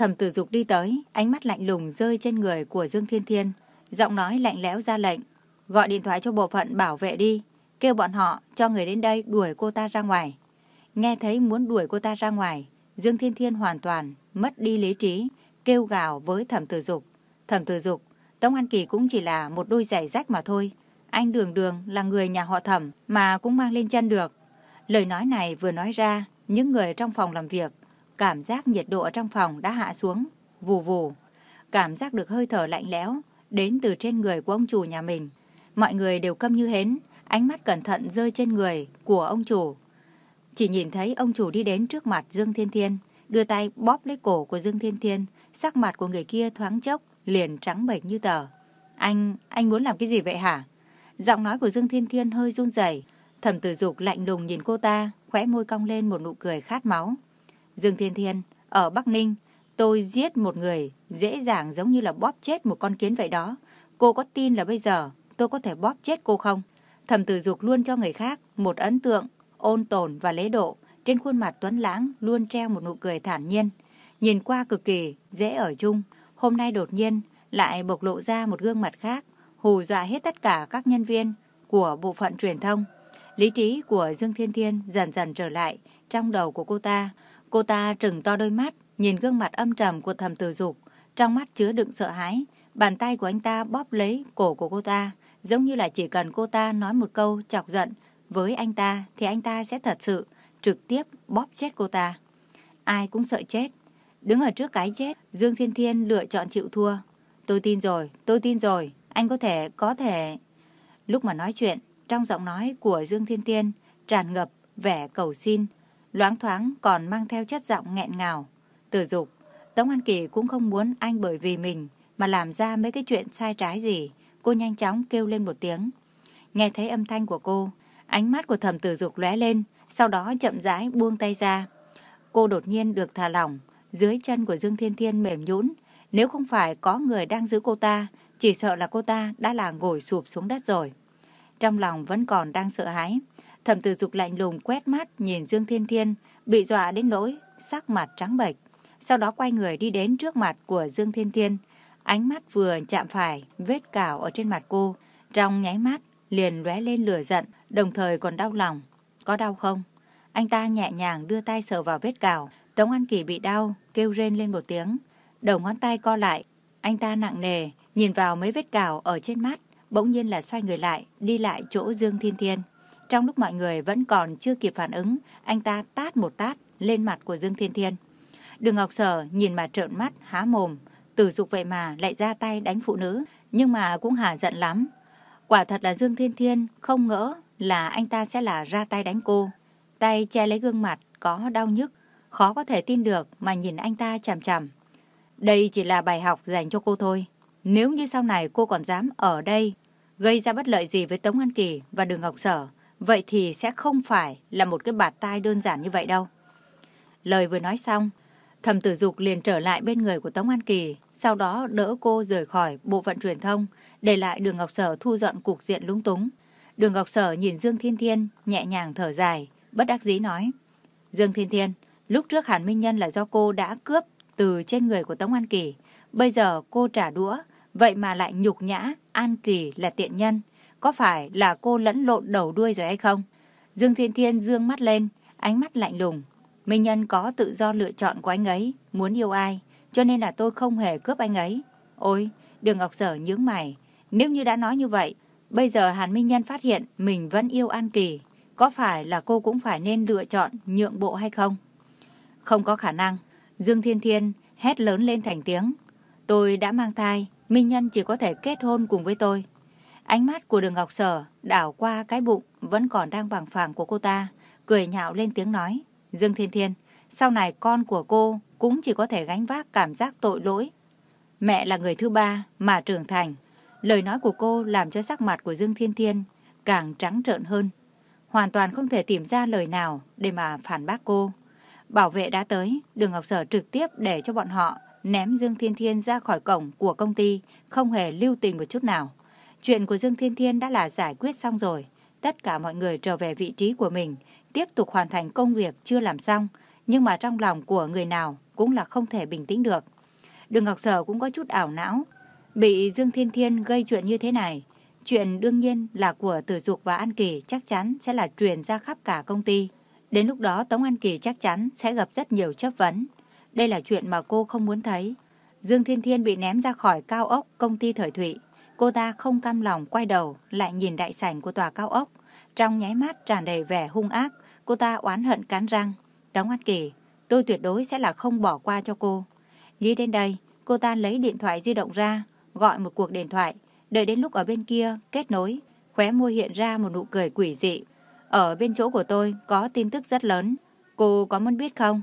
A: Thẩm tử dục đi tới, ánh mắt lạnh lùng rơi trên người của Dương Thiên Thiên, giọng nói lạnh lẽo ra lệnh. Gọi điện thoại cho bộ phận bảo vệ đi, kêu bọn họ cho người đến đây đuổi cô ta ra ngoài. Nghe thấy muốn đuổi cô ta ra ngoài, Dương Thiên Thiên hoàn toàn mất đi lý trí, kêu gào với thẩm tử dục. Thẩm tử dục, Tống An Kỳ cũng chỉ là một đôi giày rách mà thôi. Anh đường đường là người nhà họ thẩm mà cũng mang lên chân được. Lời nói này vừa nói ra, những người trong phòng làm việc, cảm giác nhiệt độ ở trong phòng đã hạ xuống, vù vù. Cảm giác được hơi thở lạnh lẽo, đến từ trên người của ông chủ nhà mình. Mọi người đều câm như hến, ánh mắt cẩn thận rơi trên người của ông chủ. Chỉ nhìn thấy ông chủ đi đến trước mặt Dương Thiên Thiên, đưa tay bóp lấy cổ của Dương Thiên Thiên, sắc mặt của người kia thoáng chốc, liền trắng bệch như tờ. Anh, anh muốn làm cái gì vậy hả? Giọng nói của Dương Thiên Thiên hơi run rẩy. Thẩm tử dục lạnh lùng nhìn cô ta, khóe môi cong lên một nụ cười khát máu. Dương Thiên Thiên, ở Bắc Ninh, tôi giết một người dễ dàng giống như là bóp chết một con kiến vậy đó. Cô có tin là bây giờ tôi có thể bóp chết cô không? Thẩm tử dục luôn cho người khác một ấn tượng, ôn tồn và lễ độ. Trên khuôn mặt tuấn lãng luôn treo một nụ cười thản nhiên. Nhìn qua cực kỳ dễ ở chung. Hôm nay đột nhiên lại bộc lộ ra một gương mặt khác, hù dọa hết tất cả các nhân viên của bộ phận truyền thông. Lý trí của Dương Thiên Thiên dần dần trở lại trong đầu của cô ta. Cô ta trừng to đôi mắt, nhìn gương mặt âm trầm của thầm tử dục, trong mắt chứa đựng sợ hãi, Bàn tay của anh ta bóp lấy cổ của cô ta, giống như là chỉ cần cô ta nói một câu chọc giận với anh ta thì anh ta sẽ thật sự trực tiếp bóp chết cô ta. Ai cũng sợ chết. Đứng ở trước cái chết, Dương Thiên Thiên lựa chọn chịu thua. Tôi tin rồi, tôi tin rồi, anh có thể, có thể... Lúc mà nói chuyện, trong giọng nói của Dương Thiên Thiên tràn ngập vẻ cầu xin, loáng thoáng còn mang theo chất giọng nghẹn ngào. Tử dục, Tống An Kỳ cũng không muốn anh bởi vì mình mà làm ra mấy cái chuyện sai trái gì. Cô nhanh chóng kêu lên một tiếng. Nghe thấy âm thanh của cô, ánh mắt của thầm tử dục lóe lên, sau đó chậm rãi buông tay ra. Cô đột nhiên được thả lỏng, dưới chân của Dương Thiên Thiên mềm nhũn. Nếu không phải có người đang giữ cô ta, chỉ sợ là cô ta đã là ngồi sụp xuống đất rồi. Trong lòng vẫn còn đang sợ hãi. Thẩm tử dục lạnh lùng quét mắt nhìn Dương Thiên Thiên, bị dọa đến nỗi, sắc mặt trắng bệch. Sau đó quay người đi đến trước mặt của Dương Thiên Thiên. Ánh mắt vừa chạm phải vết cào ở trên mặt cô. Trong nháy mắt, liền lóe lên lửa giận, đồng thời còn đau lòng. Có đau không? Anh ta nhẹ nhàng đưa tay sờ vào vết cào. Tống An Kỳ bị đau, kêu rên lên một tiếng. Đầu ngón tay co lại. Anh ta nặng nề, nhìn vào mấy vết cào ở trên mắt. Bỗng nhiên là xoay người lại, đi lại chỗ Dương Thiên Thiên. Trong lúc mọi người vẫn còn chưa kịp phản ứng, anh ta tát một tát lên mặt của Dương Thiên Thiên. Đường Ngọc Sở nhìn mà trợn mắt, há mồm. Tử dục vậy mà lại ra tay đánh phụ nữ, nhưng mà cũng hà giận lắm. Quả thật là Dương Thiên Thiên không ngỡ là anh ta sẽ là ra tay đánh cô. Tay che lấy gương mặt có đau nhức, khó có thể tin được mà nhìn anh ta chằm chằm. Đây chỉ là bài học dành cho cô thôi. Nếu như sau này cô còn dám ở đây gây ra bất lợi gì với Tống An Kỳ và Đường Ngọc Sở, vậy thì sẽ không phải là một cái bạt tai đơn giản như vậy đâu. Lời vừa nói xong, thầm tử dục liền trở lại bên người của Tống An Kỳ, sau đó đỡ cô rời khỏi bộ phận truyền thông, để lại Đường Ngọc Sở thu dọn cục diện lúng túng. Đường Ngọc Sở nhìn Dương Thiên Thiên, nhẹ nhàng thở dài, bất đắc dĩ nói. Dương Thiên Thiên, lúc trước Hàn Minh Nhân là do cô đã cướp từ trên người của Tống An Kỳ. Bây giờ cô trả đũa, vậy mà lại nhục nhã An Kỳ là tiện nhân. Có phải là cô lẫn lộn đầu đuôi rồi hay không? Dương Thiên Thiên dương mắt lên, ánh mắt lạnh lùng. Minh Nhân có tự do lựa chọn của anh ấy, muốn yêu ai, cho nên là tôi không hề cướp anh ấy. Ôi, Đường Ngọc Sở nhướng mày. Nếu như đã nói như vậy, bây giờ Hàn Minh Nhân phát hiện mình vẫn yêu An Kỳ. Có phải là cô cũng phải nên lựa chọn nhượng bộ hay không? Không có khả năng. Dương Thiên Thiên hét lớn lên thành tiếng. Tôi đã mang thai, Minh Nhân chỉ có thể kết hôn cùng với tôi. Ánh mắt của đường Ngọc Sở đảo qua cái bụng vẫn còn đang bằng phẳng của cô ta, cười nhạo lên tiếng nói. Dương Thiên Thiên, sau này con của cô cũng chỉ có thể gánh vác cảm giác tội lỗi. Mẹ là người thứ ba mà trưởng thành. Lời nói của cô làm cho sắc mặt của Dương Thiên Thiên càng trắng trợn hơn. Hoàn toàn không thể tìm ra lời nào để mà phản bác cô. Bảo vệ đã tới, đường Ngọc Sở trực tiếp để cho bọn họ ném Dương Thiên Thiên ra khỏi cổng của công ty, không hề lưu tình một chút nào. Chuyện của Dương Thiên Thiên đã là giải quyết xong rồi. Tất cả mọi người trở về vị trí của mình, tiếp tục hoàn thành công việc chưa làm xong, nhưng mà trong lòng của người nào cũng là không thể bình tĩnh được. Đường Ngọc Sở cũng có chút ảo não, bị Dương Thiên Thiên gây chuyện như thế này. Chuyện đương nhiên là của Tử Dục và An Kỳ chắc chắn sẽ là truyền ra khắp cả công ty. Đến lúc đó Tống An Kỳ chắc chắn sẽ gặp rất nhiều chấp vấn. Đây là chuyện mà cô không muốn thấy. Dương Thiên Thiên bị ném ra khỏi cao ốc công ty thời thụy. Cô ta không cam lòng quay đầu lại nhìn đại sảnh của tòa cao ốc. Trong nháy mắt tràn đầy vẻ hung ác, cô ta oán hận cắn răng. Tống An Kỳ, tôi tuyệt đối sẽ là không bỏ qua cho cô. Nghĩ đến đây, cô ta lấy điện thoại di động ra, gọi một cuộc điện thoại. Đợi đến lúc ở bên kia kết nối, khóe môi hiện ra một nụ cười quỷ dị. Ở bên chỗ của tôi có tin tức rất lớn. Cô có muốn biết không?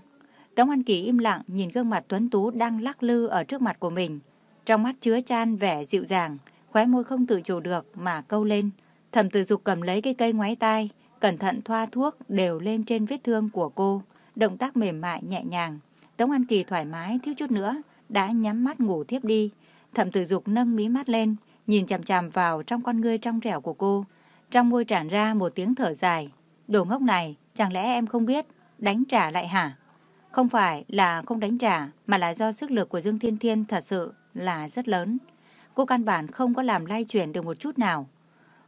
A: Tống An Kỳ im lặng nhìn gương mặt tuấn tú đang lắc lư ở trước mặt của mình. Trong mắt chứa chan vẻ dịu dàng, khóe môi không tự chủ được mà câu lên. Thẩm tử dục cầm lấy cái cây ngoái tai, cẩn thận thoa thuốc đều lên trên vết thương của cô. Động tác mềm mại nhẹ nhàng. Tống An Kỳ thoải mái thiếu chút nữa, đã nhắm mắt ngủ thiếp đi. Thẩm tử dục nâng mí mắt lên, nhìn chằm chằm vào trong con ngươi trong trẻo của cô. Trong môi tràn ra một tiếng thở dài. Đồ ngốc này, chẳng lẽ em không biết, đánh trả lại hả? Không phải là không đánh trả, mà là do sức lực của Dương Thiên Thiên thật sự là rất lớn. Cô căn bản không có làm lay chuyển được một chút nào.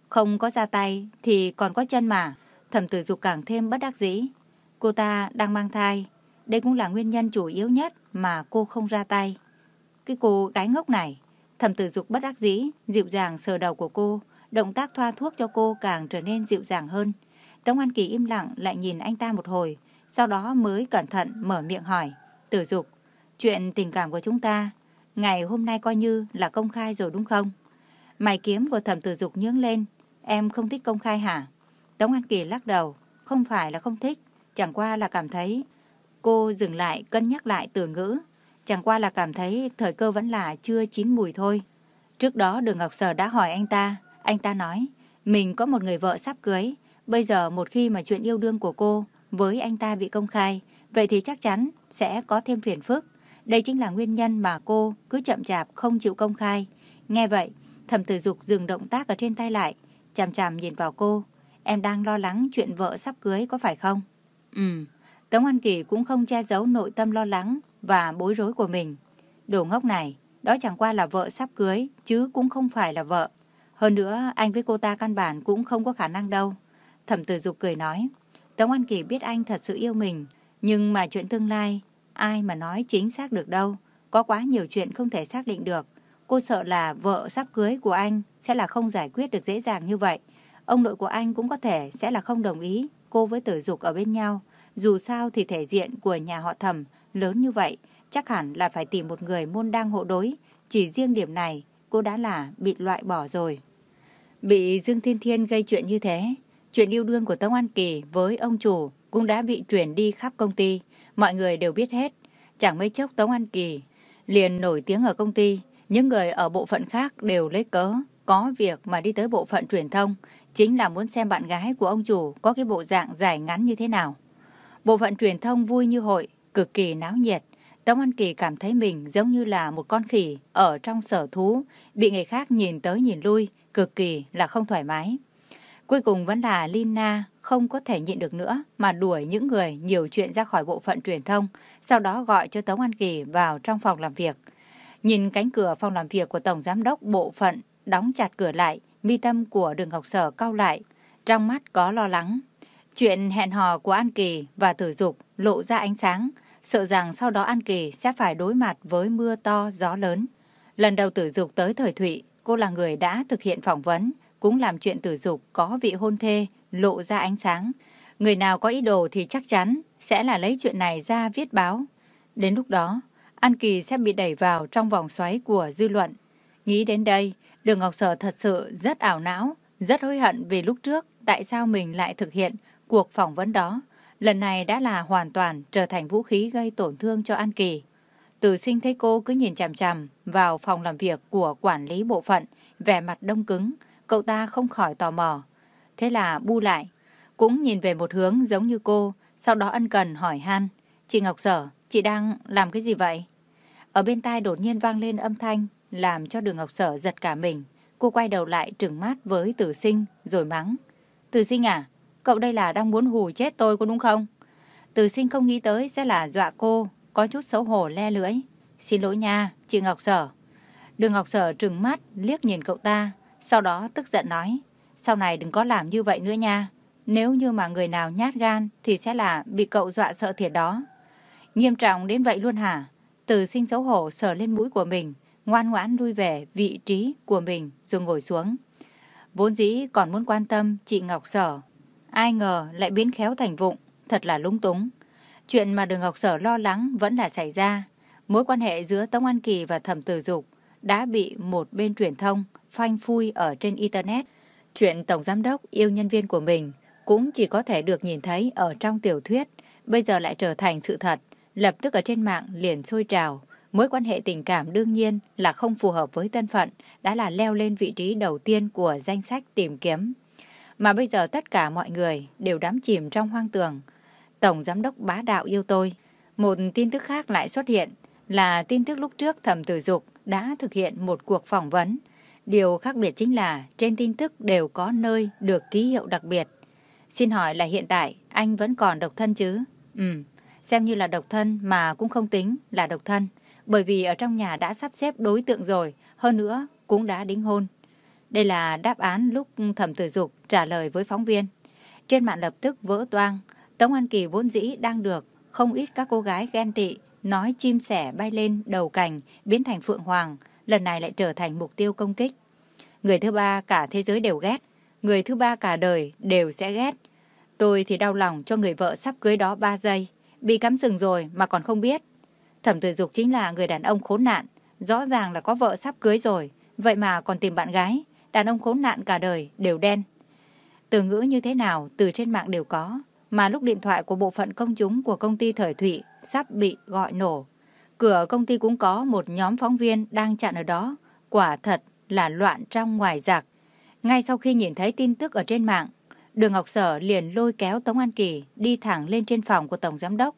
A: Không có ra tay thì còn có chân mà. Thẩm tử dục càng thêm bất đắc dĩ. Cô ta đang mang thai. Đây cũng là nguyên nhân chủ yếu nhất mà cô không ra tay. Cái cô gái ngốc này, Thẩm tử dục bất đắc dĩ, dịu dàng sờ đầu của cô, động tác thoa thuốc cho cô càng trở nên dịu dàng hơn. Tống An Kỳ im lặng lại nhìn anh ta một hồi, sau đó mới cẩn thận mở miệng hỏi. Tử dục, chuyện tình cảm của chúng ta, ngày hôm nay coi như là công khai rồi đúng không? Mày kiếm của thẩm tử dục nhướng lên, em không thích công khai hả? Tống An Kỳ lắc đầu, không phải là không thích, chẳng qua là cảm thấy... Cô dừng lại cân nhắc lại từ ngữ, chẳng qua là cảm thấy thời cơ vẫn là chưa chín mùi thôi. Trước đó Đường Ngọc Sở đã hỏi anh ta, anh ta nói, mình có một người vợ sắp cưới, bây giờ một khi mà chuyện yêu đương của cô với anh ta bị công khai, vậy thì chắc chắn sẽ có thêm phiền phức. Đây chính là nguyên nhân mà cô cứ chậm chạp không chịu công khai. Nghe vậy, thẩm tử dục dừng động tác ở trên tay lại, chằm chằm nhìn vào cô. Em đang lo lắng chuyện vợ sắp cưới có phải không? Ừ, Tống An Kỳ cũng không che giấu nội tâm lo lắng và bối rối của mình. Đồ ngốc này, đó chẳng qua là vợ sắp cưới, chứ cũng không phải là vợ. Hơn nữa, anh với cô ta căn bản cũng không có khả năng đâu. Thẩm tử dục cười nói, Tống An Kỳ biết anh thật sự yêu mình, nhưng mà chuyện tương lai, ai mà nói chính xác được đâu. Có quá nhiều chuyện không thể xác định được. Cô sợ là vợ sắp cưới của anh sẽ là không giải quyết được dễ dàng như vậy. Ông nội của anh cũng có thể sẽ là không đồng ý cô với tử dục ở bên nhau. Dù sao thì thể diện của nhà họ thẩm lớn như vậy, chắc hẳn là phải tìm một người môn đăng hộ đối. Chỉ riêng điểm này, cô đã là bị loại bỏ rồi. Bị Dương Thiên Thiên gây chuyện như thế, chuyện yêu đương của Tống An Kỳ với ông chủ cũng đã bị truyền đi khắp công ty. Mọi người đều biết hết. Chẳng mấy chốc Tống An Kỳ liền nổi tiếng ở công ty. Những người ở bộ phận khác đều lấy cớ, có việc mà đi tới bộ phận truyền thông, chính là muốn xem bạn gái của ông chủ có cái bộ dạng dài ngắn như thế nào. Bộ phận truyền thông vui như hội, cực kỳ náo nhiệt. Tống An Kỳ cảm thấy mình giống như là một con khỉ ở trong sở thú, bị người khác nhìn tới nhìn lui, cực kỳ là không thoải mái. Cuối cùng vẫn là Lina không có thể nhịn được nữa mà đuổi những người nhiều chuyện ra khỏi bộ phận truyền thông, sau đó gọi cho Tống An Kỳ vào trong phòng làm việc. Nhìn cánh cửa phòng làm việc của Tổng Giám đốc bộ phận đóng chặt cửa lại, mi tâm của đường học sở cau lại, trong mắt có lo lắng. Chuyện hẹn hò của An Kỳ và Tử Dục lộ ra ánh sáng, sợ rằng sau đó An Kỳ sẽ phải đối mặt với mưa to, gió lớn. Lần đầu Tử Dục tới thời Thụy, cô là người đã thực hiện phỏng vấn, cũng làm chuyện Tử Dục có vị hôn thê lộ ra ánh sáng. Người nào có ý đồ thì chắc chắn sẽ là lấy chuyện này ra viết báo. Đến lúc đó, An Kỳ sẽ bị đẩy vào trong vòng xoáy của dư luận. Nghĩ đến đây, Đường Ngọc Sở thật sự rất ảo não, rất hối hận vì lúc trước tại sao mình lại thực hiện cuộc phỏng vấn đó. Lần này đã là hoàn toàn trở thành vũ khí gây tổn thương cho An Kỳ. Từ sinh thấy cô cứ nhìn chằm chằm vào phòng làm việc của quản lý bộ phận, vẻ mặt đông cứng, cậu ta không khỏi tò mò. Thế là bu lại, cũng nhìn về một hướng giống như cô, sau đó ân cần hỏi han. Chị Ngọc Sở, chị đang làm cái gì vậy? Ở bên tai đột nhiên vang lên âm thanh, làm cho đường Ngọc Sở giật cả mình. Cô quay đầu lại trừng mắt với tử sinh, rồi mắng. Tử sinh à, cậu đây là đang muốn hù chết tôi có đúng không? Tử sinh không nghĩ tới sẽ là dọa cô, có chút xấu hổ le lưỡi. Xin lỗi nha, chị Ngọc Sở. Đường Ngọc Sở trừng mắt, liếc nhìn cậu ta, sau đó tức giận nói. Sau này đừng có làm như vậy nữa nha. Nếu như mà người nào nhát gan thì sẽ là bị cậu dọa sợ thiệt đó. Nghiêm trọng đến vậy luôn hả? Từ sinh xấu hổ sờ lên mũi của mình, ngoan ngoãn lui về vị trí của mình rồi ngồi xuống. Vốn dĩ còn muốn quan tâm chị Ngọc Sở. Ai ngờ lại biến khéo thành vụng, thật là lung túng. Chuyện mà đường Ngọc Sở lo lắng vẫn là xảy ra. Mối quan hệ giữa Tống An Kỳ và Thẩm Tử Dục đã bị một bên truyền thông phanh phui ở trên Internet. Chuyện Tổng Giám đốc yêu nhân viên của mình cũng chỉ có thể được nhìn thấy ở trong tiểu thuyết, bây giờ lại trở thành sự thật, lập tức ở trên mạng liền sôi trào. Mối quan hệ tình cảm đương nhiên là không phù hợp với thân phận, đã là leo lên vị trí đầu tiên của danh sách tìm kiếm. Mà bây giờ tất cả mọi người đều đắm chìm trong hoang tường. Tổng Giám đốc bá đạo yêu tôi. Một tin tức khác lại xuất hiện là tin tức lúc trước thẩm tử dục đã thực hiện một cuộc phỏng vấn. Điều khác biệt chính là trên tin tức đều có nơi được ký hiệu đặc biệt. Xin hỏi là hiện tại anh vẫn còn độc thân chứ? Ừ, xem như là độc thân mà cũng không tính là độc thân. Bởi vì ở trong nhà đã sắp xếp đối tượng rồi, hơn nữa cũng đã đính hôn. Đây là đáp án lúc thẩm tử dục trả lời với phóng viên. Trên mạng lập tức vỡ toang, Tống An Kỳ vốn dĩ đang được không ít các cô gái ghen tị, nói chim sẻ bay lên đầu cành biến thành phượng hoàng, lần này lại trở thành mục tiêu công kích. Người thứ ba cả thế giới đều ghét, người thứ ba cả đời đều sẽ ghét. Tôi thì đau lòng cho người vợ sắp cưới đó 3 giây, bị cắm sừng rồi mà còn không biết. Thẩm tử dục chính là người đàn ông khốn nạn, rõ ràng là có vợ sắp cưới rồi, vậy mà còn tìm bạn gái, đàn ông khốn nạn cả đời đều đen. Từ ngữ như thế nào từ trên mạng đều có, mà lúc điện thoại của bộ phận công chúng của công ty Thời Thụy sắp bị gọi nổ. Cửa công ty cũng có một nhóm phóng viên đang chặn ở đó, quả thật là loạn trong ngoài giặc. Ngay sau khi nhìn thấy tin tức ở trên mạng, Đường Ngọc Sở liền lôi kéo Tống An Kỳ đi thẳng lên trên phòng của Tổng Giám Đốc.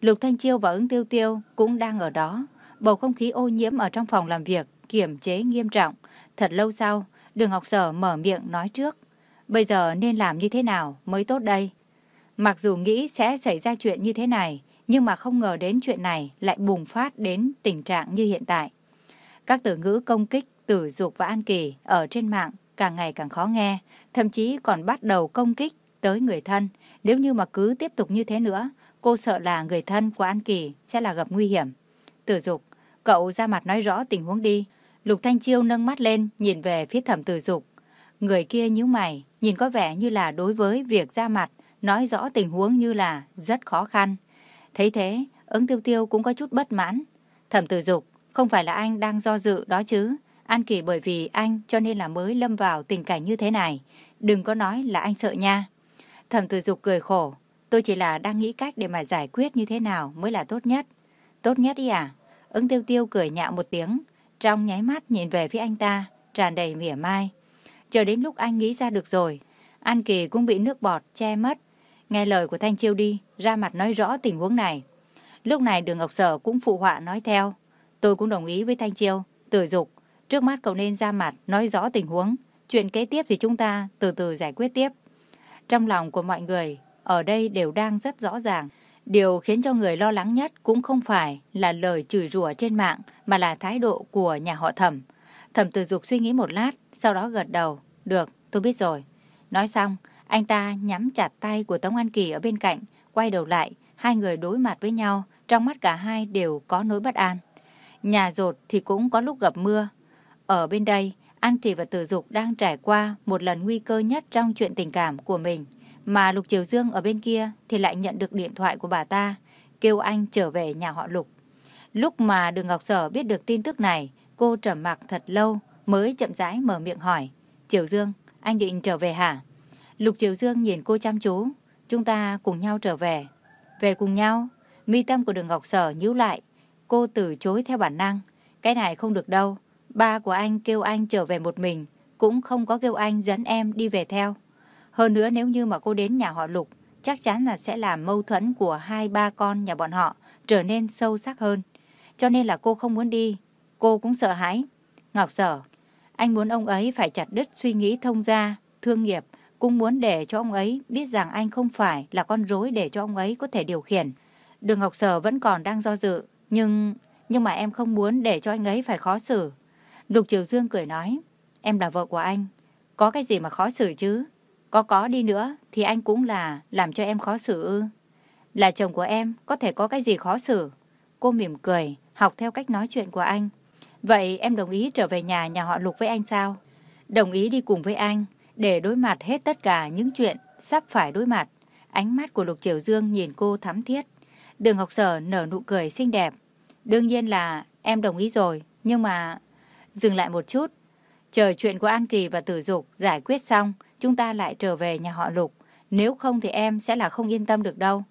A: Lục Thanh Chiêu và ứng tiêu tiêu cũng đang ở đó. Bầu không khí ô nhiễm ở trong phòng làm việc, kiểm chế nghiêm trọng. Thật lâu sau, Đường Ngọc Sở mở miệng nói trước. Bây giờ nên làm như thế nào mới tốt đây? Mặc dù nghĩ sẽ xảy ra chuyện như thế này, nhưng mà không ngờ đến chuyện này lại bùng phát đến tình trạng như hiện tại. Các từ ngữ công kích, tử dục và an kỳ ở trên mạng càng ngày càng khó nghe, thậm chí còn bắt đầu công kích tới người thân. Nếu như mà cứ tiếp tục như thế nữa, cô sợ là người thân của An Kỳ sẽ là gặp nguy hiểm. Tử dục, cậu ra mặt nói rõ tình huống đi. Lục Thanh Chiêu nâng mắt lên, nhìn về phía thẩm tử dục. Người kia nhíu mày, nhìn có vẻ như là đối với việc ra mặt, nói rõ tình huống như là rất khó khăn. Thấy thế, ứng tiêu tiêu cũng có chút bất mãn. Thẩm tử dục, không phải là anh đang do dự đó chứ. An Kỳ bởi vì anh cho nên là mới lâm vào tình cảnh như thế này. Đừng có nói là anh sợ nha. Thẩm tử dục cười khổ. Tôi chỉ là đang nghĩ cách để mà giải quyết như thế nào mới là tốt nhất. Tốt nhất đi à? Ứng tiêu tiêu cười nhạo một tiếng. Trong nháy mắt nhìn về phía anh ta, tràn đầy mỉa mai. Chờ đến lúc anh nghĩ ra được rồi. An Kỳ cũng bị nước bọt che mất. Nghe lời của Thanh Chiêu đi, ra mặt nói rõ tình huống này. Lúc này đường Ngọc Sở cũng phụ họa nói theo. Tôi cũng đồng ý với Thanh Chiêu. Tử dục, trước mắt cậu nên ra mặt nói rõ tình huống. Chuyện kế tiếp thì chúng ta từ từ giải quyết tiếp. Trong lòng của mọi người ở đây đều đang rất rõ ràng. Điều khiến cho người lo lắng nhất cũng không phải là lời chửi rủa trên mạng mà là thái độ của nhà họ thẩm. Thẩm tử dục suy nghĩ một lát, sau đó gật đầu. Được, tôi biết rồi. Nói xong, anh ta nhắm chặt tay của Tống An Kỳ ở bên cạnh, quay đầu lại, hai người đối mặt với nhau, trong mắt cả hai đều có nỗi bất an. Nhà rột thì cũng có lúc gặp mưa. Ở bên đây, An Kỳ và Tử Dục đang trải qua một lần nguy cơ nhất trong chuyện tình cảm của mình. Mà Lục Triều Dương ở bên kia thì lại nhận được điện thoại của bà ta, kêu anh trở về nhà họ Lục. Lúc mà Đường Ngọc Sở biết được tin tức này, cô trầm mặc thật lâu mới chậm rãi mở miệng hỏi. Triều Dương, anh định trở về hả? Lục Triều Dương nhìn cô chăm chú. Chúng ta cùng nhau trở về. Về cùng nhau? Mi tâm của đường Ngọc Sở nhíu lại. Cô từ chối theo bản năng. Cái này không được đâu. Ba của anh kêu anh trở về một mình. Cũng không có kêu anh dẫn em đi về theo. Hơn nữa nếu như mà cô đến nhà họ Lục, chắc chắn là sẽ làm mâu thuẫn của hai ba con nhà bọn họ trở nên sâu sắc hơn. Cho nên là cô không muốn đi. Cô cũng sợ hãi. Ngọc Sở, anh muốn ông ấy phải chặt đứt suy nghĩ thông gia, thương nghiệp, cũng muốn để cho ông ấy biết rằng anh không phải là con rối để cho ông ấy có thể điều khiển. Đường Ngọc Sở vẫn còn đang do dự, nhưng nhưng mà em không muốn để cho anh ấy phải khó xử. Lục Triều Dương cười nói, em là vợ của anh, có cái gì mà khó xử chứ? Có có đi nữa thì anh cũng là làm cho em khó xử ư. Là chồng của em, có thể có cái gì khó xử? Cô mỉm cười, học theo cách nói chuyện của anh. Vậy em đồng ý trở về nhà nhà họ Lục với anh sao? Đồng ý đi cùng với anh, để đối mặt hết tất cả những chuyện sắp phải đối mặt. Ánh mắt của Lục Triều Dương nhìn cô thắm thiết. Đường Ngọc Sở nở nụ cười xinh đẹp. Đương nhiên là em đồng ý rồi, nhưng mà... Dừng lại một chút. Chờ chuyện của An Kỳ và Tử Dục giải quyết xong, chúng ta lại trở về nhà họ Lục. Nếu không thì em sẽ là không yên tâm được đâu.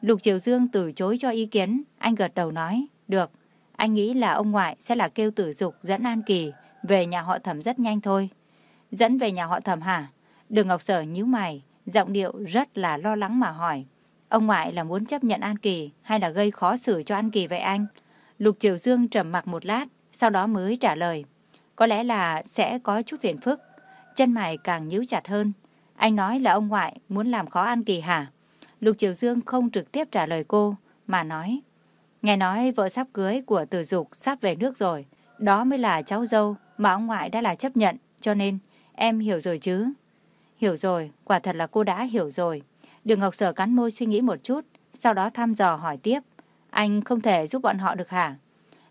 A: Lục Triều Dương từ chối cho ý kiến, anh gật đầu nói, được. Anh nghĩ là ông ngoại sẽ là kêu Tử Dục dẫn An Kỳ về nhà họ thẩm rất nhanh thôi. Dẫn về nhà họ thẩm hả? Đường Ngọc Sở nhíu mày, giọng điệu rất là lo lắng mà hỏi. Ông ngoại là muốn chấp nhận An Kỳ hay là gây khó xử cho An Kỳ vậy anh? Lục Triều Dương trầm mặc một lát, sau đó mới trả lời. Có lẽ là sẽ có chút phiền phức. Chân mày càng nhíu chặt hơn. Anh nói là ông ngoại muốn làm khó An Kỳ hả? Lục Triều Dương không trực tiếp trả lời cô, mà nói. Nghe nói vợ sắp cưới của từ Dục sắp về nước rồi. Đó mới là cháu dâu mà ông ngoại đã là chấp nhận, cho nên Em hiểu rồi chứ? Hiểu rồi, quả thật là cô đã hiểu rồi. Đường Ngọc Sở cắn môi suy nghĩ một chút, sau đó thăm dò hỏi tiếp. Anh không thể giúp bọn họ được hả?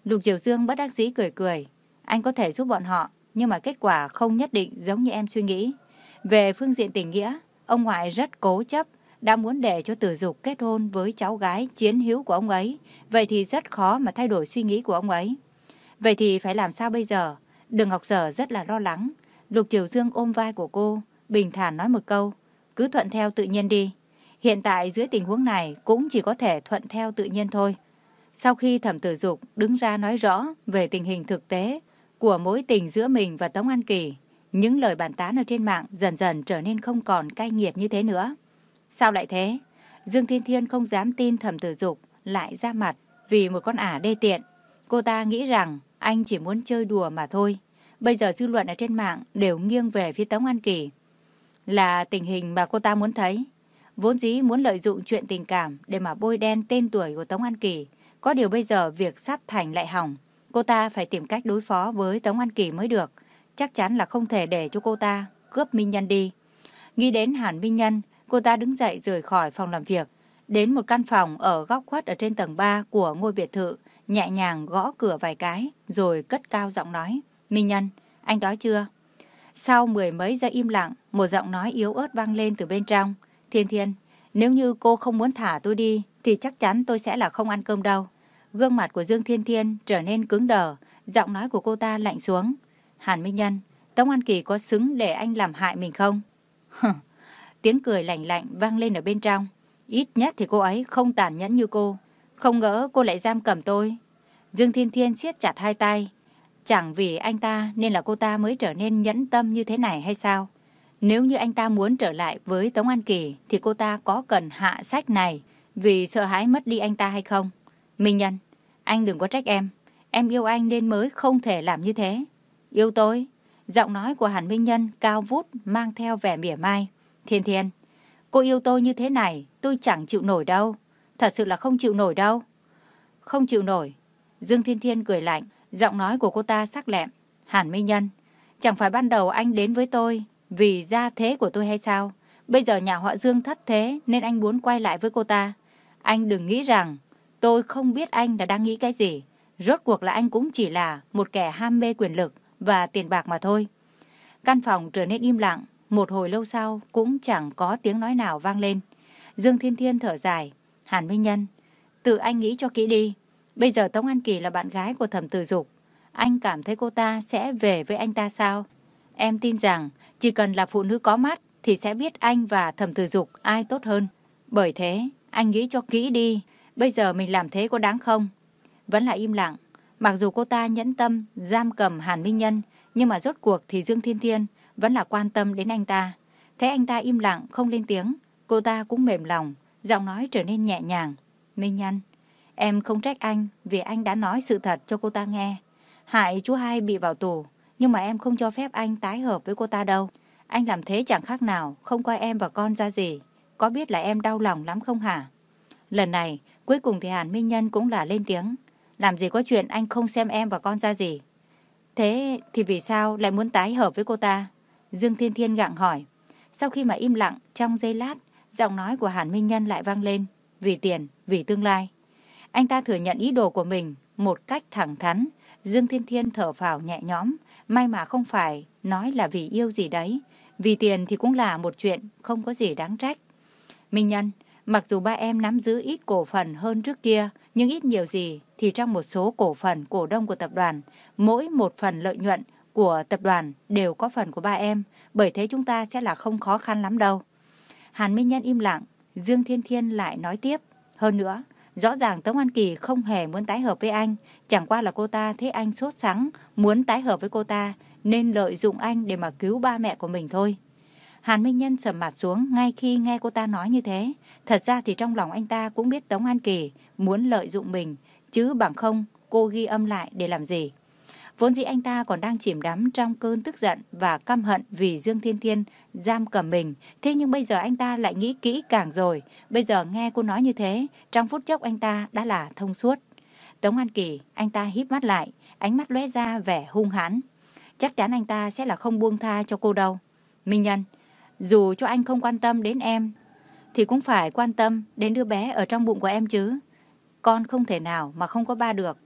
A: Lục Diệu Dương bất đắc dĩ cười cười. Anh có thể giúp bọn họ, nhưng mà kết quả không nhất định giống như em suy nghĩ. Về phương diện tình nghĩa, ông ngoại rất cố chấp, đã muốn để cho tử dục kết hôn với cháu gái chiến hữu của ông ấy. Vậy thì rất khó mà thay đổi suy nghĩ của ông ấy. Vậy thì phải làm sao bây giờ? Đường Ngọc Sở rất là lo lắng. Lục Triều Dương ôm vai của cô, bình thản nói một câu, cứ thuận theo tự nhiên đi. Hiện tại dưới tình huống này cũng chỉ có thể thuận theo tự nhiên thôi. Sau khi thẩm tử dục đứng ra nói rõ về tình hình thực tế của mối tình giữa mình và Tống An Kỳ, những lời bàn tán ở trên mạng dần dần trở nên không còn cay nghiệt như thế nữa. Sao lại thế? Dương Thiên Thiên không dám tin thẩm tử dục lại ra mặt vì một con ả đê tiện. Cô ta nghĩ rằng anh chỉ muốn chơi đùa mà thôi. Bây giờ dư luận ở trên mạng đều nghiêng về phía Tống An Kỳ. Là tình hình mà cô ta muốn thấy. Vốn dĩ muốn lợi dụng chuyện tình cảm để mà bôi đen tên tuổi của Tống An Kỳ. Có điều bây giờ việc sắp thành lại hỏng. Cô ta phải tìm cách đối phó với Tống An Kỳ mới được. Chắc chắn là không thể để cho cô ta cướp Minh Nhân đi. Nghĩ đến Hàn Minh Nhân, cô ta đứng dậy rời khỏi phòng làm việc. Đến một căn phòng ở góc khuất ở trên tầng 3 của ngôi biệt thự, nhẹ nhàng gõ cửa vài cái, rồi cất cao giọng nói. Minh Nhân, anh đói chưa? Sau mười mấy giây im lặng, một giọng nói yếu ớt vang lên từ bên trong. Thiên Thiên, nếu như cô không muốn thả tôi đi, thì chắc chắn tôi sẽ là không ăn cơm đâu. Gương mặt của Dương Thiên Thiên trở nên cứng đờ, giọng nói của cô ta lạnh xuống. Hàn Minh Nhân, Tống An Kỳ có xứng để anh làm hại mình không? Tiếng cười lạnh lạnh vang lên ở bên trong. Ít nhất thì cô ấy không tàn nhẫn như cô. Không ngỡ cô lại giam cầm tôi. Dương Thiên Thiên siết chặt hai tay. Chẳng vì anh ta nên là cô ta mới trở nên nhẫn tâm như thế này hay sao? Nếu như anh ta muốn trở lại với Tống An Kỳ thì cô ta có cần hạ sách này vì sợ hãi mất đi anh ta hay không? Minh Nhân, anh đừng có trách em. Em yêu anh nên mới không thể làm như thế. Yêu tôi? Giọng nói của Hàn Minh Nhân cao vút mang theo vẻ mỉa mai. Thiên Thiên, cô yêu tôi như thế này tôi chẳng chịu nổi đâu. Thật sự là không chịu nổi đâu. Không chịu nổi. Dương Thiên Thiên cười lạnh. Giọng nói của cô ta sắc lẹm. Hàn Minh Nhân, chẳng phải ban đầu anh đến với tôi vì gia thế của tôi hay sao? Bây giờ nhà họ Dương thất thế nên anh muốn quay lại với cô ta. Anh đừng nghĩ rằng tôi không biết anh là đang nghĩ cái gì. Rốt cuộc là anh cũng chỉ là một kẻ ham mê quyền lực và tiền bạc mà thôi. Căn phòng trở nên im lặng. Một hồi lâu sau cũng chẳng có tiếng nói nào vang lên. Dương Thiên Thiên thở dài. Hàn Minh Nhân, tự anh nghĩ cho kỹ đi. Bây giờ Tống An Kỳ là bạn gái của thẩm tử dục. Anh cảm thấy cô ta sẽ về với anh ta sao? Em tin rằng chỉ cần là phụ nữ có mắt thì sẽ biết anh và thẩm tử dục ai tốt hơn. Bởi thế, anh nghĩ cho kỹ đi. Bây giờ mình làm thế có đáng không? Vẫn là im lặng. Mặc dù cô ta nhẫn tâm giam cầm Hàn Minh Nhân, nhưng mà rốt cuộc thì Dương Thiên Thiên vẫn là quan tâm đến anh ta. Thấy anh ta im lặng, không lên tiếng, cô ta cũng mềm lòng, giọng nói trở nên nhẹ nhàng. Minh Nhân, em không trách anh vì anh đã nói sự thật cho cô ta nghe. Hại chú hai bị vào tù, nhưng mà em không cho phép anh tái hợp với cô ta đâu. Anh làm thế chẳng khác nào, không coi em và con ra gì. Có biết là em đau lòng lắm không hả? Lần này, cuối cùng thì Hàn Minh Nhân cũng là lên tiếng. Làm gì có chuyện anh không xem em và con ra gì. Thế thì vì sao lại muốn tái hợp với cô ta? Dương Thiên Thiên gặng hỏi. Sau khi mà im lặng trong giây lát, giọng nói của Hàn Minh Nhân lại vang lên. Vì tiền, vì tương lai. Anh ta thừa nhận ý đồ của mình một cách thẳng thắn. Dương Thiên Thiên thở phào nhẹ nhõm. May mà không phải nói là vì yêu gì đấy. Vì tiền thì cũng là một chuyện không có gì đáng trách. Minh Nhân, mặc dù ba em nắm giữ ít cổ phần hơn trước kia, nhưng ít nhiều gì thì trong một số cổ phần cổ đông của tập đoàn, mỗi một phần lợi nhuận của tập đoàn đều có phần của ba em, bởi thế chúng ta sẽ là không khó khăn lắm đâu. Hàn Minh Nhân im lặng, Dương Thiên Thiên lại nói tiếp. Hơn nữa, rõ ràng Tống An Kỳ không hề muốn tái hợp với anh, chẳng qua là cô ta thấy anh sốt sắng, muốn tái hợp với cô ta, nên lợi dụng anh để mà cứu ba mẹ của mình thôi. Hàn Minh Nhân sầm mặt xuống ngay khi nghe cô ta nói như thế. Thật ra thì trong lòng anh ta cũng biết Tống An Kỳ muốn lợi dụng mình, chứ bằng không cô ghi âm lại để làm gì. Vốn dĩ anh ta còn đang chìm đắm trong cơn tức giận và căm hận vì Dương Thiên Thiên giam cầm mình. Thế nhưng bây giờ anh ta lại nghĩ kỹ càng rồi. Bây giờ nghe cô nói như thế, trong phút chốc anh ta đã là thông suốt. Tống An Kỳ, anh ta híp mắt lại, ánh mắt lóe ra vẻ hung hãn. Chắc chắn anh ta sẽ là không buông tha cho cô đâu. Minh Nhân, dù cho anh không quan tâm đến em, thì cũng phải quan tâm đến đứa bé ở trong bụng của em chứ. Con không thể nào mà không có ba được.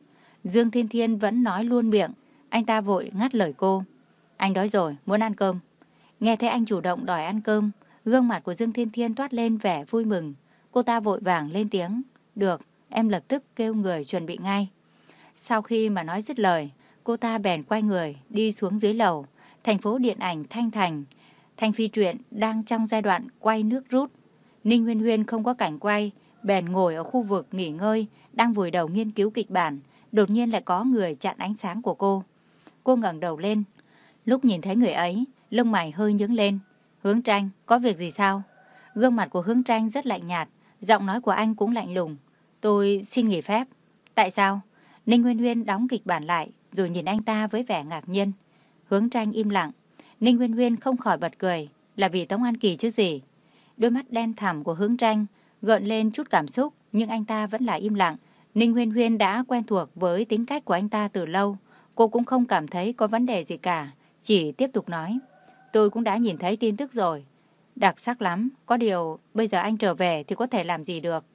A: Dương Thiên Thiên vẫn nói luôn miệng, Anh ta vội ngắt lời cô. Anh đói rồi, muốn ăn cơm. Nghe thấy anh chủ động đòi ăn cơm, gương mặt của Dương Thiên Thiên toát lên vẻ vui mừng. Cô ta vội vàng lên tiếng. Được, em lập tức kêu người chuẩn bị ngay. Sau khi mà nói dứt lời, cô ta bèn quay người, đi xuống dưới lầu. Thành phố điện ảnh Thanh Thành. Thanh Phi truyện đang trong giai đoạn quay nước rút. Ninh Huyên Huyên không có cảnh quay, bèn ngồi ở khu vực nghỉ ngơi, đang vùi đầu nghiên cứu kịch bản. Đột nhiên lại có người chặn ánh sáng của cô. Cô ngẩng đầu lên. Lúc nhìn thấy người ấy, lông mày hơi nhướng lên. Hướng tranh, có việc gì sao? Gương mặt của hướng tranh rất lạnh nhạt, giọng nói của anh cũng lạnh lùng. Tôi xin nghỉ phép. Tại sao? Ninh Nguyên Nguyên đóng kịch bản lại, rồi nhìn anh ta với vẻ ngạc nhiên. Hướng tranh im lặng. Ninh Nguyên Nguyên không khỏi bật cười, là vì Tống An Kỳ chứ gì. Đôi mắt đen thẳm của hướng tranh gợn lên chút cảm xúc, nhưng anh ta vẫn là im lặng. Ninh Huyên Huyên đã quen thuộc với tính cách của anh ta từ lâu. Cô cũng không cảm thấy có vấn đề gì cả, chỉ tiếp tục nói. Tôi cũng đã nhìn thấy tin tức rồi. Đặc sắc lắm, có điều bây giờ anh trở về thì có thể làm gì được.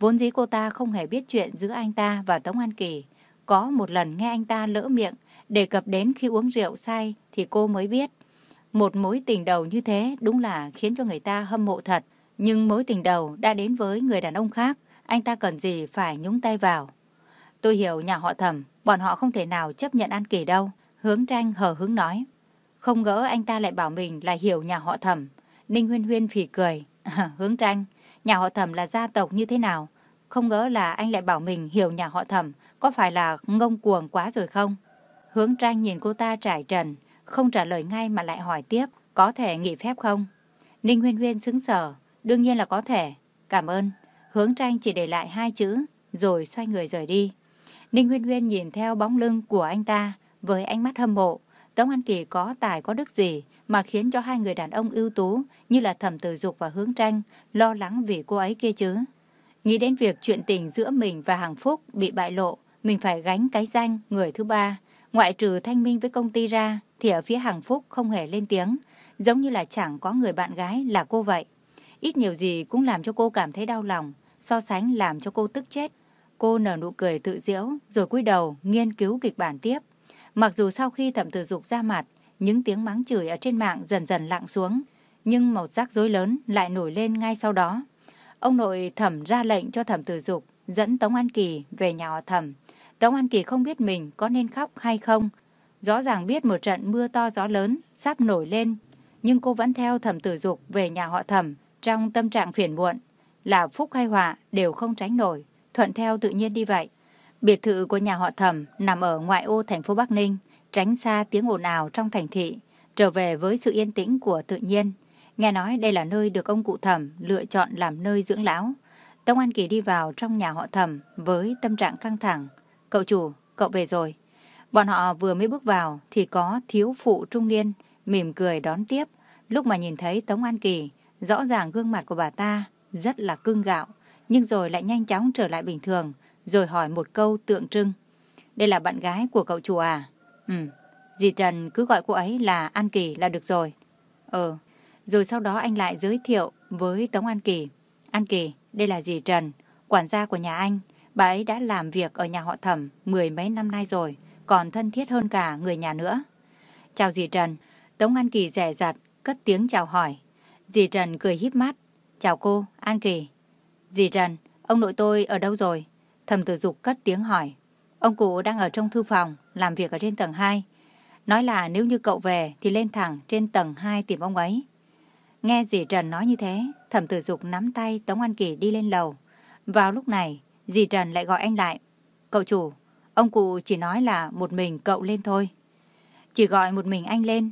A: Vốn dĩ cô ta không hề biết chuyện giữa anh ta và Tống An Kỳ. Có một lần nghe anh ta lỡ miệng, đề cập đến khi uống rượu say thì cô mới biết. Một mối tình đầu như thế đúng là khiến cho người ta hâm mộ thật. Nhưng mối tình đầu đã đến với người đàn ông khác, anh ta cần gì phải nhúng tay vào. Tôi hiểu nhà họ thẩm, bọn họ không thể nào chấp nhận An Kỳ đâu. Hướng tranh hờ hứng nói. Không ngỡ anh ta lại bảo mình là hiểu nhà họ thẩm. Ninh Huyên Huyên phỉ cười. (laughs) hướng tranh, nhà họ thẩm là gia tộc như thế nào? Không ngỡ là anh lại bảo mình hiểu nhà họ thẩm. Có phải là ngông cuồng quá rồi không? Hướng tranh nhìn cô ta trải trần, không trả lời ngay mà lại hỏi tiếp. Có thể nghỉ phép không? Ninh Huyên Huyên xứng sở. Đương nhiên là có thể. Cảm ơn. Hướng tranh chỉ để lại hai chữ, rồi xoay người rời đi. Ninh Huyên Huyên nhìn theo bóng lưng của anh ta với ánh mắt hâm mộ. Tống An Kỳ có tài có đức gì mà khiến cho hai người đàn ông ưu tú như là Thẩm Tử Dục và Hướng Tranh lo lắng vì cô ấy kia chứ. Nghĩ đến việc chuyện tình giữa mình và Hằng Phúc bị bại lộ, mình phải gánh cái danh người thứ ba. Ngoại trừ thanh minh với công ty ra thì ở phía Hằng Phúc không hề lên tiếng, giống như là chẳng có người bạn gái là cô vậy. Ít nhiều gì cũng làm cho cô cảm thấy đau lòng, so sánh làm cho cô tức chết. Cô nở nụ cười tự diễu rồi cúi đầu nghiên cứu kịch bản tiếp. Mặc dù sau khi thẩm tử dục ra mặt, những tiếng mắng chửi ở trên mạng dần dần lặng xuống, nhưng một rắc rối lớn lại nổi lên ngay sau đó. Ông nội thẩm ra lệnh cho thẩm tử dục dẫn Tống An Kỳ về nhà họ thẩm. Tống An Kỳ không biết mình có nên khóc hay không. Rõ ràng biết một trận mưa to gió lớn sắp nổi lên, nhưng cô vẫn theo thẩm tử dục về nhà họ thẩm trong tâm trạng phiền muộn. Là phúc hay họa đều không tránh nổi, thuận theo tự nhiên đi vậy. Biệt thự của nhà họ thẩm nằm ở ngoại ô thành phố Bắc Ninh, tránh xa tiếng ồn ào trong thành thị, trở về với sự yên tĩnh của tự nhiên. Nghe nói đây là nơi được ông cụ thẩm lựa chọn làm nơi dưỡng lão. Tống An Kỳ đi vào trong nhà họ thẩm với tâm trạng căng thẳng. Cậu chủ, cậu về rồi. Bọn họ vừa mới bước vào thì có thiếu phụ trung niên mỉm cười đón tiếp. Lúc mà nhìn thấy Tống An Kỳ, rõ ràng gương mặt của bà ta rất là cưng gạo, nhưng rồi lại nhanh chóng trở lại bình thường, rồi hỏi một câu tượng trưng. Đây là bạn gái của cậu chủ à? Ừ, dì Trần cứ gọi cô ấy là An Kỳ là được rồi. Ờ, rồi sau đó anh lại giới thiệu với Tống An Kỳ. An Kỳ, đây là dì Trần, quản gia của nhà anh. Bà ấy đã làm việc ở nhà họ thẩm mười mấy năm nay rồi, còn thân thiết hơn cả người nhà nữa. Chào dì Trần. Tống An Kỳ rẻ rặt, cất tiếng chào hỏi. Dì Trần cười híp mắt. Chào cô, An Kỳ. Dì Trần, ông nội tôi ở đâu rồi? Thầm tử dục cất tiếng hỏi. Ông cụ đang ở trong thư phòng, làm việc ở trên tầng 2. Nói là nếu như cậu về thì lên thẳng trên tầng 2 tìm ông ấy. Nghe dì Trần nói như thế, thẩm tử dục nắm tay Tống An Kỳ đi lên lầu. Vào lúc này, dì Trần lại gọi anh lại. Cậu chủ, ông cụ chỉ nói là một mình cậu lên thôi. Chỉ gọi một mình anh lên.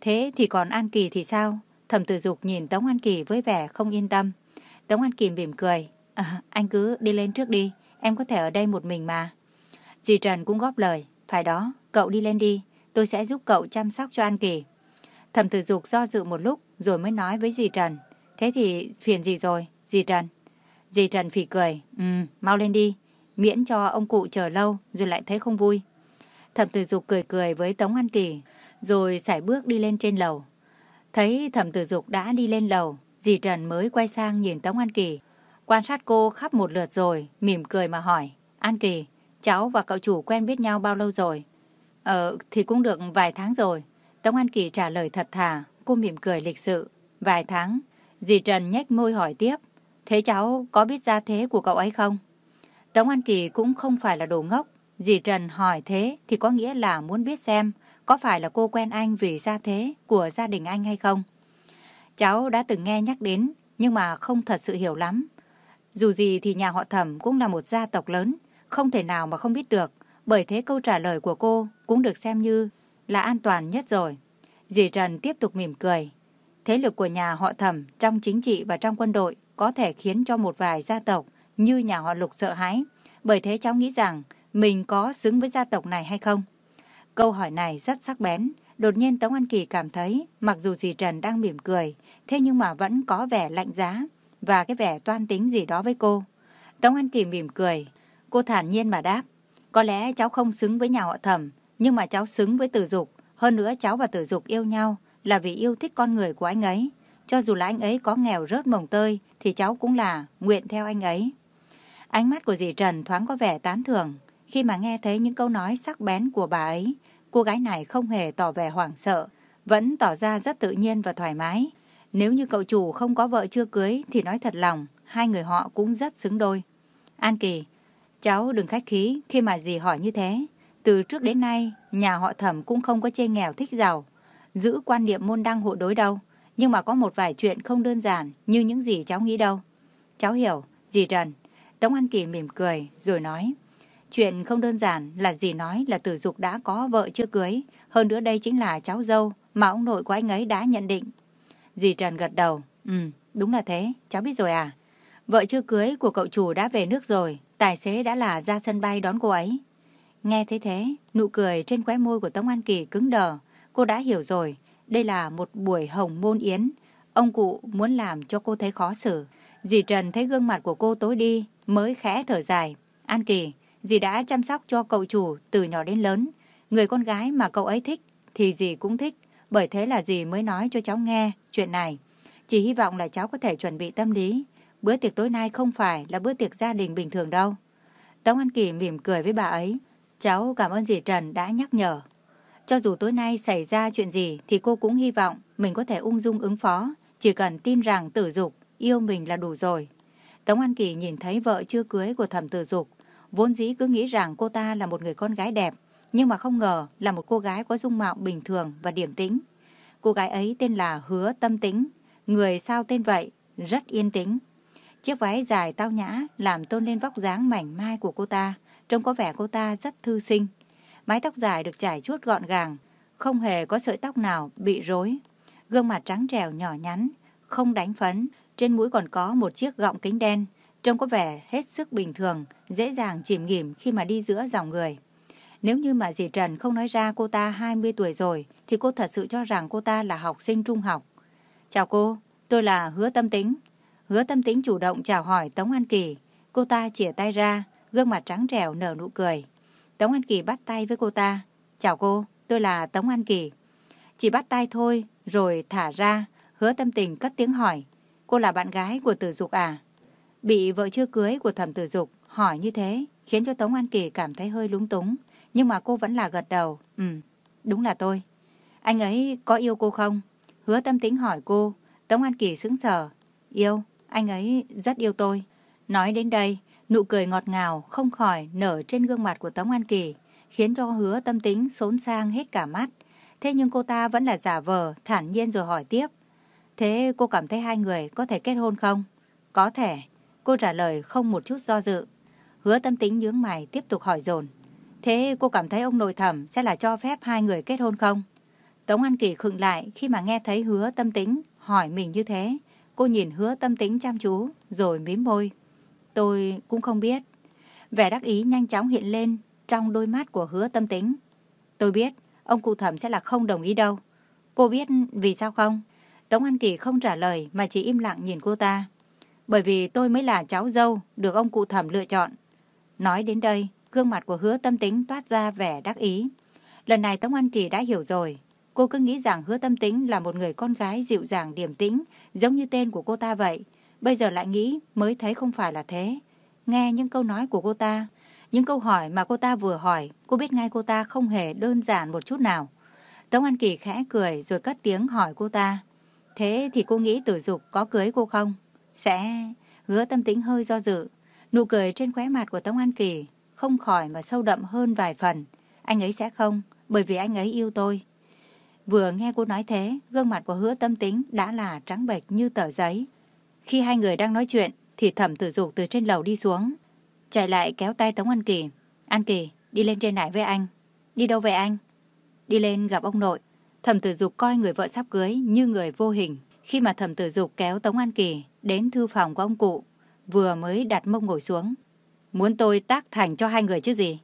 A: Thế thì còn An Kỳ thì sao? Thẩm tử dục nhìn Tống An Kỳ với vẻ không yên tâm. Tống An Kỳ mỉm cười. À, anh cứ đi lên trước đi, em có thể ở đây một mình mà. Dì Trần cũng góp lời. Phải đó, cậu đi lên đi, tôi sẽ giúp cậu chăm sóc cho An Kỳ. Thẩm tử dục do dự một lúc rồi mới nói với dì Trần. Thế thì phiền gì rồi, dì Trần? Dì Trần phỉ cười. Ừ, mau lên đi, miễn cho ông cụ chờ lâu rồi lại thấy không vui. Thẩm tử dục cười cười với Tống An Kỳ, rồi sải bước đi lên trên lầu. Thấy thẩm tử dục đã đi lên lầu, dì Trần mới quay sang nhìn Tống An Kỳ. Quan sát cô khắp một lượt rồi, mỉm cười mà hỏi. An Kỳ, cháu và cậu chủ quen biết nhau bao lâu rồi? Ờ, thì cũng được vài tháng rồi. Tống An Kỳ trả lời thật thà, cô mỉm cười lịch sự. Vài tháng, dì Trần nhếch môi hỏi tiếp. Thế cháu có biết gia thế của cậu ấy không? Tống An Kỳ cũng không phải là đồ ngốc. Dì Trần hỏi thế thì có nghĩa là muốn biết xem có phải là cô quen anh vì gia thế của gia đình anh hay không. Cháu đã từng nghe nhắc đến nhưng mà không thật sự hiểu lắm. Dù gì thì nhà họ thẩm cũng là một gia tộc lớn, không thể nào mà không biết được. Bởi thế câu trả lời của cô cũng được xem như là an toàn nhất rồi. Dì Trần tiếp tục mỉm cười. Thế lực của nhà họ thẩm trong chính trị và trong quân đội có thể khiến cho một vài gia tộc như nhà họ lục sợ hãi. Bởi thế cháu nghĩ rằng mình có xứng với gia tộc này hay không? Câu hỏi này rất sắc bén. Đột nhiên Tống An Kỳ cảm thấy mặc dù dì Trần đang mỉm cười, thế nhưng mà vẫn có vẻ lạnh giá và cái vẻ toan tính gì đó với cô. Tống An Kỳ mỉm cười. Cô thản nhiên mà đáp. Có lẽ cháu không xứng với nhà họ thẩm, nhưng mà cháu xứng với tử dục. Hơn nữa cháu và tử dục yêu nhau là vì yêu thích con người của anh ấy. Cho dù là anh ấy có nghèo rớt mồng tơi, thì cháu cũng là nguyện theo anh ấy. Ánh mắt của dì Trần thoáng có vẻ tán thưởng. Khi mà nghe thấy những câu nói sắc bén của bà ấy, cô gái này không hề tỏ vẻ hoảng sợ, vẫn tỏ ra rất tự nhiên và thoải mái. Nếu như cậu chủ không có vợ chưa cưới thì nói thật lòng, hai người họ cũng rất xứng đôi. An Kỳ, cháu đừng khách khí khi mà dì hỏi như thế. Từ trước đến nay, nhà họ thẩm cũng không có chê nghèo thích giàu, giữ quan niệm môn đăng hộ đối đâu. Nhưng mà có một vài chuyện không đơn giản như những gì cháu nghĩ đâu. Cháu hiểu, dì Trần. Tống An Kỳ mỉm cười rồi nói. Chuyện không đơn giản là dì nói là tử dục đã có vợ chưa cưới. Hơn nữa đây chính là cháu dâu mà ông nội của anh ấy đã nhận định. Dì Trần gật đầu. Ừ, đúng là thế, cháu biết rồi à. Vợ chưa cưới của cậu chủ đã về nước rồi. Tài xế đã là ra sân bay đón cô ấy. Nghe thấy thế, nụ cười trên khóe môi của Tống An Kỳ cứng đờ. Cô đã hiểu rồi, đây là một buổi hồng môn yến. Ông cụ muốn làm cho cô thấy khó xử. Dì Trần thấy gương mặt của cô tối đi, mới khẽ thở dài. An Kỳ, dì đã chăm sóc cho cậu chủ từ nhỏ đến lớn. Người con gái mà cậu ấy thích thì dì cũng thích. Bởi thế là dì mới nói cho cháu nghe chuyện này. Chỉ hy vọng là cháu có thể chuẩn bị tâm lý. Bữa tiệc tối nay không phải là bữa tiệc gia đình bình thường đâu. Tống An Kỳ mỉm cười với bà ấy. Cháu cảm ơn dì Trần đã nhắc nhở. Cho dù tối nay xảy ra chuyện gì thì cô cũng hy vọng mình có thể ung dung ứng phó. Chỉ cần tin rằng tử dục, yêu mình là đủ rồi. Tống An Kỳ nhìn thấy vợ chưa cưới của thẩm tử dục. Vốn dĩ cứ nghĩ rằng cô ta là một người con gái đẹp. Nhưng mà không ngờ là một cô gái có dung mạo bình thường và điểm tĩnh. Cô gái ấy tên là Hứa Tâm Tính. Người sao tên vậy? Rất yên tĩnh. Chiếc váy dài tao nhã làm tôn lên vóc dáng mảnh mai của cô ta. Trông có vẻ cô ta rất thư sinh. Mái tóc dài được trải chuốt gọn gàng, không hề có sợi tóc nào bị rối. Gương mặt trắng trèo nhỏ nhắn, không đánh phấn, trên mũi còn có một chiếc gọng kính đen, trông có vẻ hết sức bình thường, dễ dàng chìm nghỉm khi mà đi giữa dòng người. Nếu như mà dì Trần không nói ra cô ta 20 tuổi rồi, thì cô thật sự cho rằng cô ta là học sinh trung học. Chào cô, tôi là Hứa Tâm Tính. Hứa Tâm Tính chủ động chào hỏi Tống An Kỳ. Cô ta chìa tay ra, gương mặt trắng trẻo nở nụ cười. Tống An Kỳ bắt tay với cô ta. Chào cô, tôi là Tống An Kỳ. Chỉ bắt tay thôi, rồi thả ra, hứa tâm tình cất tiếng hỏi. Cô là bạn gái của tử dục à? Bị vợ chưa cưới của thẩm tử dục hỏi như thế, khiến cho Tống An Kỳ cảm thấy hơi lúng túng. Nhưng mà cô vẫn là gật đầu. Ừ, đúng là tôi. Anh ấy có yêu cô không? Hứa tâm tính hỏi cô. Tống An Kỳ sững sờ. Yêu, anh ấy rất yêu tôi. Nói đến đây, Nụ cười ngọt ngào không khỏi nở trên gương mặt của Tống An Kỳ, khiến cho hứa tâm tính xốn sang hết cả mắt. Thế nhưng cô ta vẫn là giả vờ, thản nhiên rồi hỏi tiếp. Thế cô cảm thấy hai người có thể kết hôn không? Có thể. Cô trả lời không một chút do dự. Hứa tâm tính nhướng mày tiếp tục hỏi dồn. Thế cô cảm thấy ông nội thẩm sẽ là cho phép hai người kết hôn không? Tống An Kỳ khựng lại khi mà nghe thấy hứa tâm tính hỏi mình như thế. Cô nhìn hứa tâm tính chăm chú rồi mím môi. Tôi cũng không biết. Vẻ đắc ý nhanh chóng hiện lên trong đôi mắt của hứa tâm tính. Tôi biết, ông cụ thẩm sẽ là không đồng ý đâu. Cô biết vì sao không? Tống An Kỳ không trả lời mà chỉ im lặng nhìn cô ta. Bởi vì tôi mới là cháu dâu được ông cụ thẩm lựa chọn. Nói đến đây, gương mặt của hứa tâm tính toát ra vẻ đắc ý. Lần này Tống An Kỳ đã hiểu rồi. Cô cứ nghĩ rằng hứa tâm tính là một người con gái dịu dàng điềm tĩnh, giống như tên của cô ta vậy. Bây giờ lại nghĩ mới thấy không phải là thế. Nghe những câu nói của cô ta, Những câu hỏi mà cô ta vừa hỏi, cô biết ngay cô ta không hề đơn giản một chút nào. Tống An Kỳ khẽ cười rồi cất tiếng hỏi cô ta. Thế thì cô nghĩ tử dục có cưới cô không? Sẽ... Hứa tâm tính hơi do dự. Nụ cười trên khóe mặt của Tống An Kỳ không khỏi mà sâu đậm hơn vài phần. Anh ấy sẽ không, bởi vì anh ấy yêu tôi. Vừa nghe cô nói thế, gương mặt của hứa tâm tính đã là trắng bệch như tờ giấy. Khi hai người đang nói chuyện, thì thẩm tử dục từ trên lầu đi xuống. Chạy lại kéo tay Tống An Kỳ. An Kỳ, đi lên trên này với anh. Đi đâu vậy anh? Đi lên gặp ông nội. Thẩm tử dục coi người vợ sắp cưới như người vô hình. Khi mà thẩm tử dục kéo Tống An Kỳ đến thư phòng của ông cụ, vừa mới đặt mông ngồi xuống. Muốn tôi tác thành cho hai người chứ gì?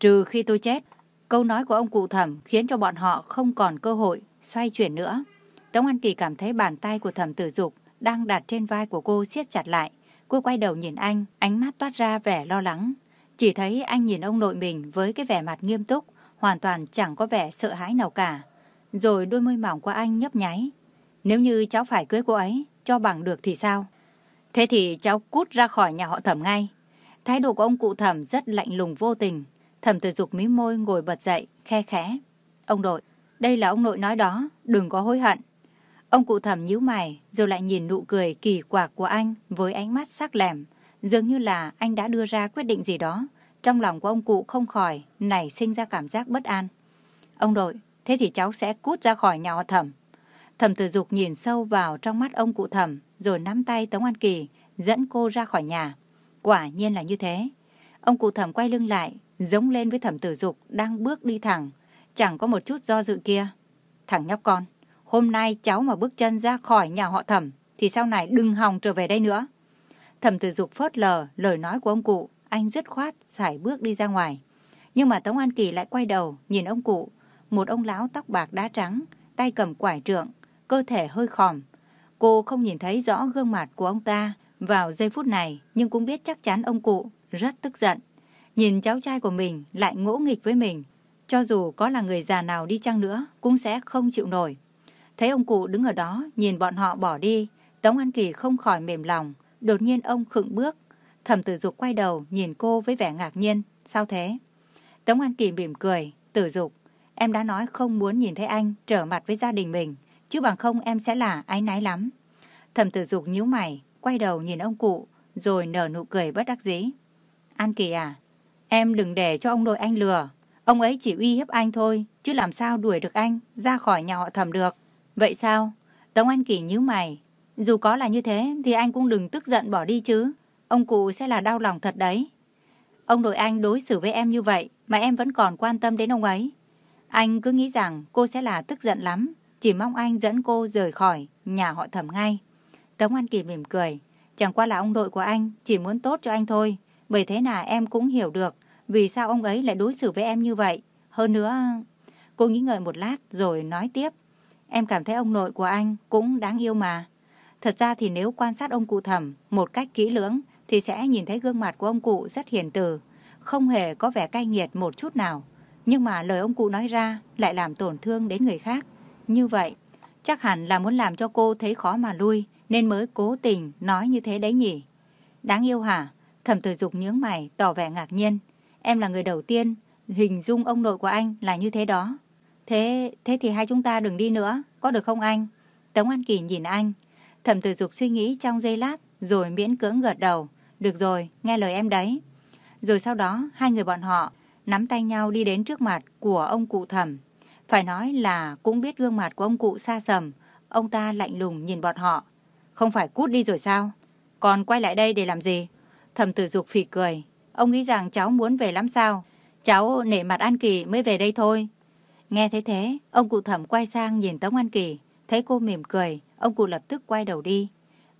A: Trừ khi tôi chết. Câu nói của ông cụ thẩm khiến cho bọn họ không còn cơ hội xoay chuyển nữa. Tống An Kỳ cảm thấy bàn tay của thẩm tử dục đang đặt trên vai của cô siết chặt lại. Cô quay đầu nhìn anh, ánh mắt toát ra vẻ lo lắng. Chỉ thấy anh nhìn ông nội mình với cái vẻ mặt nghiêm túc, hoàn toàn chẳng có vẻ sợ hãi nào cả. Rồi đôi môi mỏng của anh nhấp nháy. Nếu như cháu phải cưới cô ấy, cho bằng được thì sao? Thế thì cháu cút ra khỏi nhà họ thẩm ngay. Thái độ của ông cụ thẩm rất lạnh lùng vô tình. Thẩm tử dục mí môi ngồi bật dậy, khe khẽ. Ông nội, đây là ông nội nói đó, đừng có hối hận. Ông cụ thẩm nhíu mày, rồi lại nhìn nụ cười kỳ quặc của anh với ánh mắt sắc lẻm. Dường như là anh đã đưa ra quyết định gì đó. Trong lòng của ông cụ không khỏi, nảy sinh ra cảm giác bất an. Ông nội, thế thì cháu sẽ cút ra khỏi nhà họ thẩm. Thẩm tử dục nhìn sâu vào trong mắt ông cụ thẩm, rồi nắm tay Tống An Kỳ, dẫn cô ra khỏi nhà. Quả nhiên là như thế. Ông cụ thẩm quay lưng lại, giống lên với thẩm tử dục đang bước đi thẳng, chẳng có một chút do dự kia. Thằng nhóc con, hôm nay cháu mà bước chân ra khỏi nhà họ thẩm, thì sau này đừng hòng trở về đây nữa. Thẩm tử dục phớt lờ lời nói của ông cụ, anh dứt khoát giải bước đi ra ngoài. Nhưng mà Tống An Kỳ lại quay đầu, nhìn ông cụ, một ông lão tóc bạc đá trắng, tay cầm quải trượng, cơ thể hơi khòm. Cô không nhìn thấy rõ gương mặt của ông ta vào giây phút này, nhưng cũng biết chắc chắn ông cụ rất tức giận. Nhìn cháu trai của mình lại ngỗ nghịch với mình, cho dù có là người già nào đi chăng nữa cũng sẽ không chịu nổi. Thấy ông cụ đứng ở đó nhìn bọn họ bỏ đi, Tống An Kỳ không khỏi mềm lòng, đột nhiên ông khựng bước. Thẩm tử dục quay đầu nhìn cô với vẻ ngạc nhiên, sao thế? Tống An Kỳ mỉm cười, tử dục, em đã nói không muốn nhìn thấy anh trở mặt với gia đình mình, chứ bằng không em sẽ là ái náy lắm. Thẩm tử dục nhíu mày, quay đầu nhìn ông cụ, rồi nở nụ cười bất đắc dĩ. An Kỳ à, em đừng để cho ông nội anh lừa. Ông ấy chỉ uy hiếp anh thôi, chứ làm sao đuổi được anh ra khỏi nhà họ thẩm được. Vậy sao? Tống An Kỳ nhíu mày. Dù có là như thế thì anh cũng đừng tức giận bỏ đi chứ. Ông cụ sẽ là đau lòng thật đấy. Ông nội anh đối xử với em như vậy mà em vẫn còn quan tâm đến ông ấy. Anh cứ nghĩ rằng cô sẽ là tức giận lắm, chỉ mong anh dẫn cô rời khỏi nhà họ thẩm ngay. Tống An Kỳ mỉm cười. Chẳng qua là ông nội của anh chỉ muốn tốt cho anh thôi. Bởi thế nào em cũng hiểu được vì sao ông ấy lại đối xử với em như vậy. Hơn nữa, cô nghĩ ngợi một lát rồi nói tiếp. Em cảm thấy ông nội của anh cũng đáng yêu mà. Thật ra thì nếu quan sát ông cụ thẩm một cách kỹ lưỡng thì sẽ nhìn thấy gương mặt của ông cụ rất hiền từ, không hề có vẻ cay nghiệt một chút nào. Nhưng mà lời ông cụ nói ra lại làm tổn thương đến người khác. Như vậy, chắc hẳn là muốn làm cho cô thấy khó mà lui, nên mới cố tình nói như thế đấy nhỉ. Đáng yêu hả? Thẩm tử dục nhướng mày, tỏ vẻ ngạc nhiên. Em là người đầu tiên, hình dung ông nội của anh là như thế đó. Thế, thế thì hai chúng ta đừng đi nữa, có được không anh? Tống An Kỳ nhìn anh. Thẩm tử dục suy nghĩ trong giây lát, rồi miễn cưỡng gật đầu. Được rồi, nghe lời em đấy. Rồi sau đó, hai người bọn họ nắm tay nhau đi đến trước mặt của ông cụ thẩm. Phải nói là cũng biết gương mặt của ông cụ xa sầm. Ông ta lạnh lùng nhìn bọn họ. Không phải cút đi rồi sao? Còn quay lại đây để làm gì? Thẩm tử dục phì cười. Ông nghĩ rằng cháu muốn về lắm sao? Cháu nể mặt An Kỳ mới về đây thôi. Nghe thấy thế, ông cụ thẩm quay sang nhìn Tống An Kỳ. Thấy cô mỉm cười, ông cụ lập tức quay đầu đi.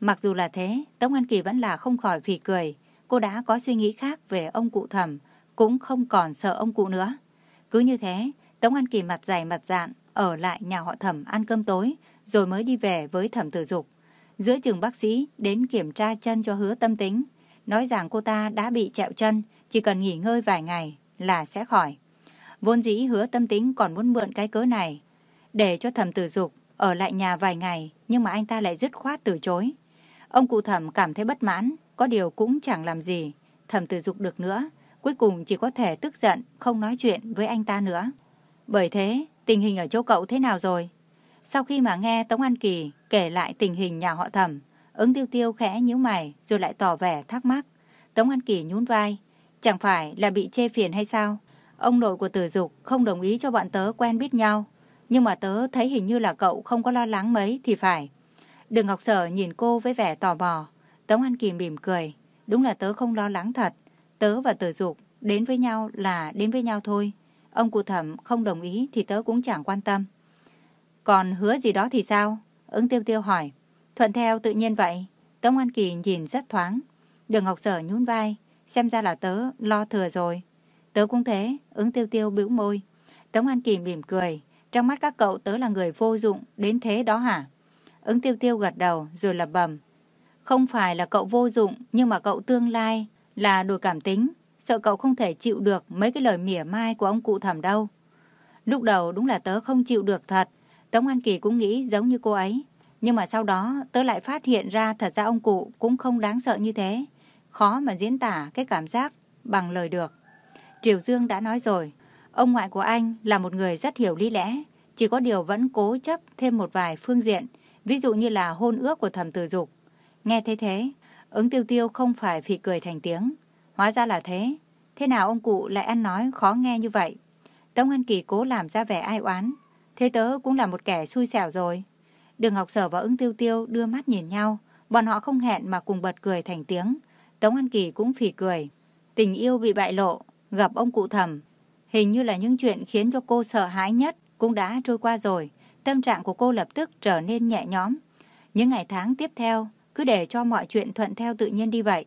A: Mặc dù là thế, Tống An Kỳ vẫn là không khỏi phì cười. Cô đã có suy nghĩ khác về ông cụ thẩm, cũng không còn sợ ông cụ nữa. Cứ như thế, Tống An Kỳ mặt dày mặt dạn, ở lại nhà họ thẩm ăn cơm tối, rồi mới đi về với thẩm tử dục. Giữa trường bác sĩ đến kiểm tra chân cho hứa tâm tính, nói rằng cô ta đã bị trẹo chân, chỉ cần nghỉ ngơi vài ngày là sẽ khỏi. Vốn dĩ hứa tâm tính còn muốn mượn cái cớ này, để cho thẩm tử dục ở lại nhà vài ngày, nhưng mà anh ta lại dứt khoát từ chối. Ông cụ thẩm cảm thấy bất mãn, có điều cũng chẳng làm gì. Thẩm tử dục được nữa, cuối cùng chỉ có thể tức giận, không nói chuyện với anh ta nữa. Bởi thế, tình hình ở chỗ cậu thế nào rồi? Sau khi mà nghe Tống An Kỳ kể lại tình hình nhà họ thẩm, ứng tiêu tiêu khẽ nhíu mày rồi lại tỏ vẻ thắc mắc. Tống An Kỳ nhún vai, chẳng phải là bị chê phiền hay sao? Ông nội của tử dục không đồng ý cho bọn tớ quen biết nhau. Nhưng mà tớ thấy hình như là cậu không có lo lắng mấy thì phải. Đường Ngọc Sở nhìn cô với vẻ tò mò. Tống An Kỳ mỉm cười. Đúng là tớ không lo lắng thật. Tớ và tử dục đến với nhau là đến với nhau thôi. Ông cụ thẩm không đồng ý thì tớ cũng chẳng quan tâm. Còn hứa gì đó thì sao? Ứng tiêu tiêu hỏi. Thuận theo tự nhiên vậy. Tống An Kỳ nhìn rất thoáng. Đường Ngọc Sở nhún vai. Xem ra là tớ lo thừa rồi. Tớ cũng thế. Ứng tiêu tiêu bĩu môi. Tống An Kỳ mỉm cười. Trong mắt các cậu tớ là người vô dụng đến thế đó hả? Ứng tiêu tiêu gật đầu rồi lập bầm. Không phải là cậu vô dụng, nhưng mà cậu tương lai là đùi cảm tính. Sợ cậu không thể chịu được mấy cái lời mỉa mai của ông cụ thẩm đâu. Lúc đầu đúng là tớ không chịu được thật. Tống An Kỳ cũng nghĩ giống như cô ấy. Nhưng mà sau đó tớ lại phát hiện ra thật ra ông cụ cũng không đáng sợ như thế. Khó mà diễn tả cái cảm giác bằng lời được. Triều Dương đã nói rồi, ông ngoại của anh là một người rất hiểu lý lẽ, chỉ có điều vẫn cố chấp thêm một vài phương diện, ví dụ như là hôn ước của thẩm tử dục. Nghe thấy thế, ứng tiêu tiêu không phải phì cười thành tiếng. Hóa ra là thế. Thế nào ông cụ lại ăn nói khó nghe như vậy? Tống An Kỳ cố làm ra vẻ ai oán. Thế tớ cũng là một kẻ xui xẻo rồi. Đường Ngọc Sở và ưng tiêu tiêu đưa mắt nhìn nhau. Bọn họ không hẹn mà cùng bật cười thành tiếng. Tống An Kỳ cũng phì cười. Tình yêu bị bại lộ, gặp ông cụ thầm. Hình như là những chuyện khiến cho cô sợ hãi nhất cũng đã trôi qua rồi. Tâm trạng của cô lập tức trở nên nhẹ nhõm. Những ngày tháng tiếp theo, cứ để cho mọi chuyện thuận theo tự nhiên đi vậy.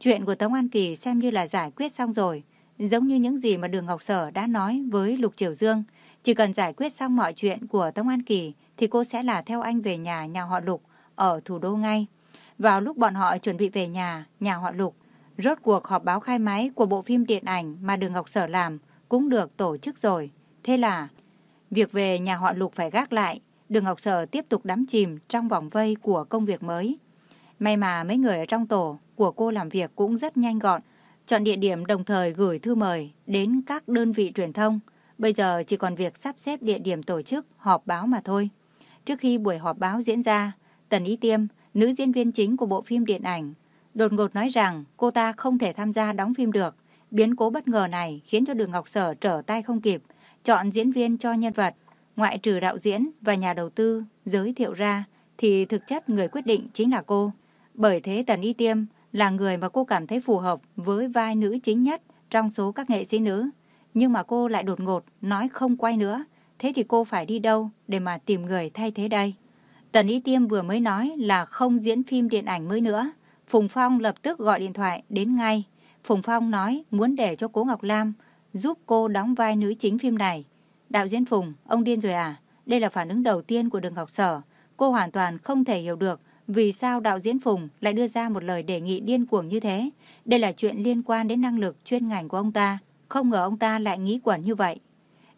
A: Chuyện của Tống An Kỳ xem như là giải quyết xong rồi. Giống như những gì mà Đường Ngọc Sở đã nói với Lục Triều Dương. Chỉ cần giải quyết xong mọi chuyện của Tống An Kỳ thì cô sẽ là theo anh về nhà nhà họ Lục ở thủ đô ngay. Vào lúc bọn họ chuẩn bị về nhà, nhà họ Lục, rốt cuộc họp báo khai máy của bộ phim điện ảnh mà Đường Ngọc Sở làm cũng được tổ chức rồi. Thế là, việc về nhà họ Lục phải gác lại, Đường Ngọc Sở tiếp tục đắm chìm trong vòng vây của công việc mới. May mà mấy người ở trong tổ của cô làm việc cũng rất nhanh gọn, chọn địa điểm đồng thời gửi thư mời đến các đơn vị truyền thông. Bây giờ chỉ còn việc sắp xếp địa điểm tổ chức họp báo mà thôi. Trước khi buổi họp báo diễn ra, Tần Ý Tiêm, nữ diễn viên chính của bộ phim điện ảnh, đột ngột nói rằng cô ta không thể tham gia đóng phim được. Biến cố bất ngờ này khiến cho Đường Ngọc Sở trở tay không kịp, chọn diễn viên cho nhân vật, ngoại trừ đạo diễn và nhà đầu tư giới thiệu ra, thì thực chất người quyết định chính là cô. Bởi thế Tần Y Tiêm là người mà cô cảm thấy phù hợp với vai nữ chính nhất trong số các nghệ sĩ nữ. Nhưng mà cô lại đột ngột nói không quay nữa. Thế thì cô phải đi đâu để mà tìm người thay thế đây? Tần Y Tiêm vừa mới nói là không diễn phim điện ảnh mới nữa. Phùng Phong lập tức gọi điện thoại đến ngay. Phùng Phong nói muốn để cho cố Ngọc Lam giúp cô đóng vai nữ chính phim này. Đạo diễn Phùng, ông điên rồi à? Đây là phản ứng đầu tiên của Đường Ngọc Sở. Cô hoàn toàn không thể hiểu được vì sao đạo diễn Phùng lại đưa ra một lời đề nghị điên cuồng như thế. Đây là chuyện liên quan đến năng lực chuyên ngành của ông ta. Không ngờ ông ta lại nghĩ quẩn như vậy.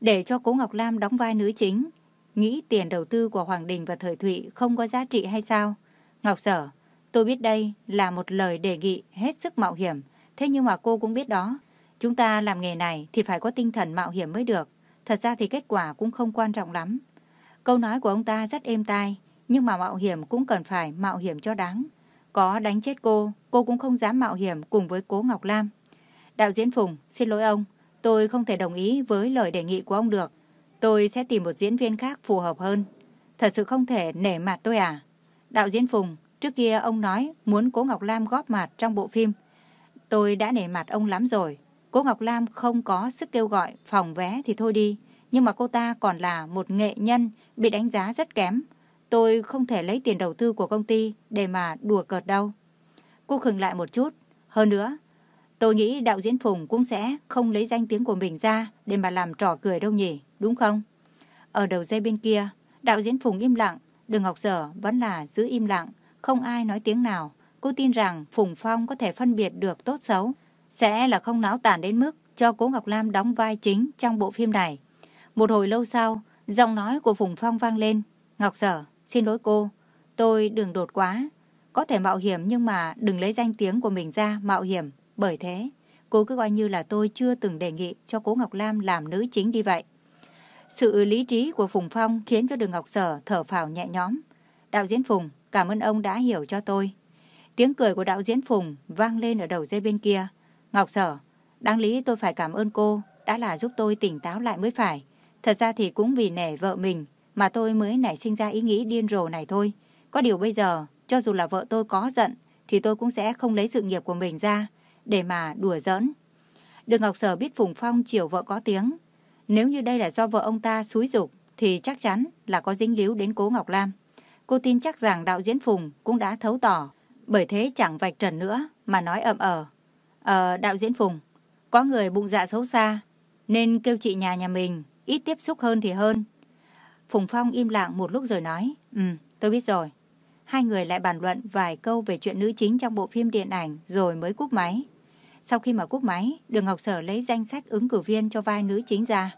A: Để cho Cố Ngọc Lam đóng vai nữ chính, nghĩ tiền đầu tư của Hoàng Đình và Thời Thụy không có giá trị hay sao? Ngọc Sở, tôi biết đây là một lời đề nghị hết sức mạo hiểm. Thế nhưng mà cô cũng biết đó. Chúng ta làm nghề này thì phải có tinh thần mạo hiểm mới được. Thật ra thì kết quả cũng không quan trọng lắm. Câu nói của ông ta rất êm tai, nhưng mà mạo hiểm cũng cần phải mạo hiểm cho đáng. Có đánh chết cô, cô cũng không dám mạo hiểm cùng với cố Ngọc Lam. Đạo diễn Phùng, xin lỗi ông, tôi không thể đồng ý với lời đề nghị của ông được. Tôi sẽ tìm một diễn viên khác phù hợp hơn. Thật sự không thể nể mặt tôi à? Đạo diễn Phùng, trước kia ông nói muốn cố Ngọc Lam góp mặt trong bộ phim. Tôi đã nể mặt ông lắm rồi. Cố Ngọc Lam không có sức kêu gọi phòng vé thì thôi đi. Nhưng mà cô ta còn là một nghệ nhân bị đánh giá rất kém. Tôi không thể lấy tiền đầu tư của công ty để mà đùa cợt đâu. Cô khừng lại một chút. Hơn nữa, tôi nghĩ đạo diễn Phùng cũng sẽ không lấy danh tiếng của mình ra để mà làm trò cười đâu nhỉ, đúng không? Ở đầu dây bên kia, đạo diễn Phùng im lặng, đường Ngọc Sở vẫn là giữ im lặng, không ai nói tiếng nào. Cô tin rằng Phùng Phong có thể phân biệt được tốt xấu, sẽ là không náo tàn đến mức cho Cố Ngọc Lam đóng vai chính trong bộ phim này. Một hồi lâu sau, giọng nói của Phùng Phong vang lên. Ngọc Sở, Xin lỗi cô, tôi đường đột quá. Có thể mạo hiểm nhưng mà đừng lấy danh tiếng của mình ra mạo hiểm. Bởi thế, Cô cứ coi như là tôi chưa từng đề nghị cho cố Ngọc Lam làm nữ chính đi vậy. Sự lý trí của Phùng Phong khiến cho Đường Ngọc Sở thở phào nhẹ nhõm. Đạo diễn Phùng, cảm ơn ông đã hiểu cho tôi. Tiếng cười của đạo diễn Phùng vang lên ở đầu dây bên kia. Ngọc Sở, đáng lý tôi phải cảm ơn cô, đã là giúp tôi tỉnh táo lại mới phải. Thật ra thì cũng vì nể vợ mình mà tôi mới nảy sinh ra ý nghĩ điên rồ này thôi. Có điều bây giờ, cho dù là vợ tôi có giận, thì tôi cũng sẽ không lấy sự nghiệp của mình ra để mà đùa giỡn. Đường Ngọc Sở biết Phùng Phong chiều vợ có tiếng. Nếu như đây là do vợ ông ta xúi dục thì chắc chắn là có dính líu đến cố Ngọc Lam. Cô tin chắc rằng đạo diễn Phùng cũng đã thấu tỏ. Bởi thế chẳng vạch trần nữa mà nói ậm ờ. Ờ, đạo diễn Phùng, có người bụng dạ xấu xa nên kêu chị nhà nhà mình ít tiếp xúc hơn thì hơn. Phùng Phong im lặng một lúc rồi nói, Ừ, tôi biết rồi. Hai người lại bàn luận vài câu về chuyện nữ chính trong bộ phim điện ảnh rồi mới cúp máy. Sau khi mà cúp máy, Đường Ngọc Sở lấy danh sách ứng cử viên cho vai nữ chính ra.